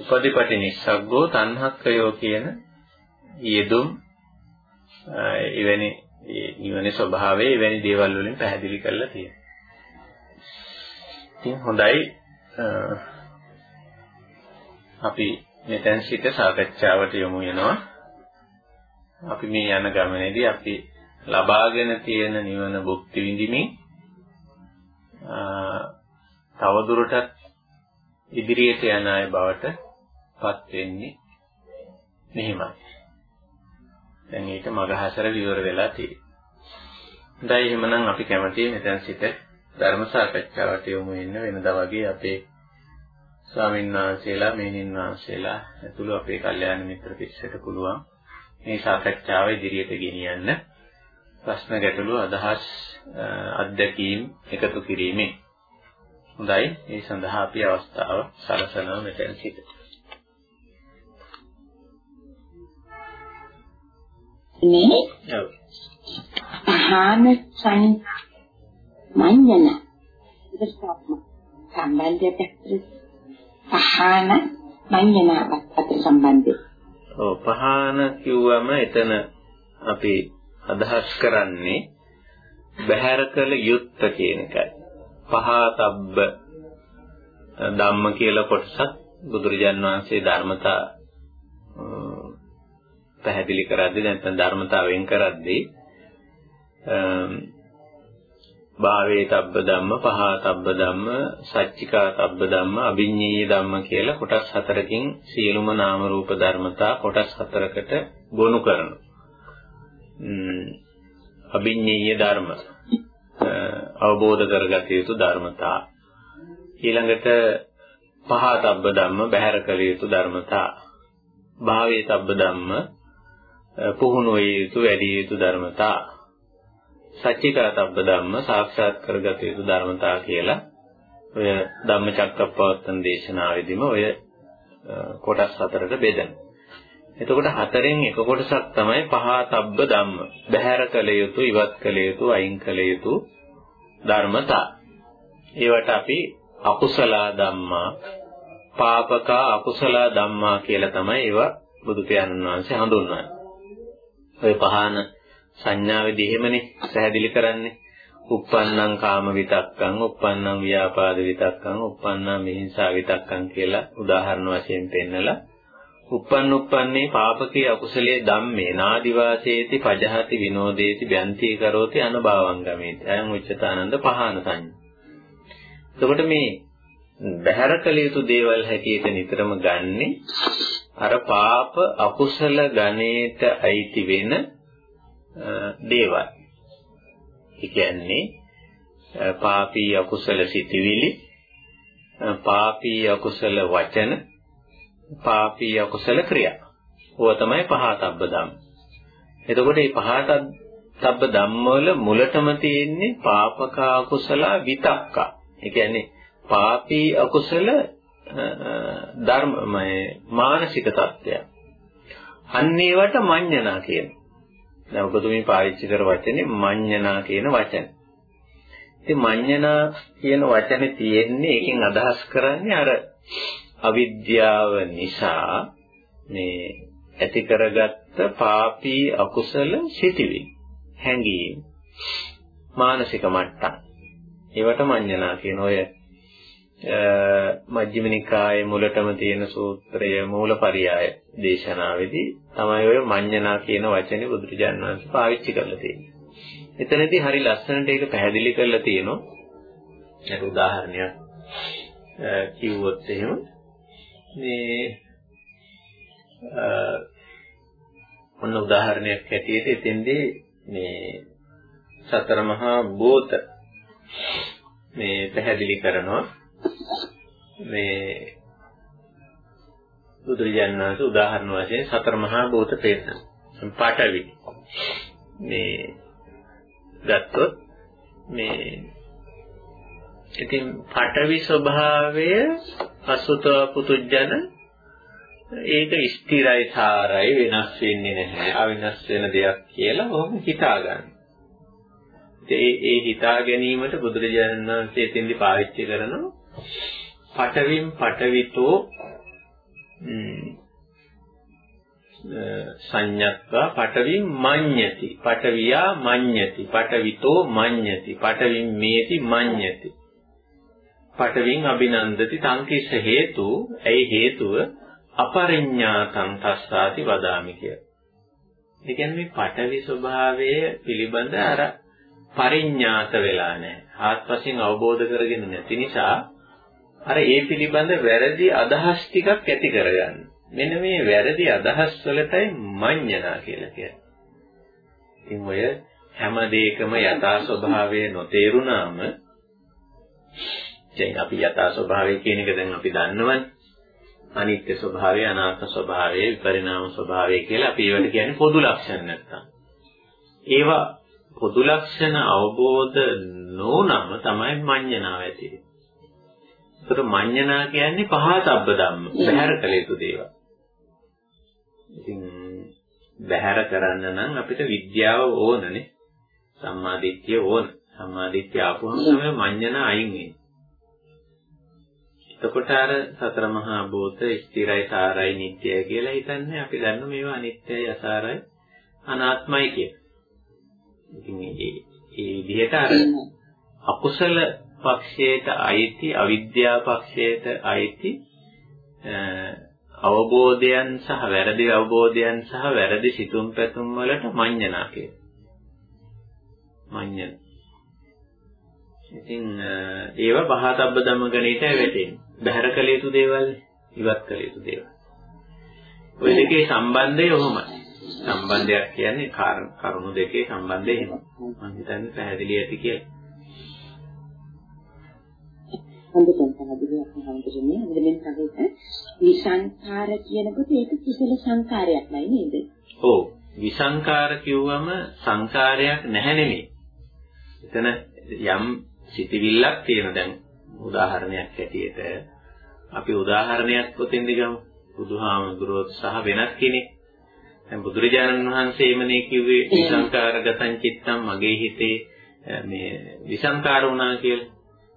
උපදිපටි නිස්සග්ගෝ තණ්හක්කයෝ කියන යෙදුම් එවැනි නිවනේ ස්වභාවය එවැනි දේවල් වලින් පැහැදිලි කරලා තියෙනවා. ඉතින් හොඳයි අපි මෙතෙන් සිට සාකච්ඡාවට යමු වෙනවා. අපි මේ යන ගමනේදී අපි ලබාගෙන තියෙන නිවන භුක්ති විඳිමින් තවදුරටත් ඉදිරියට යන අය බවට පත් වෙන්නේ මෙහිමයි. දැන් ඒක මගහසර විවර වෙලා තියෙනවා. හොඳයි එහෙමනම් අපි කැමතියි මෙතන සිට ධර්ම සාකච්ඡාවට යොමු වෙන්න වෙනදා වගේ අපේ ස්වාමීන් වහන්සේලා මෙහෙණින් වහන්සේලා ඇතුළු අපේ කල්යාණ මිත්‍ර පිරිසට පුළුවන් මේ සාකච්ඡාව ඉදිරියට ගෙනියන්න ප්‍රශ්න ගැටලු අදහස් අත්දැකීම් එකතු කිරීමෙන්. හොඳයි. ඒ සඳහා අපි අවස්ථාව සලසනවා මෙතන සිට. මේ පහන සං මඤ්ඤන සම්බන්ධයක් පහන මඤ්ඤනාවත් අතර සම්බන්ධය. ඔව්. පහන කිව්වම එතන අපි අදහස් කරන්නේ බහැර කළ යුත්ත කියන එකයි. පහතබ්බ ධම්ම කියලා කොටසක් බුදුරජාන් වහන්සේ ධර්මතා පැහැදිලි කරද්දී නැත්නම් ධර්මතාවයෙන් කරද්දී භාවේ තබ්බ ධම්ම පහා තබ්බ ධම්ම සච්චිකා තබ්බ ධම්ම අභිඤ්ඤේය ධම්ම කියලා කොටස් හතරකින් සියලුම නාම රූප ධර්මතා කොටස් හතරකට ගොනු කරනවා. අභිඤ්ඤේය ධර්ම. අවබෝධ කරගත යුතු ධර්මතා. ඊළඟට පහා තබ්බ ධම්ම බහැර කළ යුතු ධර්මතා. භාවේ තබ්බ ධම්ම පුහුණු වේ යුතු වැඩි යුතු ධර්මතා. සච්චිකාතබ්බ ධම්ම සාක්ෂාත් කරගත යුතු ධර්මතා කියලා ඔය ධම්මචක්කප්පවත්තන දේශනාවේදීම ඔය කොටස් හතරට බෙදෙනවා. එතකොට හතරෙන් එක කොටසක් තමයි පහතබ්බ ධම්ම. බහැර කළ යුතු, ඉවත් කළ යුතු, අයින් කළ යුතු ධර්මතා. ඒවට අපි අකුසල ධම්මා, පාපක අකුසල ධම්මා කියලා තමයි ඒවා බුදු පියාණන් වහන්සේ හඳුන්වන්නේ. ඔය පහන සංඥාවේදී එහෙමනේ පැහැදිලි කරන්නේ. uppannam කාම විතක්කං, uppannam ව්‍යාපාද විතක්කං, uppannam මිහිංසා විතක්කං කියලා උදාහරණ වශයෙන් පෙන්නලා uppන්න uppන්නේ පාපකේ අකුසලයේ ධම්මේ නාදිවාසේති පජහති විනෝදේති බ්‍යන්ති කරෝති අනභවං ගමේති අයං උච්චතානන්ද පහන සංඥා. එතකොට මේ බහැර කළ යුතු දේවල් හැටියට නිතරම ගන්නේ අර පාප අකුසල ගණේට අයිති වෙන දේවල්. ඒ කියන්නේ පාපී අකුසල සිතිවිලි, පාපී අකුසල වචන, පාපී අකුසල ක්‍රියා. ඕවා තමයි පහතබ්බ ධම්ම. එතකොට මේ පහතබ්බ ධම්ම වල මුලටම තියෙන්නේ පාපක අකුසල විතක්ක. ඒ කියන්නේ පාපී අකුසල ධර්මමය මානසික තත්ත්වය. අන්න ඒවට මඤ්ඤණා කියනවා. දැන් ඔබතුමී පාවිච්චි කර වචනේ මඤ්ඤණා කියන වචන. ඉතින් මඤ්ඤණා කියන වචනේ තියෙන්නේ ඒකෙන් අදහස් කරන්නේ අර අවිද්‍යාව නිසා මේ ඇති කරගත්ත පාපී අකුසල සිටිවිලි හැඟීම් මානසික මට්ටම් ඒවට මඤ්ඤණා කියන ඔය මජ්ක්‍ධිම නිකායේ මුලටම තියෙන සූත්‍රය මූලපරියාය දේශනාවේදී තමයි ඔය මඤ්ඤණා කියන වචනේ බුදුරජාණන් වහන්සේ පාවිච්චි කරලා තියෙන්නේ. එතනදී හරි ලස්සනට ඒක පැහැදිලි කරලා තියෙනවා. ඒක උදාහරණයක් කිව්වොත් එහෙම මේ ඔන්න උදාහරණයක් ඇටියෙට එතෙන්දී මේ සතර මහා භූත මේ පැහැදිලි කරනවා මේ බුදුරජාණන් වහන්සේ උදාහරණ වශයෙන් සතර මහා භූත පෙන්නන. පාඨවි මේ ගත්තොත් මේ ඉතින් පාඨවි ස්වභාවය අසුතව පුතුජන ඒක ස්ථිරයි සාරයි වෙනස් වෙන්නේ නැහැ අවිනස් වෙන දෙයක් කියලා ඔහොම හිතා ගන්න. ඒ ඒ හිතා ගැනීමට බුදුරජාණන් වහන්සේ එතෙන්දි පාවිච්චි කරනවා පඨවින් පඨවිතෝ සංඤත්වා පඨවින් මඤ්ඤති. පඨවියා මඤ්ඤති. පඨවිතෝ මඤ්ඤති. පඨවින් මේති මඤ්ඤති. පඨවින් අභිනන්දති තංකිස හේතු ඇයි හේතුව අපරිඤ්ඤාතං තස්සාති වදාමි කිය. ඒ කියන්නේ මේ පඨවි ස්වභාවය පිළිබඳ අර පරිඤ්ඤාත වෙලා නැහැ. ආත්පසින් අවබෝධ කරගෙන නැති නිසා අර ඒ පිළිබඳ වැරදි අදහස් ටිකක් ඇති කරගන්න. මෙන්න මේ වැරදි අදහස් වලටයි මඤ්ඤණා කියලා කියන්නේ. ඉතින් ඔය හැම දෙයකම යථා ස්වභාවය නොතේරුණාම දැන් අපි යථා ස්වභාවය කියන එක දැන් අපි දන්නවනේ. අනිත්‍ය ස්වභාවය, අනාත්ම ස්වභාවය, විපරිණාම ස්වභාවය කියලා අපි ඒවට කියන්නේ පොදු ලක්ෂණ නැත්තම්. ඒවා පොදු ලක්ෂණ අවබෝධ නොවුනම තමයි මඤ්ඤණාව ඇති වෙන්නේ. ඒකට මඤ්ඤණා කියන්නේ පහතබ්බ ධම්ම, බහැර කළ යුතු දේවල්. ඉතින් බහැර කරන්න නම් අපිට විද්‍යාව ඕනනේ. සම්මාදිට්ඨිය ඕන. සම්මාදිට්ඨිය ආපුවම තමයි මඤ්ඤණා අයින් වෙන්නේ. එතකොට අර සතර මහා භූත ස්ථිරයි සාරයි නිට්ටයයි කියලා හිතන්නේ අපි දන්න මේවා අනිත්‍යයි අසාරයි අනාත්මයි කියලා. ඉතින් මේ ඒ විදිහට අර අකුසල පක්ෂයට අයිති අවිද්‍යා පක්ෂයට අයිති අවබෝධයන් සහ වැරදි අවබෝධයන් සහ වැරදි සිතුම් පැතුම් වලට මඤ්ඤණා කියනවා. මඤ්ඤණ. ඉතින් ඒව බහතබ්බ ධම්ම ගණිතය වැටෙන්නේ. බහැර කළ යුතු දේවල් ඉවත් කළ යුතු දේවල්. ওই දෙකේ සම්බන්ධය ඔහොමයි. සම්බන්ධයක් කියන්නේ කරුණු දෙකේ සම්බන්ධය එහෙම. මම හිතන්නේ පැහැදිලි ඇති කියලා. හොඳට පැහැදිලි අපහාන්තරනේ මෙන්න කවුද විසංකාර කියනකොට ඒක කුසල සංකාරයක් නයි නේද? ඔව් විසංකාර කිව්වම සංකාරයක් නැහැ නෙමෙයි. එතන යම් සිතිවිල්ලක් තියෙන දැන් උදාහරණයක් ඇටියට අපි උදාහරණයක් පොතෙන්ද ගමු. බුදුහාමුදුරුවෝ සහ වෙනත් කෙනෙක්. දැන් බුදුරජාණන් වහන්සේමනේ කිව්වේ විසංකාරගතං චිත්තං මගේ හිතේ මේ විසංකාර වුණා කියලා.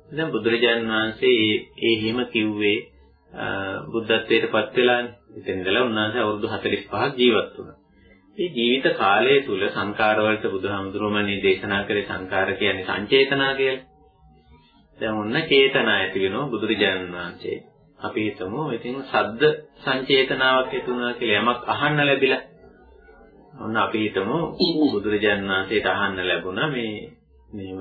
දැන් බුදුරජාණන් වහන්සේ ඒ හිම කිව්වේ බුද්ධත්වයට පත් වෙලානේ. ඉතින් ඉඳලා උන්වහන්සේ අවුරුදු 45ක් ජීවත් වුණා. මේ ජීවිත කාලය තුල සංකාර වලට බුදුහාමුදුරුවෝමනේ දේශනා කරේ සංකාර කියන්නේ සංචේතනා කියලා. දැන් ඔන්න චේතනා ඇති වෙනවා බුදුරජාණන් වහන්සේ. අපි හිතමු ඉතින් සද්ද සංචේතනාවක් ඇති වුණා කියලා යමක් අහන්න ලැබිලා. ඔන්න අපි හිතමු බුදුරජාණන් වහන්සේට අහන්න ලැබුණා මේ මේ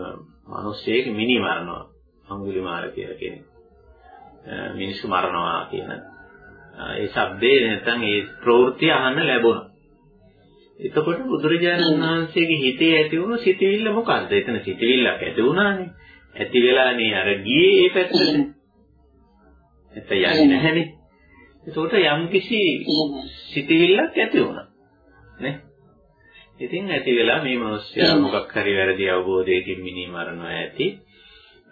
මිනිස්සෙක් මිනි මරනවා. අඟුලිමාල කියලා කෙනෙක්. මිනිස්සු මරනවා කියන ඒ શબ્දේ නැත්නම් ඒ ප්‍රවෘත්ති අහන්න ලැබුණා. එතකොට බුදුරජාණන් වහන්සේගේ හිතේ ඇති වුණු සිතවිල්ල මොකද්ද? එතන සිතවිල්ලක් ඇති වුණානේ. ඇති වෙලානේ අර ගියේ ඒ පැත්තට. එතන යන්නේ නැහැනේ. එතකොට යම් කිසි සිතවිල්ලක් ඇති වුණා. නේ? ඉතින් ඇති වෙලා මේ මිනිස්සයා මොකක් හරි වැරදි අවබෝධයකින් මිනි මරනවා ඇති.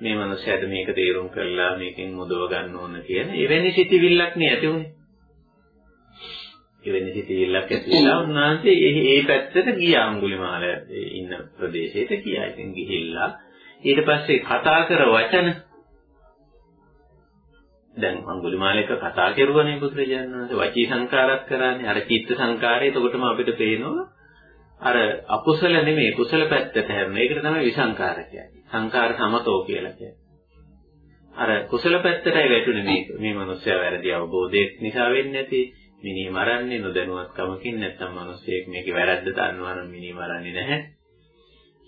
මේ මිනිස්සයාට මේක තේරුම් කරලා මේකෙන් මුදව ගන්න ඕන කියන එවැනි සිතවිල්ලක් නේ ඇති උනේ. එවැනි සිතවිල්ලක් ඇති වෙලා උන්වහන්සේ ඒ පැත්තට ගියා අඟුලිමාල ඉන්න ප්‍රදේශයට ගියා. ඉතින් ගිහිල්ලා ඊට පස්සේ කතා කර වචන දැන් අඟුලිමාලයක කතා කරුවනේ බුදුරජාණන් වහන්සේ වචී සංකාරات කරානේ අර චිත්ත සංකාරය එතකොටම අපිට පේනවා අර අකුසල නෙමෙයි කුසල පැත්තට හැරෙන. ඒකට තමයි විසංකාර කියන්නේ. සංකාර සමතෝ කියලා කියන්නේ. අර කුසල පැත්තටයි වැටුනේ මේක. මේ මිනිස්සයා වැරදි අවබෝධයක් නිසා වෙන්නේ නැති මිනී මරන්නේ නොදැනුවත්කමකින් නැත්නම් මිනිස්සෙක් මේකේ වැරද්ද දන්නවා නම් මිනී මරන්නේ නැහැ.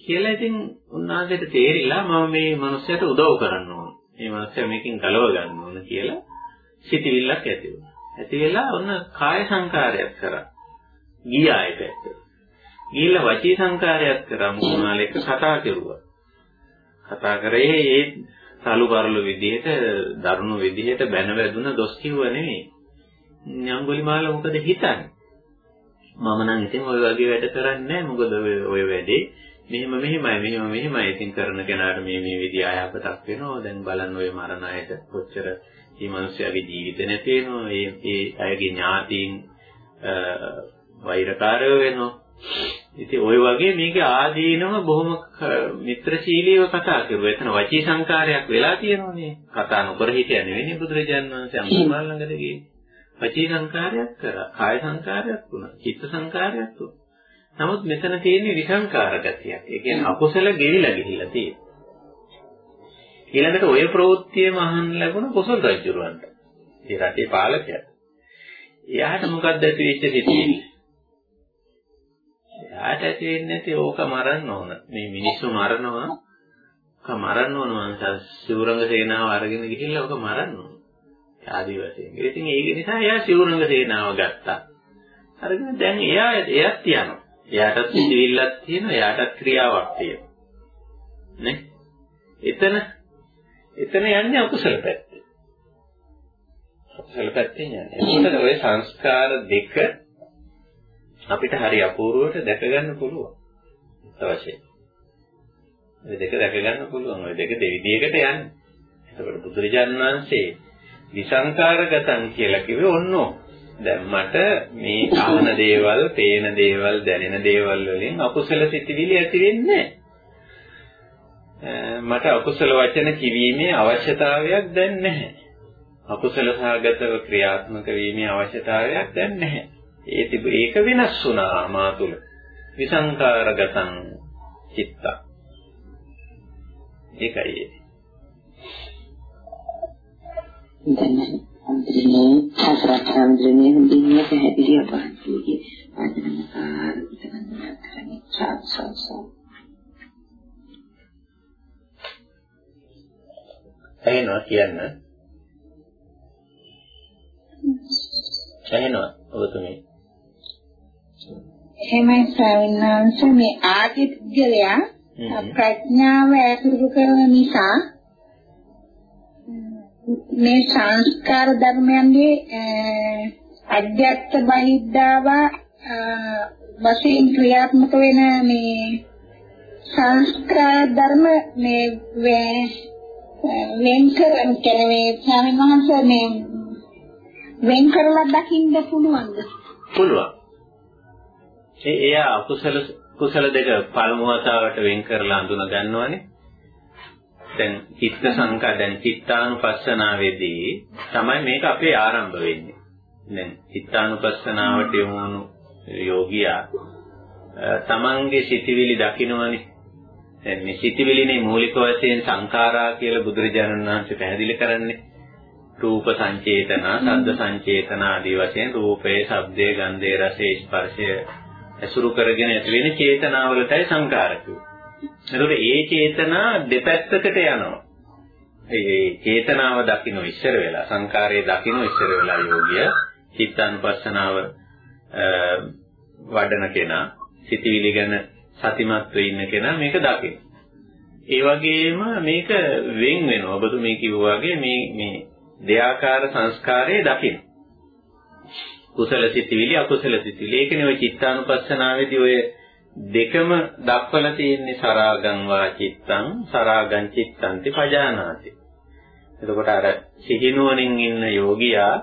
කියලා ඉතින් උන්වහන්සේට තේරිලා මම මේ මිනිස්සයාට උදව් කරන්න ඕන. මේ මිනිස්සයා මේකෙන් ගලව ගන්න ඕන කියලා සිතවිල්ලක් ඇති වුණා. ඇති වෙලා ඔන්න කාය සංකාරයක් කරා. ගියා ඒ පැත්තට. ගිහිල්ලා වචී සංකාරයක් කරා මුණාල එක කතා කරුවා. කතා කරේ ඒ සලු කරලු විදිහට දරුණු විදිහට බැන වැදුන දොස් කිව්ව නෙමෙයි. අඟුලිමාල මොකද හිතන්නේ? මම නම් ඉතින් ওই වගේ වැඩ කරන්නේ නැහැ. මොකද ඔය වැඩේ මෙහෙම මෙහෙමයි මෙහෙම මෙහෙමයි ඉතින් කරන කෙනාට මේ මේ විදිහ අයහපතක් වෙනවා. දැන් බලන්න ඔය මරණ අයට කොච්චර මේ මිනිස්යාගේ ජීවිත නැති වෙනවා. ඒ ඒ අයගේ ඥාතීන් වෛරකාරයෝ වෙනවා. ඉතින් ওই වගේ මේකේ ආදීනව බොහොම මිත්‍රශීලීව කතා කරුවා. එතන වචී සංකාරයක් වෙලා තියෙනවනේ. කතා නොකර හිටිය නෙවෙයි බුදුරජාණන් වහන්සේ අම්බුමාල් ළඟට ගියේ. වචී සංකාරයක් කරා. කාය සංකාරයක් වුණා. චිත්ත සංකාරයක් වුණා. නමුත් මෙතන තියෙන්නේ විසංකාර ගතියක්. ඒ කියන්නේ අකුසල ගෙවිලා ගිහිල්ලා තියෙන්නේ. ඊළඟට ওই ප්‍රවෘත්තියම අහන්න ලැබුණ කොසල් රජුරවන්ට. ඒ රටේ පාලකයා. එයාට මොකක්ද ඇති වෙච්ච සිතිවිලි? එයාට ඇති වෙන්නේ නැති ඕක මරන්න ඕන. මේ මිනිස්සු මරනවා. ඕක මරන්න ඕන මං සිවුරංග සේනාව අරගෙන ගිහිල්ලා ඕක මරන්න ඕන. ආදී වශයෙන්. ඉතින් ඒක නිසා එයා සිවුරංග සේනාව ගත්තා. අරගෙන දැන් එයා එයත් යනවා. එයාටත් සිතිවිල්ලක් තියෙනවා, එයාටත් ක්‍රියාවක් තියෙනවා. නේ? එතන එතන යන්නේ අකුසල පැත්ත. අකුසල පැත්තෙන් යන්නේ. එතකොට ওই සංස්කාර දෙක අපිට හරි අපූර්වට දැක ගන්න පුළුවන්. අවශ්‍යයි. මේ දෙක දැක ගන්න පුළුවන්. ওই දෙක දෙවිදියකට යන්නේ. එතකොට බුදුරජාණන් වහන්සේ විසංකාරගතං කියලා කිව්වේ ඔන්නෝ. දැන් මට මේ අහන දේවල්, පේන දේවල්, දැනෙන දේවල් වලින් අකුසල සිතිවිලි ඇති වෙන්නේ මට අකුසල වචන කිවීමේ අවශ්‍යතාවයක් දැන් නැහැ. අකුසල සහගතව ක්‍රියාත්මක වීමේ අවශ්‍යතාවයක් දැන් නැහැ. ඒ තිබ ඒක වෙනස් වුණා මා තුල. විසංකාරගතං චිත්ත. ඒකයි ඒ. දැන් අන්තිමේ සාස්ත්‍රාන්තරනේ හොඳින් පැහැදිලි අපහසුයි. ආදරණකාර විතරන්න කරන්නේ චාත් සල්සෝ. ඇහෙනවා කියන්න. ඇහෙනවා ඔබතුමී. එහෙමයි ස්වාමීන් වහන්සේ මේ ආර්ය පුද්ගලයා ප්‍රඥාව ඇසුරු කරන නිසා මේ සංස්කාර ධර්මයන්ගේ අධ්‍යාත්ම බහිද්ධාව වශයෙන් ක්‍රියාත්මක වෙන මේ සංස්කාර ධර්ම මේ වෙන් කරන කියන්නේ ස්වාමීන් වහන්සේ මේ වෙන් කරලා දකින්න පුළුවන්ද? පුළුවන්. ඒ එයා අකුසල කුසල දෙක පළමු වතාවට වෙන් කරලා අඳුන ගන්නවනේ. දැන් චිත්ත සංකා දැන් චිත්තානුපස්සනාවේදී තමයි මේක අපේ ආරම්භ වෙන්නේ. දැන් චිත්තානුපස්සනාවට යොමු වුණු යෝගියා තමන්ගේ සිතිවිලි දකින්නවනේ. දැන් මේ සිතිවිලිනේ මූලික වශයෙන් සංඛාරා කියලා බුදුරජාණන් වහන්සේ පැහැදිලි කරන්නේ. රූප සංචේතනා, ශබ්ද සංචේතනා ආදී වශයෙන් රූපේ, ශබ්දේ, ගන්ධේ, රසේ, ස්පර්ශය ඇසුරු කරගෙන ඇති වෙන චේතනාවලටයි සංකාර එතකොට ඒ චේතනා දෙපැත්තකට යනවා. ඒ චේතනාව දකින්න ඉස්සර වෙලා සංකාරයේ දකින්න ඉස්සර වෙලා යෝගිය චිත්තානුපස්සනාව වඩන කෙනා සිතවිලි ගැන සතිමත්ව ඉන්න කෙනා මේක දකින්න. ඒ වගේම මේක වෙන් වෙනවා. ඔබතු මේ කිව්වා වගේ මේ මේ දෙයාකාර සංස්කාරයේ දකින්න. කුසල සිතිවිලි අකුසල සිතිවිලි. ඒකනේ ඔය චිත්තානුපස්සනාවේදී ඔය දෙකම දක්වලා තියෙන්නේ සරාගං වා චිත්තං සරාගං චිත්තන්ති පජානාති. එතකොට අර සිහිනුවණින් ඉන්න යෝගියා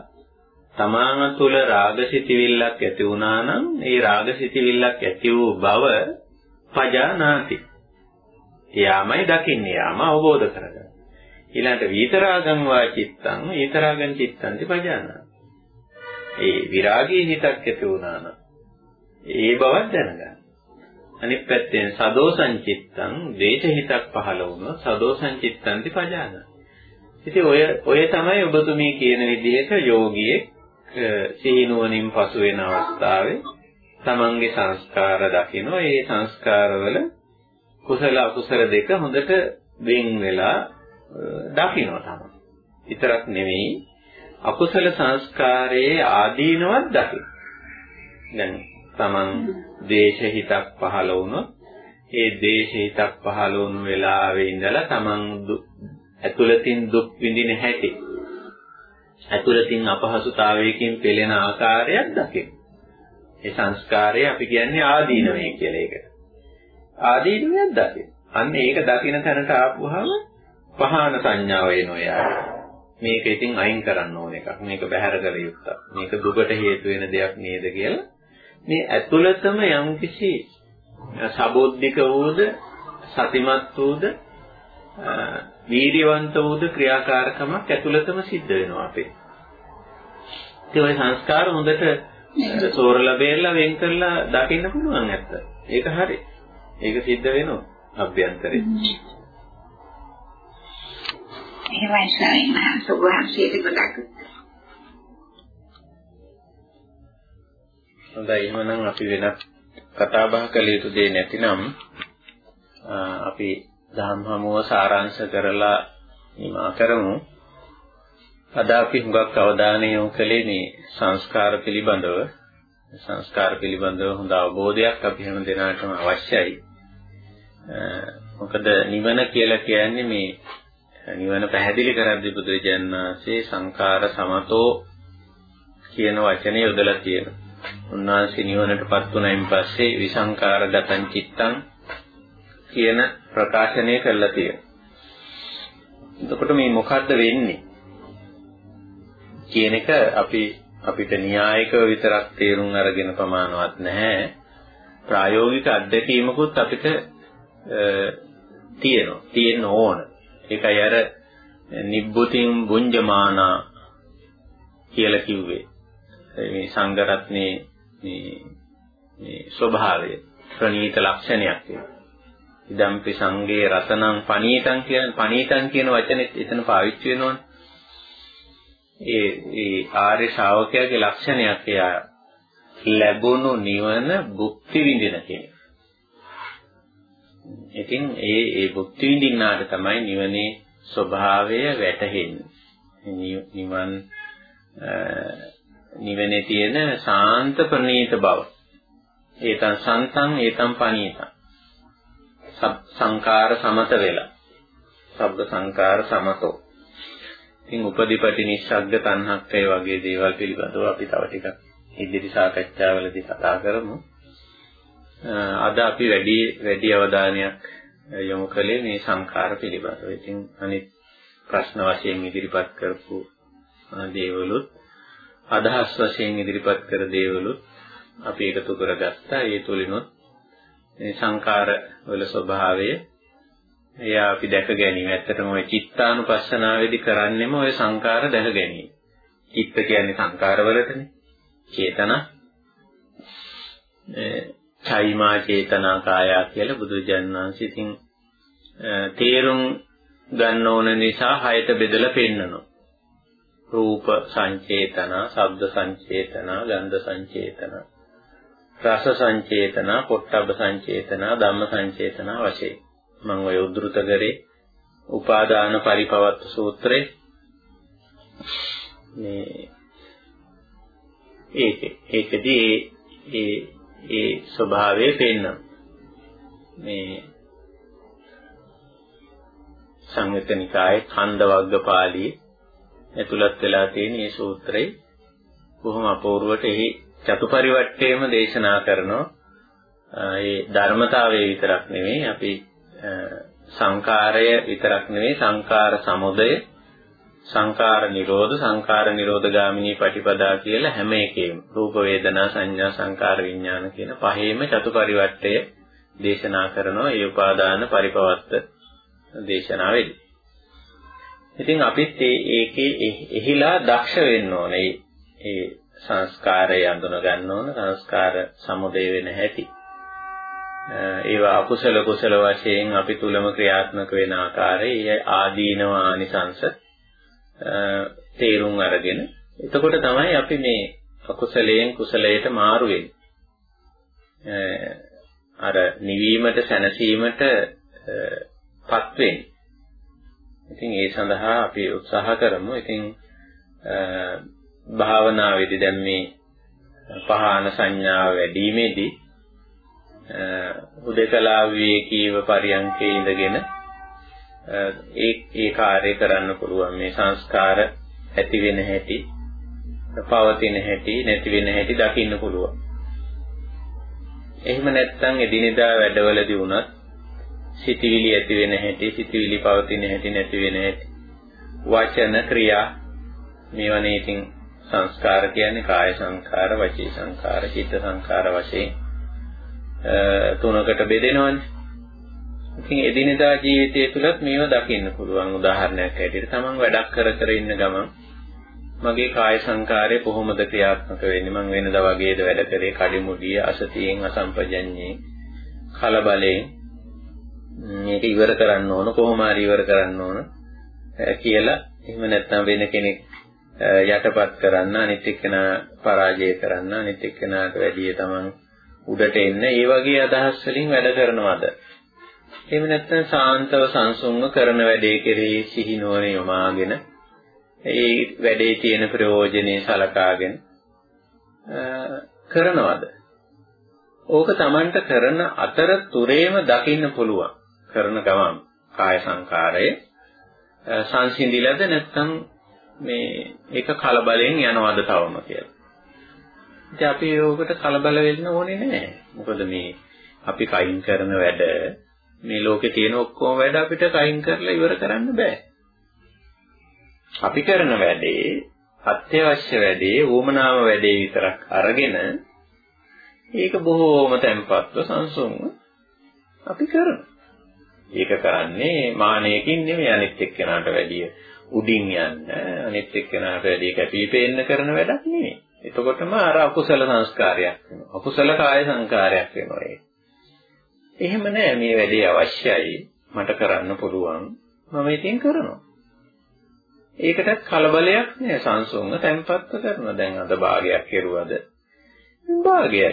තමාම තුළ රාගසිතවිල්ලක් ඇති වුණා නම් ඒ රාගසිතවිල්ලක් ඇති වූ බව පජානාති. එයාමයි දකින්නේ යාම අවබෝධ කරගන්න. ඊළඟට විතරාගං වා චිත්තං විතරාගං චිත්තන්ති පජානාති. ඒ විරාගී හිතක් ඇති වුණා නම් ඒ බවක් දැනගන්න. අනිත් පැත්තෙන් සදෝ සංචිත්තං දේශ හිතක් පහළ වුණොත් සදෝ සංචිත්තන්ති පජාන. ඉතින් ඔය ඔය තමයි ඔබතුමී කියන විදිහට යෝගියේ සිහිනුවණින් පසු වෙන අවස්ථාවේ තමන්ගේ සංස්කාර දකින්න ඒ සංස්කාරවල කුසල අකුසල දෙක හොඳට වෙන් වෙලා දකින්න තමයි. විතරක් නෙවෙයි අකුසල සංස්කාරයේ ආදීනවත් දකින්න. දැන් තමන් දේශ හිතක් පහළ වුණොත් ඒ දේශ හිතක් පහළ වුණු වෙලාවේ ඉඳලා තමන් ඇතුළතින් දුක් විඳින හැටි ඇතුළතින් අපහසුතාවයකින් පෙළෙන ආකාරයක් දකින්න. ඒ සංස්කාරය අපි කියන්නේ ආදීනවය කියලා ඒකට. ආදීනවයක් දකින්න. අන්න ඒක දකින්න තැනට ආපුවාම පහාන සංඥාව එනවා යාට. මේක ඉතින් අයින් කරන්න ඕන එකක්. මේක බැහැර කළ යුත්තක්. මේක දුකට හේතු වෙන දෙයක් නේද කියලා මේ ඇතුළතම යම්කිසි සබෝද්ධික වූද සතිමත් වූද වීර්යවන්ත වූද ක්‍රියාකාරකමක් ඇතුළතම සිද්ධ වෙනවා අපේ. ඒ වගේ සංස්කාර හොඳට සෝරලා බේරලා වෙන් කරලා දකින්න පුළුවන් ඇත්ත. ඒක හරි. ඒක සිද්ධ වෙනවා අභ්‍යන්තරේ. එහෙමයි ස්වාමීන් වහන්සේ වහන්සේට හොඳයි එහෙනම් අපි වෙනත් කතා බහ කළ යුතු දේ නැතිනම් අපි දහම් හමුව සාරාංශ කරලා නිමා කරමු. අද අපි හුඟක් අවධානය යොමු කළේ මේ සංස්කාර පිළිබඳව. සංස්කාර පිළිබඳව හොඳ අවබෝධයක් අපි හැම දිනකටම අවශ්‍යයි. මොකද නිවන කියලා කියන්නේ මේ නිවන පැහැදිලි කරද්දී බුදුරජාණන් වහන්සේ සංඛාර සමතෝ කියන වචනේ යොදලා තියෙනවා. උන්වහන්සේ නිවනටපත් වුණයින් පස්සේ විසංකාර ගතං චිත්තං කියන ප්‍රකාශනය කළා තියෙනවා. එතකොට මේ මොකද්ද වෙන්නේ? කියන එක අපි අපිට න්‍යායිකව විතරක් තේරුම් අරගෙන ප්‍රමාණවත් නැහැ. ප්‍රායෝගික අත්දැකීමකුත් අපිට තියෙනවා. තියෙන්න ඕන. ඒකයි අර නිබ්බුතින් බුඤ්ජමානා කියලා කිව්වේ. මේ සංගරත්නේ මේ මේ ස්වභාවය ප්‍රණීත ලක්ෂණයක් ඒක. ඉදම්පි සංගේ රතනං පනීතං කියන පනීතං කියන වචනේ එතන පාවිච්චි වෙනවනේ. ඒ ඒ ආර්ය ශ්‍රාවකයාගේ ලක්ෂණයක් එයා ලැබුණු නිවන භුක්ති විඳින කෙනෙක්. ඉතින් ඒ ඒ භුක්ති විඳින්නාට තමයි නිවනේ ස්වභාවය වැටහෙන්නේ. නිවන් නිවනේ තියෙන සාන්ත ප්‍රණීත බව. ඒතං සන්තං ඒතං පනීතං. සංකාර සමත වෙලා. සබ්බ සංකාර සමතෝ. ඉතින් උපදීපටි නිස්සග්ග තණ්හක්කය වගේ දේවල් පිළිබඳව අපි තව ටිකක් ඉදිරි සාකච්ඡාවලදී කතා කරමු. අද අපි වැඩි වැඩි අවධානයක් යොමු කළේ මේ සංකාර පිළිබඳව. ඉතින් අනිත් ප්‍රශ්න වශයෙන් ඉදිරිපත් කරපු දේවලුත් අදහස් වශයෙන් ඉදිරිපත් කර දේවලුත් අපි එකතු කරගත්තා. ඒ තුලිනුත් මේ සංකාර වල ස්වභාවය එය අපි දැක ගැනීම. ඇත්තටම ওই චිත්තානුපස්සනාවේදී කරන්නෙම ওই සංකාර දැක ගැනීම. චිත්ත කියන්නේ සංකාර වලටනේ. චේතනා චෛමා චේතනා කායා කියලා බුදුජානනාංශ ඉතින් තේරුම් ගන්න ඕන නිසා හයට බෙදලා පෙන්නනවා. රූප සංචේතන, ශබ්ද සංචේතන, ගන්ධ සංචේතන, රස සංචේතන, පොට්ටබ්බ සංචේතන, ධම්ම සංචේතන වශයෙන්. මම ඔය උද්දෘත කරේ උපාදාන පරිපවත්ත සූත්‍රේ. මේ ඒක ඒකදී ඒ ඒ ස්වභාවය පෙන්න මේ සංයුතනිකායේ ඛණ්ඩ වග්ග පාළියේ ඇතුළත් වෙලා තියෙන මේ සූත්‍රය. බොහොම අපූර්වට එහි චතුපරිවට්ටයේම දේශනා කරනවා. ඒ ධර්මතාවයේ විතරක් නෙමෙයි අපි සංකාරය විතරක් නෙමෙයි සංකාර සමුදය සංකාර නිරෝධ සංකාර නිරෝධ ගාමිනී පටිපදා කියලා හැම එකේම. රූප වේදනා සංඥා සංකාර විඥාන කියන පහේම චතුපරිවට්ටය දේශනා කරනවා. ඒ උපාදාන පරිපවත්ත දේශනාවේදී. ඉතින් අපිත් ඒකේ එහිලා දක්ෂ වෙන්න ඕනේ. ඒ සංස්කාරය අඳුන ගන්න ඕන සංස්කාර සමුදය වෙන හැටි. ඒවා අකුසල කුසල වශයෙන් අපි තුලම ක්‍රියාත්මක වෙන ආකාරයේ ආදීනව ආනිසංස තේරුම් අරගෙන එතකොට තමයි අපි මේ අකුසලයෙන් කුසලයට මාරු අර නිවීමට සැනසීමට පත් වෙන්නේ. ඉතින් ඒ සඳහා අපි උත්සාහ කරමු. ඉතින් භාවනාවේදී දැන් මේ පහාන සංඥාව වැඩිීමේදී උදේකලා විවේකීව පරියන්කේ ඉඳගෙන ඒ ඒ කාර්යය කරන්න පුළුවන් මේ සංස්කාර ඇති වෙන හැටි පවතින හැටි නැති වෙන හැටි දකින්න පුළුවන්. එහෙම නැත්නම් එදිනෙදා වැඩවලදී වුණත් සිතවිලි ඇති වෙන හැටි, සිතවිලි පවතින හැටි නැති වෙන හැටි, වචන ක්‍රියා. මේවනේ ඉතින් සංස්කාර කියන්නේ කාය සංස්කාර, වචී සංස්කාර, චිත්ත සංස්කාර වශයෙන් තුනකට බෙදෙනවනේ. ඉතින් එදිනෙදා ජීවිතය තුළත් මේව දකින්න පුළුවන් උදාහරණයක් ඇටියට තමන් වැඩක් කර කර ඉන්න ගමන් මගේ කාය සංකාරය කොහොමද ක්‍රියාත්මක වෙන්නේ? මම වෙනදා වගේද වැඩ කරේ? කඩිමුඩිය අසතියෙන් අසම්පජඤ්ඤේ කලබලයෙන්. මේක ඉවර කරන්න ඕන කොහොම හරි ඉවර කරන්න ඕන කියලා. එහෙම නැත්නම් වෙන කෙනෙක් යටපත් කරන්න අනිත් එක්කෙනා පරාජය කරන්න අනිත් එක්කෙනාට වැඩිය තමන් උඩට එන්න. ඒ වගේ අදහස් වලින් වැඩ කරනවද? එහෙම නැත්නම් සාන්තව සංසුන්ව කරන වැඩේ කෙරෙහි සිහි නොවන යොමාගෙන ඒ වැඩේ තියෙන ප්‍රයෝජනේ සලකාගෙන කරනවද? ඕක Tamanට කරන අතර තුරේම දකින්න පුළුවන්. කරන ගමන් කාය සංකාරය සංසිඳිලාද නැත්නම් මේ ඒක කලබලෙන් යනවද තවම කියලා. ඉතින් අපි ඕකට කලබල වෙන්න ඕනේ නැහැ. මොකද මේ අපි කයින් කරන වැඩ මේ ලෝකේ තියෙන ඔක්කොම වැඩ අපිට කයින් කරලා ඉවර කරන්න බෑ. අපි කරන වැඩේ අත්‍යවශ්‍ය වැඩේ ඌමනාම වැඩේ විතරක් අරගෙන ඒක බොහෝම tempatව සංසුන්ව අපි කරනවා. ඒක කරන්නේ මානයකින් නෙමෙයි අනිත් එක්කෙනාට වැඩිය උඩින් යන්න අනිත් එක්කෙනාට වැඩිය කැපී පෙනෙන්න කරන වැඩක් නෙමෙයි. එතකොටම අර අකුසල සංස්කාරයක් වෙනවා. අකුසල කාය සංස්කාරයක් වෙනවා ඒක. එහෙම නෑ මේ වැඩේ අවශ්‍යයි මට කරන්න පුළුවන් මම ඉතින් කරනවා. ඒකටත් කලබලයක් නෑ සංසුන්ව තැම්පත්ව කරනවා. දැන් අද භාගයක් කෙරුවද? භාගයයි.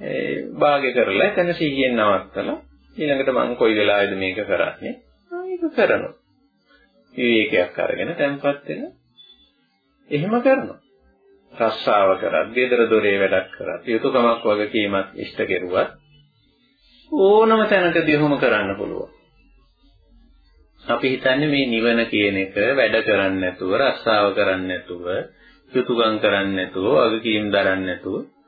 ඒ භාගය කරලා එතන සිහියෙන් නවත්තලා ඊළඟට මම කොයි වෙලාවෙද මේක කරන්නේ? මේක කරනවා. විවේකයක් අරගෙන තැම්පත් වෙන. එහෙම කරනවා. රස්සාව කරත්, ගෙදර දොරේ වැඩක් කරත්, යුතුයකමක් වගකීමක් ඉෂ්ට කෙරුවත් ඕනම තැනකදී එහෙම කරන්න පුළුවන්. අපි හිතන්නේ මේ නිවන කියන එක වැඩ කරන්නේ නැතුව, රස්සාව කරන්නේ නැතුව, යුතුයකම් කරන්නේ නැතුව, වගකීම් දරන්නේ නැතුව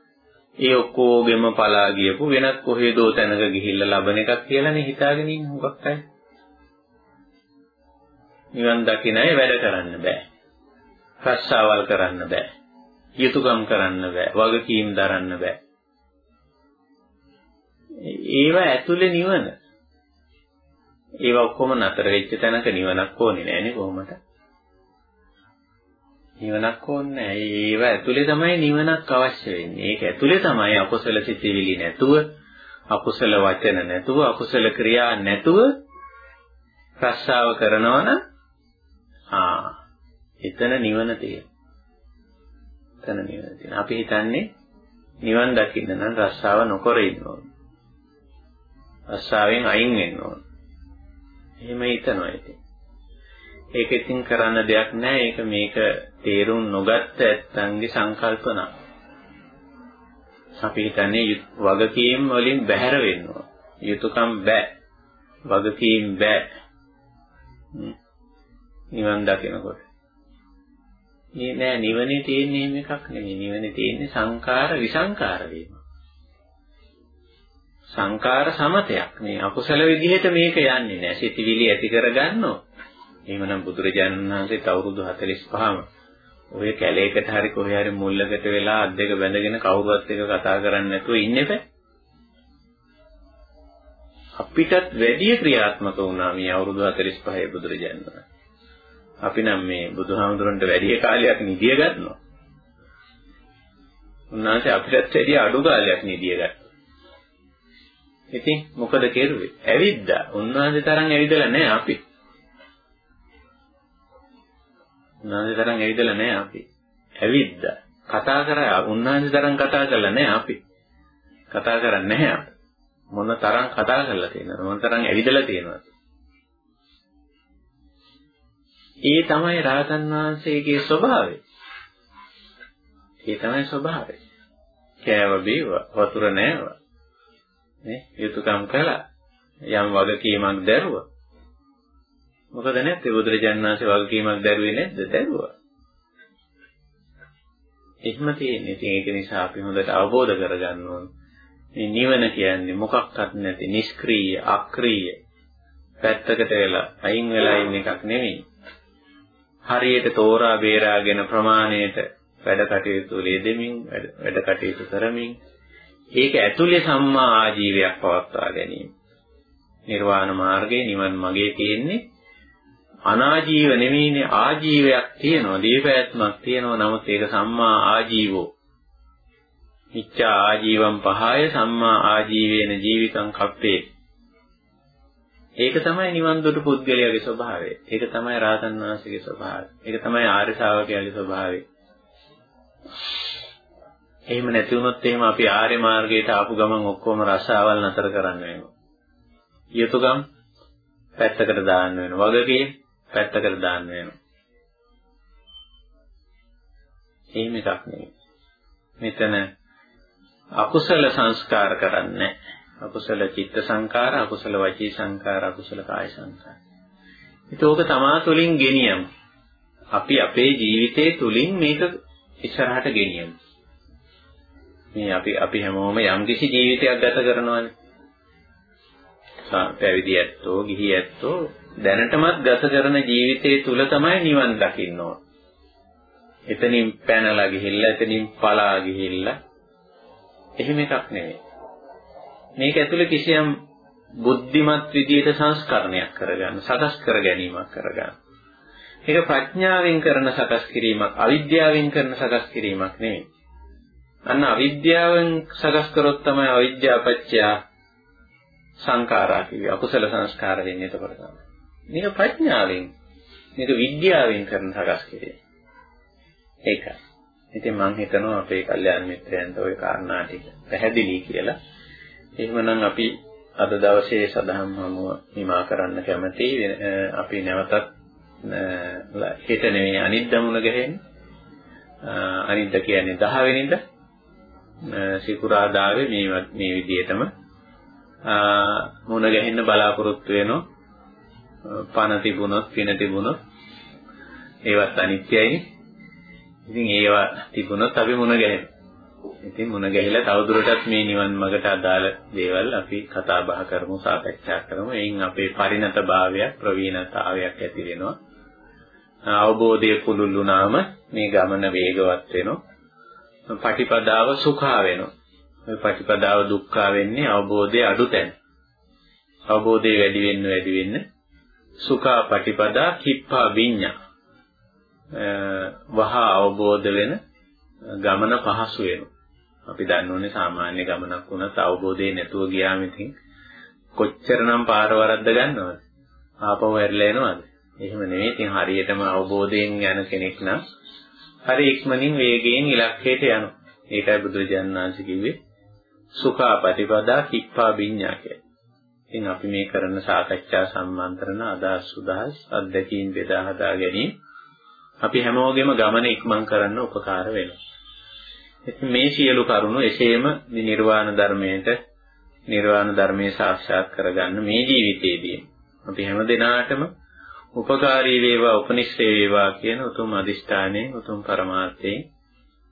ඒ ඔක්කොගෙම පලා ගියපු වෙනත් කොහෙදෝ තැනක ගිහිල්ලා ලබන එකක් කියලානේ හිතාගෙන ඉන්න හුඟක් අය. නිවන් දකින්න අය වැඩ කරන්න බෑ. රස්සාවල් කරන්න බෑ. යුතුයකම් කරන්න බෑ. වගකීම් දරන්න බෑ. ඒව ඇතුලේ නිවන. ඒව ඔක්කොම නතර වෙච්ච තැනක නිවනක් ඕනේ නෑනේ කොහොමද? නිවනක් ඕනේ නෑ. ඒව ඇතුලේ තමයි නිවනක් අවශ්‍ය වෙන්නේ. ඒක ඇතුලේ තමයි අකුසල සිතිවිලි නැතුව, අකුසල වචන නැතුව, අකුසල ක්‍රියා නැතුව ප්‍රස්සාව කරනවනම් ආ එතන නිවන තියෙනවා. එතන නිවන තියෙනවා. අපි හිතන්නේ නිවන් දකින්න නම් රස්සාව නොකර ඉන්න ඕනේ. රස්සාවෙන් අයින් වෙන්න ඕන. එහෙම හිතනවා ඉතින්. ඒක ඉතින් කරන්න දෙයක් නැහැ. ඒක මේක තේරුම් නොගත්ත ඇත්තන්ගේ සංකල්පනා. අපි හිතන්නේ වගකීම් වලින් බැහැර වෙන්න ඕන. යුතුයකම් බෑ. වගකීම් බෑ. නිවන් දකිනකොට. මේ නෑ නිවනේ තියෙන්නේ මේක එකක් නෙමෙයි. නිවනේ තියෙන්නේ සංකාර විසංකාර වීම. සංකාර සමතයක්. මේ අකුසල විදිහට මේක යන්නේ නැහැ. සිතිවිලි ඇති කරගන්නෝ. එහෙමනම් බුදුරජාණන් වහන්සේත් අවුරුදු 45ම ඔය කැලේකට හරි කොහේ හරි මුල්ලකට වෙලා අත් දෙක බැඳගෙන කවුරුත් එක්ක කතා කරන්නේ නැතුව ඉන්නේ බෑ. අපිටත් වැඩි ක්‍රියාත්මක වුණා මේ අවුරුදු 45 බුදුරජාණන් වහන්සේ. අපි නම් මේ බුදුහාමුදුරන්ට වැඩි කාලයක් නිදිය ගන්නවා. උන්වහන්සේ අපිටත් වැඩි අඩු කාලයක් නිදිය ගත්තා. ඉතින් මොකද කෙරුවේ? ඇවිද්දා. උන්වහන්සේ තරම් ඇවිදලා නැහැ අපි. උන්වහන්සේ තරම් ඇවිදලා නැහැ අපි. ඇවිද්දා. කතා කරා උන්වහන්සේ තරම් කතා කරලා නැහැ අපි. කතා කරන්නේ නැහැ අපි. මොන තරම් කතා කරලා තියෙනවද? මොන තරම් ඇවිදලා තියෙනවද? ඒ තමයි රහතන් වහන්සේගේ ස්වභාවය. ඒ තමයි ස්වභාවය. කෑව බීව වතුර නෑව. නේ යුතුයකම් කළා. යම් වගකීමක් දැරුවා. මොකද නැත්තේ බුදුරජාණන් වහන්සේ වගකීමක් දැරුවේ නැද්ද? දැරුවා. එහෙම තියෙන්නේ. ඉතින් ඒක නිසා අපි හොඳට අවබෝධ කරගන්න ඕන. මේ නිවන කියන්නේ මොකක්වත් නැති නිෂ්ක්‍රීය, අක්‍රීය පැත්තකට වෙලා අයින් වෙලා ඉන්න එකක් නෙමෙයි. හරියට තෝරා බේරාගෙන ප්‍රමාණයට වැඩ කටයුතු ලෙදෙමින් වැඩ කටයුතු කරමින් ඒක ඇතුලේ සම්මා ආජීවයක් පවත්වා ගැනීම. නිර්වාණ මාර්ගයේ නිවන් මගේ තියෙන්නේ අනාජීව නෙමෙයිනේ ආජීවයක් තියෙනවා දීපෑත්මක් තියෙනවා නමුත් ඒක සම්මා ආජීවෝ මිච්ඡා ආජීවම් පහය සම්මා ආජීවේන ජීවිතං කප්පේ ඒක තමයි නිවන් දුටු පුද්ගලයාගේ ස්වභාවය. ඒක තමයි රාතන් වහන්සේගේ ස්වභාවය. ඒක තමයි ආර්ය ශ්‍රාවකයාගේ ස්වභාවය. එහෙම නැති වුණොත් එහෙම අපි ආර්ය මාර්ගයට ආපු ගමන් ඔක්කොම රසාවල් නතර කරන්න වෙනවා. යතුගම් පැත්තකට දාන්න වෙනවා. වගකීම් පැත්තකට දාන්න වෙනවා. එහෙම එකක් නෙවෙයි. මෙතන අකුසල සංස්කාර කරන්නේ අකුසල චිත්ත සංකාර, අකුසල වචී සංකාර, අකුසල කාය සංකාර. ඒක ඕක තමා තුලින් ගෙනියමු. අපි අපේ ජීවිතේ තුලින් මේක ඉස්සරහට ගෙනියමු. මේ අපි අපි හැමෝම යම්කිසි ජීවිතයක් ගත කරනවානේ. පැවිදි ඇත්තෝ, ගිහි ඇත්තෝ දැනටමත් ගත කරන ජීවිතයේ තුල තමයි නිවන් දකින්න ඕන. එතනින් පැනලා ගිහිල්ලා එතනින් පලා ගිහිල්ලා එහෙම එකක් නෙවෙයි. මේක ඇතුලේ කිසියම් බුද්ධිමත් විදියට සංස්කරණයක් කරගන්න, සකස් කර ගැනීමක් කරගන්න. ඒක ප්‍රඥාවෙන් කරන සකස් කිරීමක්, අවිද්‍යාවෙන් කරන සකස් කිරීමක් නෙවෙයි. අන්න අවිද්‍යාවෙන් සකස් කරොත් තමයි අවිද්‍යාපච්චය සංඛාරා කිව්වේ. අකුසල සංස්කාර වෙන්නේ එතකොට තමයි. මේක ප්‍රඥාවෙන්, මේක විද්‍යාවෙන් කරන සකස් කිරීම. ඒකයි. ඉතින් මම හිතනවා අපේ කල්යාණ මිත්‍රයන්ට ওই කාරණා ටික පැහැදිලි කියලා. එහෙමනම් අපි අද දවසේ සදහම් හමුව නිමා කරන්න කැමතියි. අපි නැවතත් හෙට නෙවෙයි අනිද්දා මුණ ගැහෙන්නේ. අනිද්දා කියන්නේ 10 වෙනිදා. සිකුරාදාවේ මේ මේ විදිහටම මුණ ගැහෙන්න බලාපොරොත්තු වෙනවා. පණ තිබුණොත්, පින තිබුණොත් ඒවත් අනිත්‍යයිනේ. ඉතින් ඒවා තිබුණොත් අපි මුණ ගැහෙනවා. ඉතින් මුණ ගැහිලා තවදුරටත් මේ නිවන් මාර්ගට අදාළ දේවල් අපි කතා බහ කරමු සාකච්ඡා කරමු. එයින් අපේ පරිණත භාවයක් ප්‍රවීණතාවයක් ඇති වෙනවා. අවබෝධය පුළුල් වුණාම මේ ගමන වේගවත් වෙනවා. පටිපදාව සුඛා වෙනවා. මේ පටිපදාව දුක්ඛා වෙන්නේ අවබෝධය අඩු තැන. අවබෝධය වැඩි වෙන්න වැඩි වෙන්න සුඛා පටිපදා කිප්පා විඤ්ඤා වහා අවබෝධ වෙන ගමන පහසු වෙනවා. අපි දන්නෝනේ සාමාන්‍ය ගමනක් වුණත් අවබෝධය නැතුව ගියාම ඉතින් කොච්චරනම් පාර වරද්ද ගන්නවද? ආපහු හැරිලා එනවද? එහෙම නෙවෙයි. ඉතින් හරියටම අවබෝධයෙන් යන කෙනෙක් නම් හරි ඉක්මනින් වේගයෙන් ඉලක්කයට යනවා. ඒකයි බුදුරජාණන් වහන්සේ කිව්වේ සුඛා ප්‍රතිපදා කිප්පා විඤ්ඤා කියලා. ඉතින් අපි මේ කරන සාකච්ඡා සම්මන්ත්‍රණ අදහස් සුදහස් අත්දැකීම් බෙදා හදා ගැනීම අපි හැමෝගෙම ගමන ඉක්මන් කරන්න උපකාර වෙනවා. ඉතින් මේ සියලු කරුණු එසේම නිර්වාණ ධර්මයට නිර්වාණ ධර්මයේ සාක්ෂාත් කරගන්න මේ ජීවිතයේදී අපි හැම දිනාටම උපකාරී වේවා උපනිශ්‍රේ වේවා කියන උතුම් අදිෂ්ඨානයෙන් උතුම් පරමාර්ථයෙන්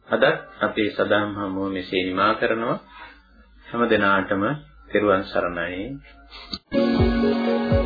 අදත් අපේ සදාම් හමුව මෙසේ නිමා කරනවා හැම දිනාටම තෙරුවන් සරණයි thank you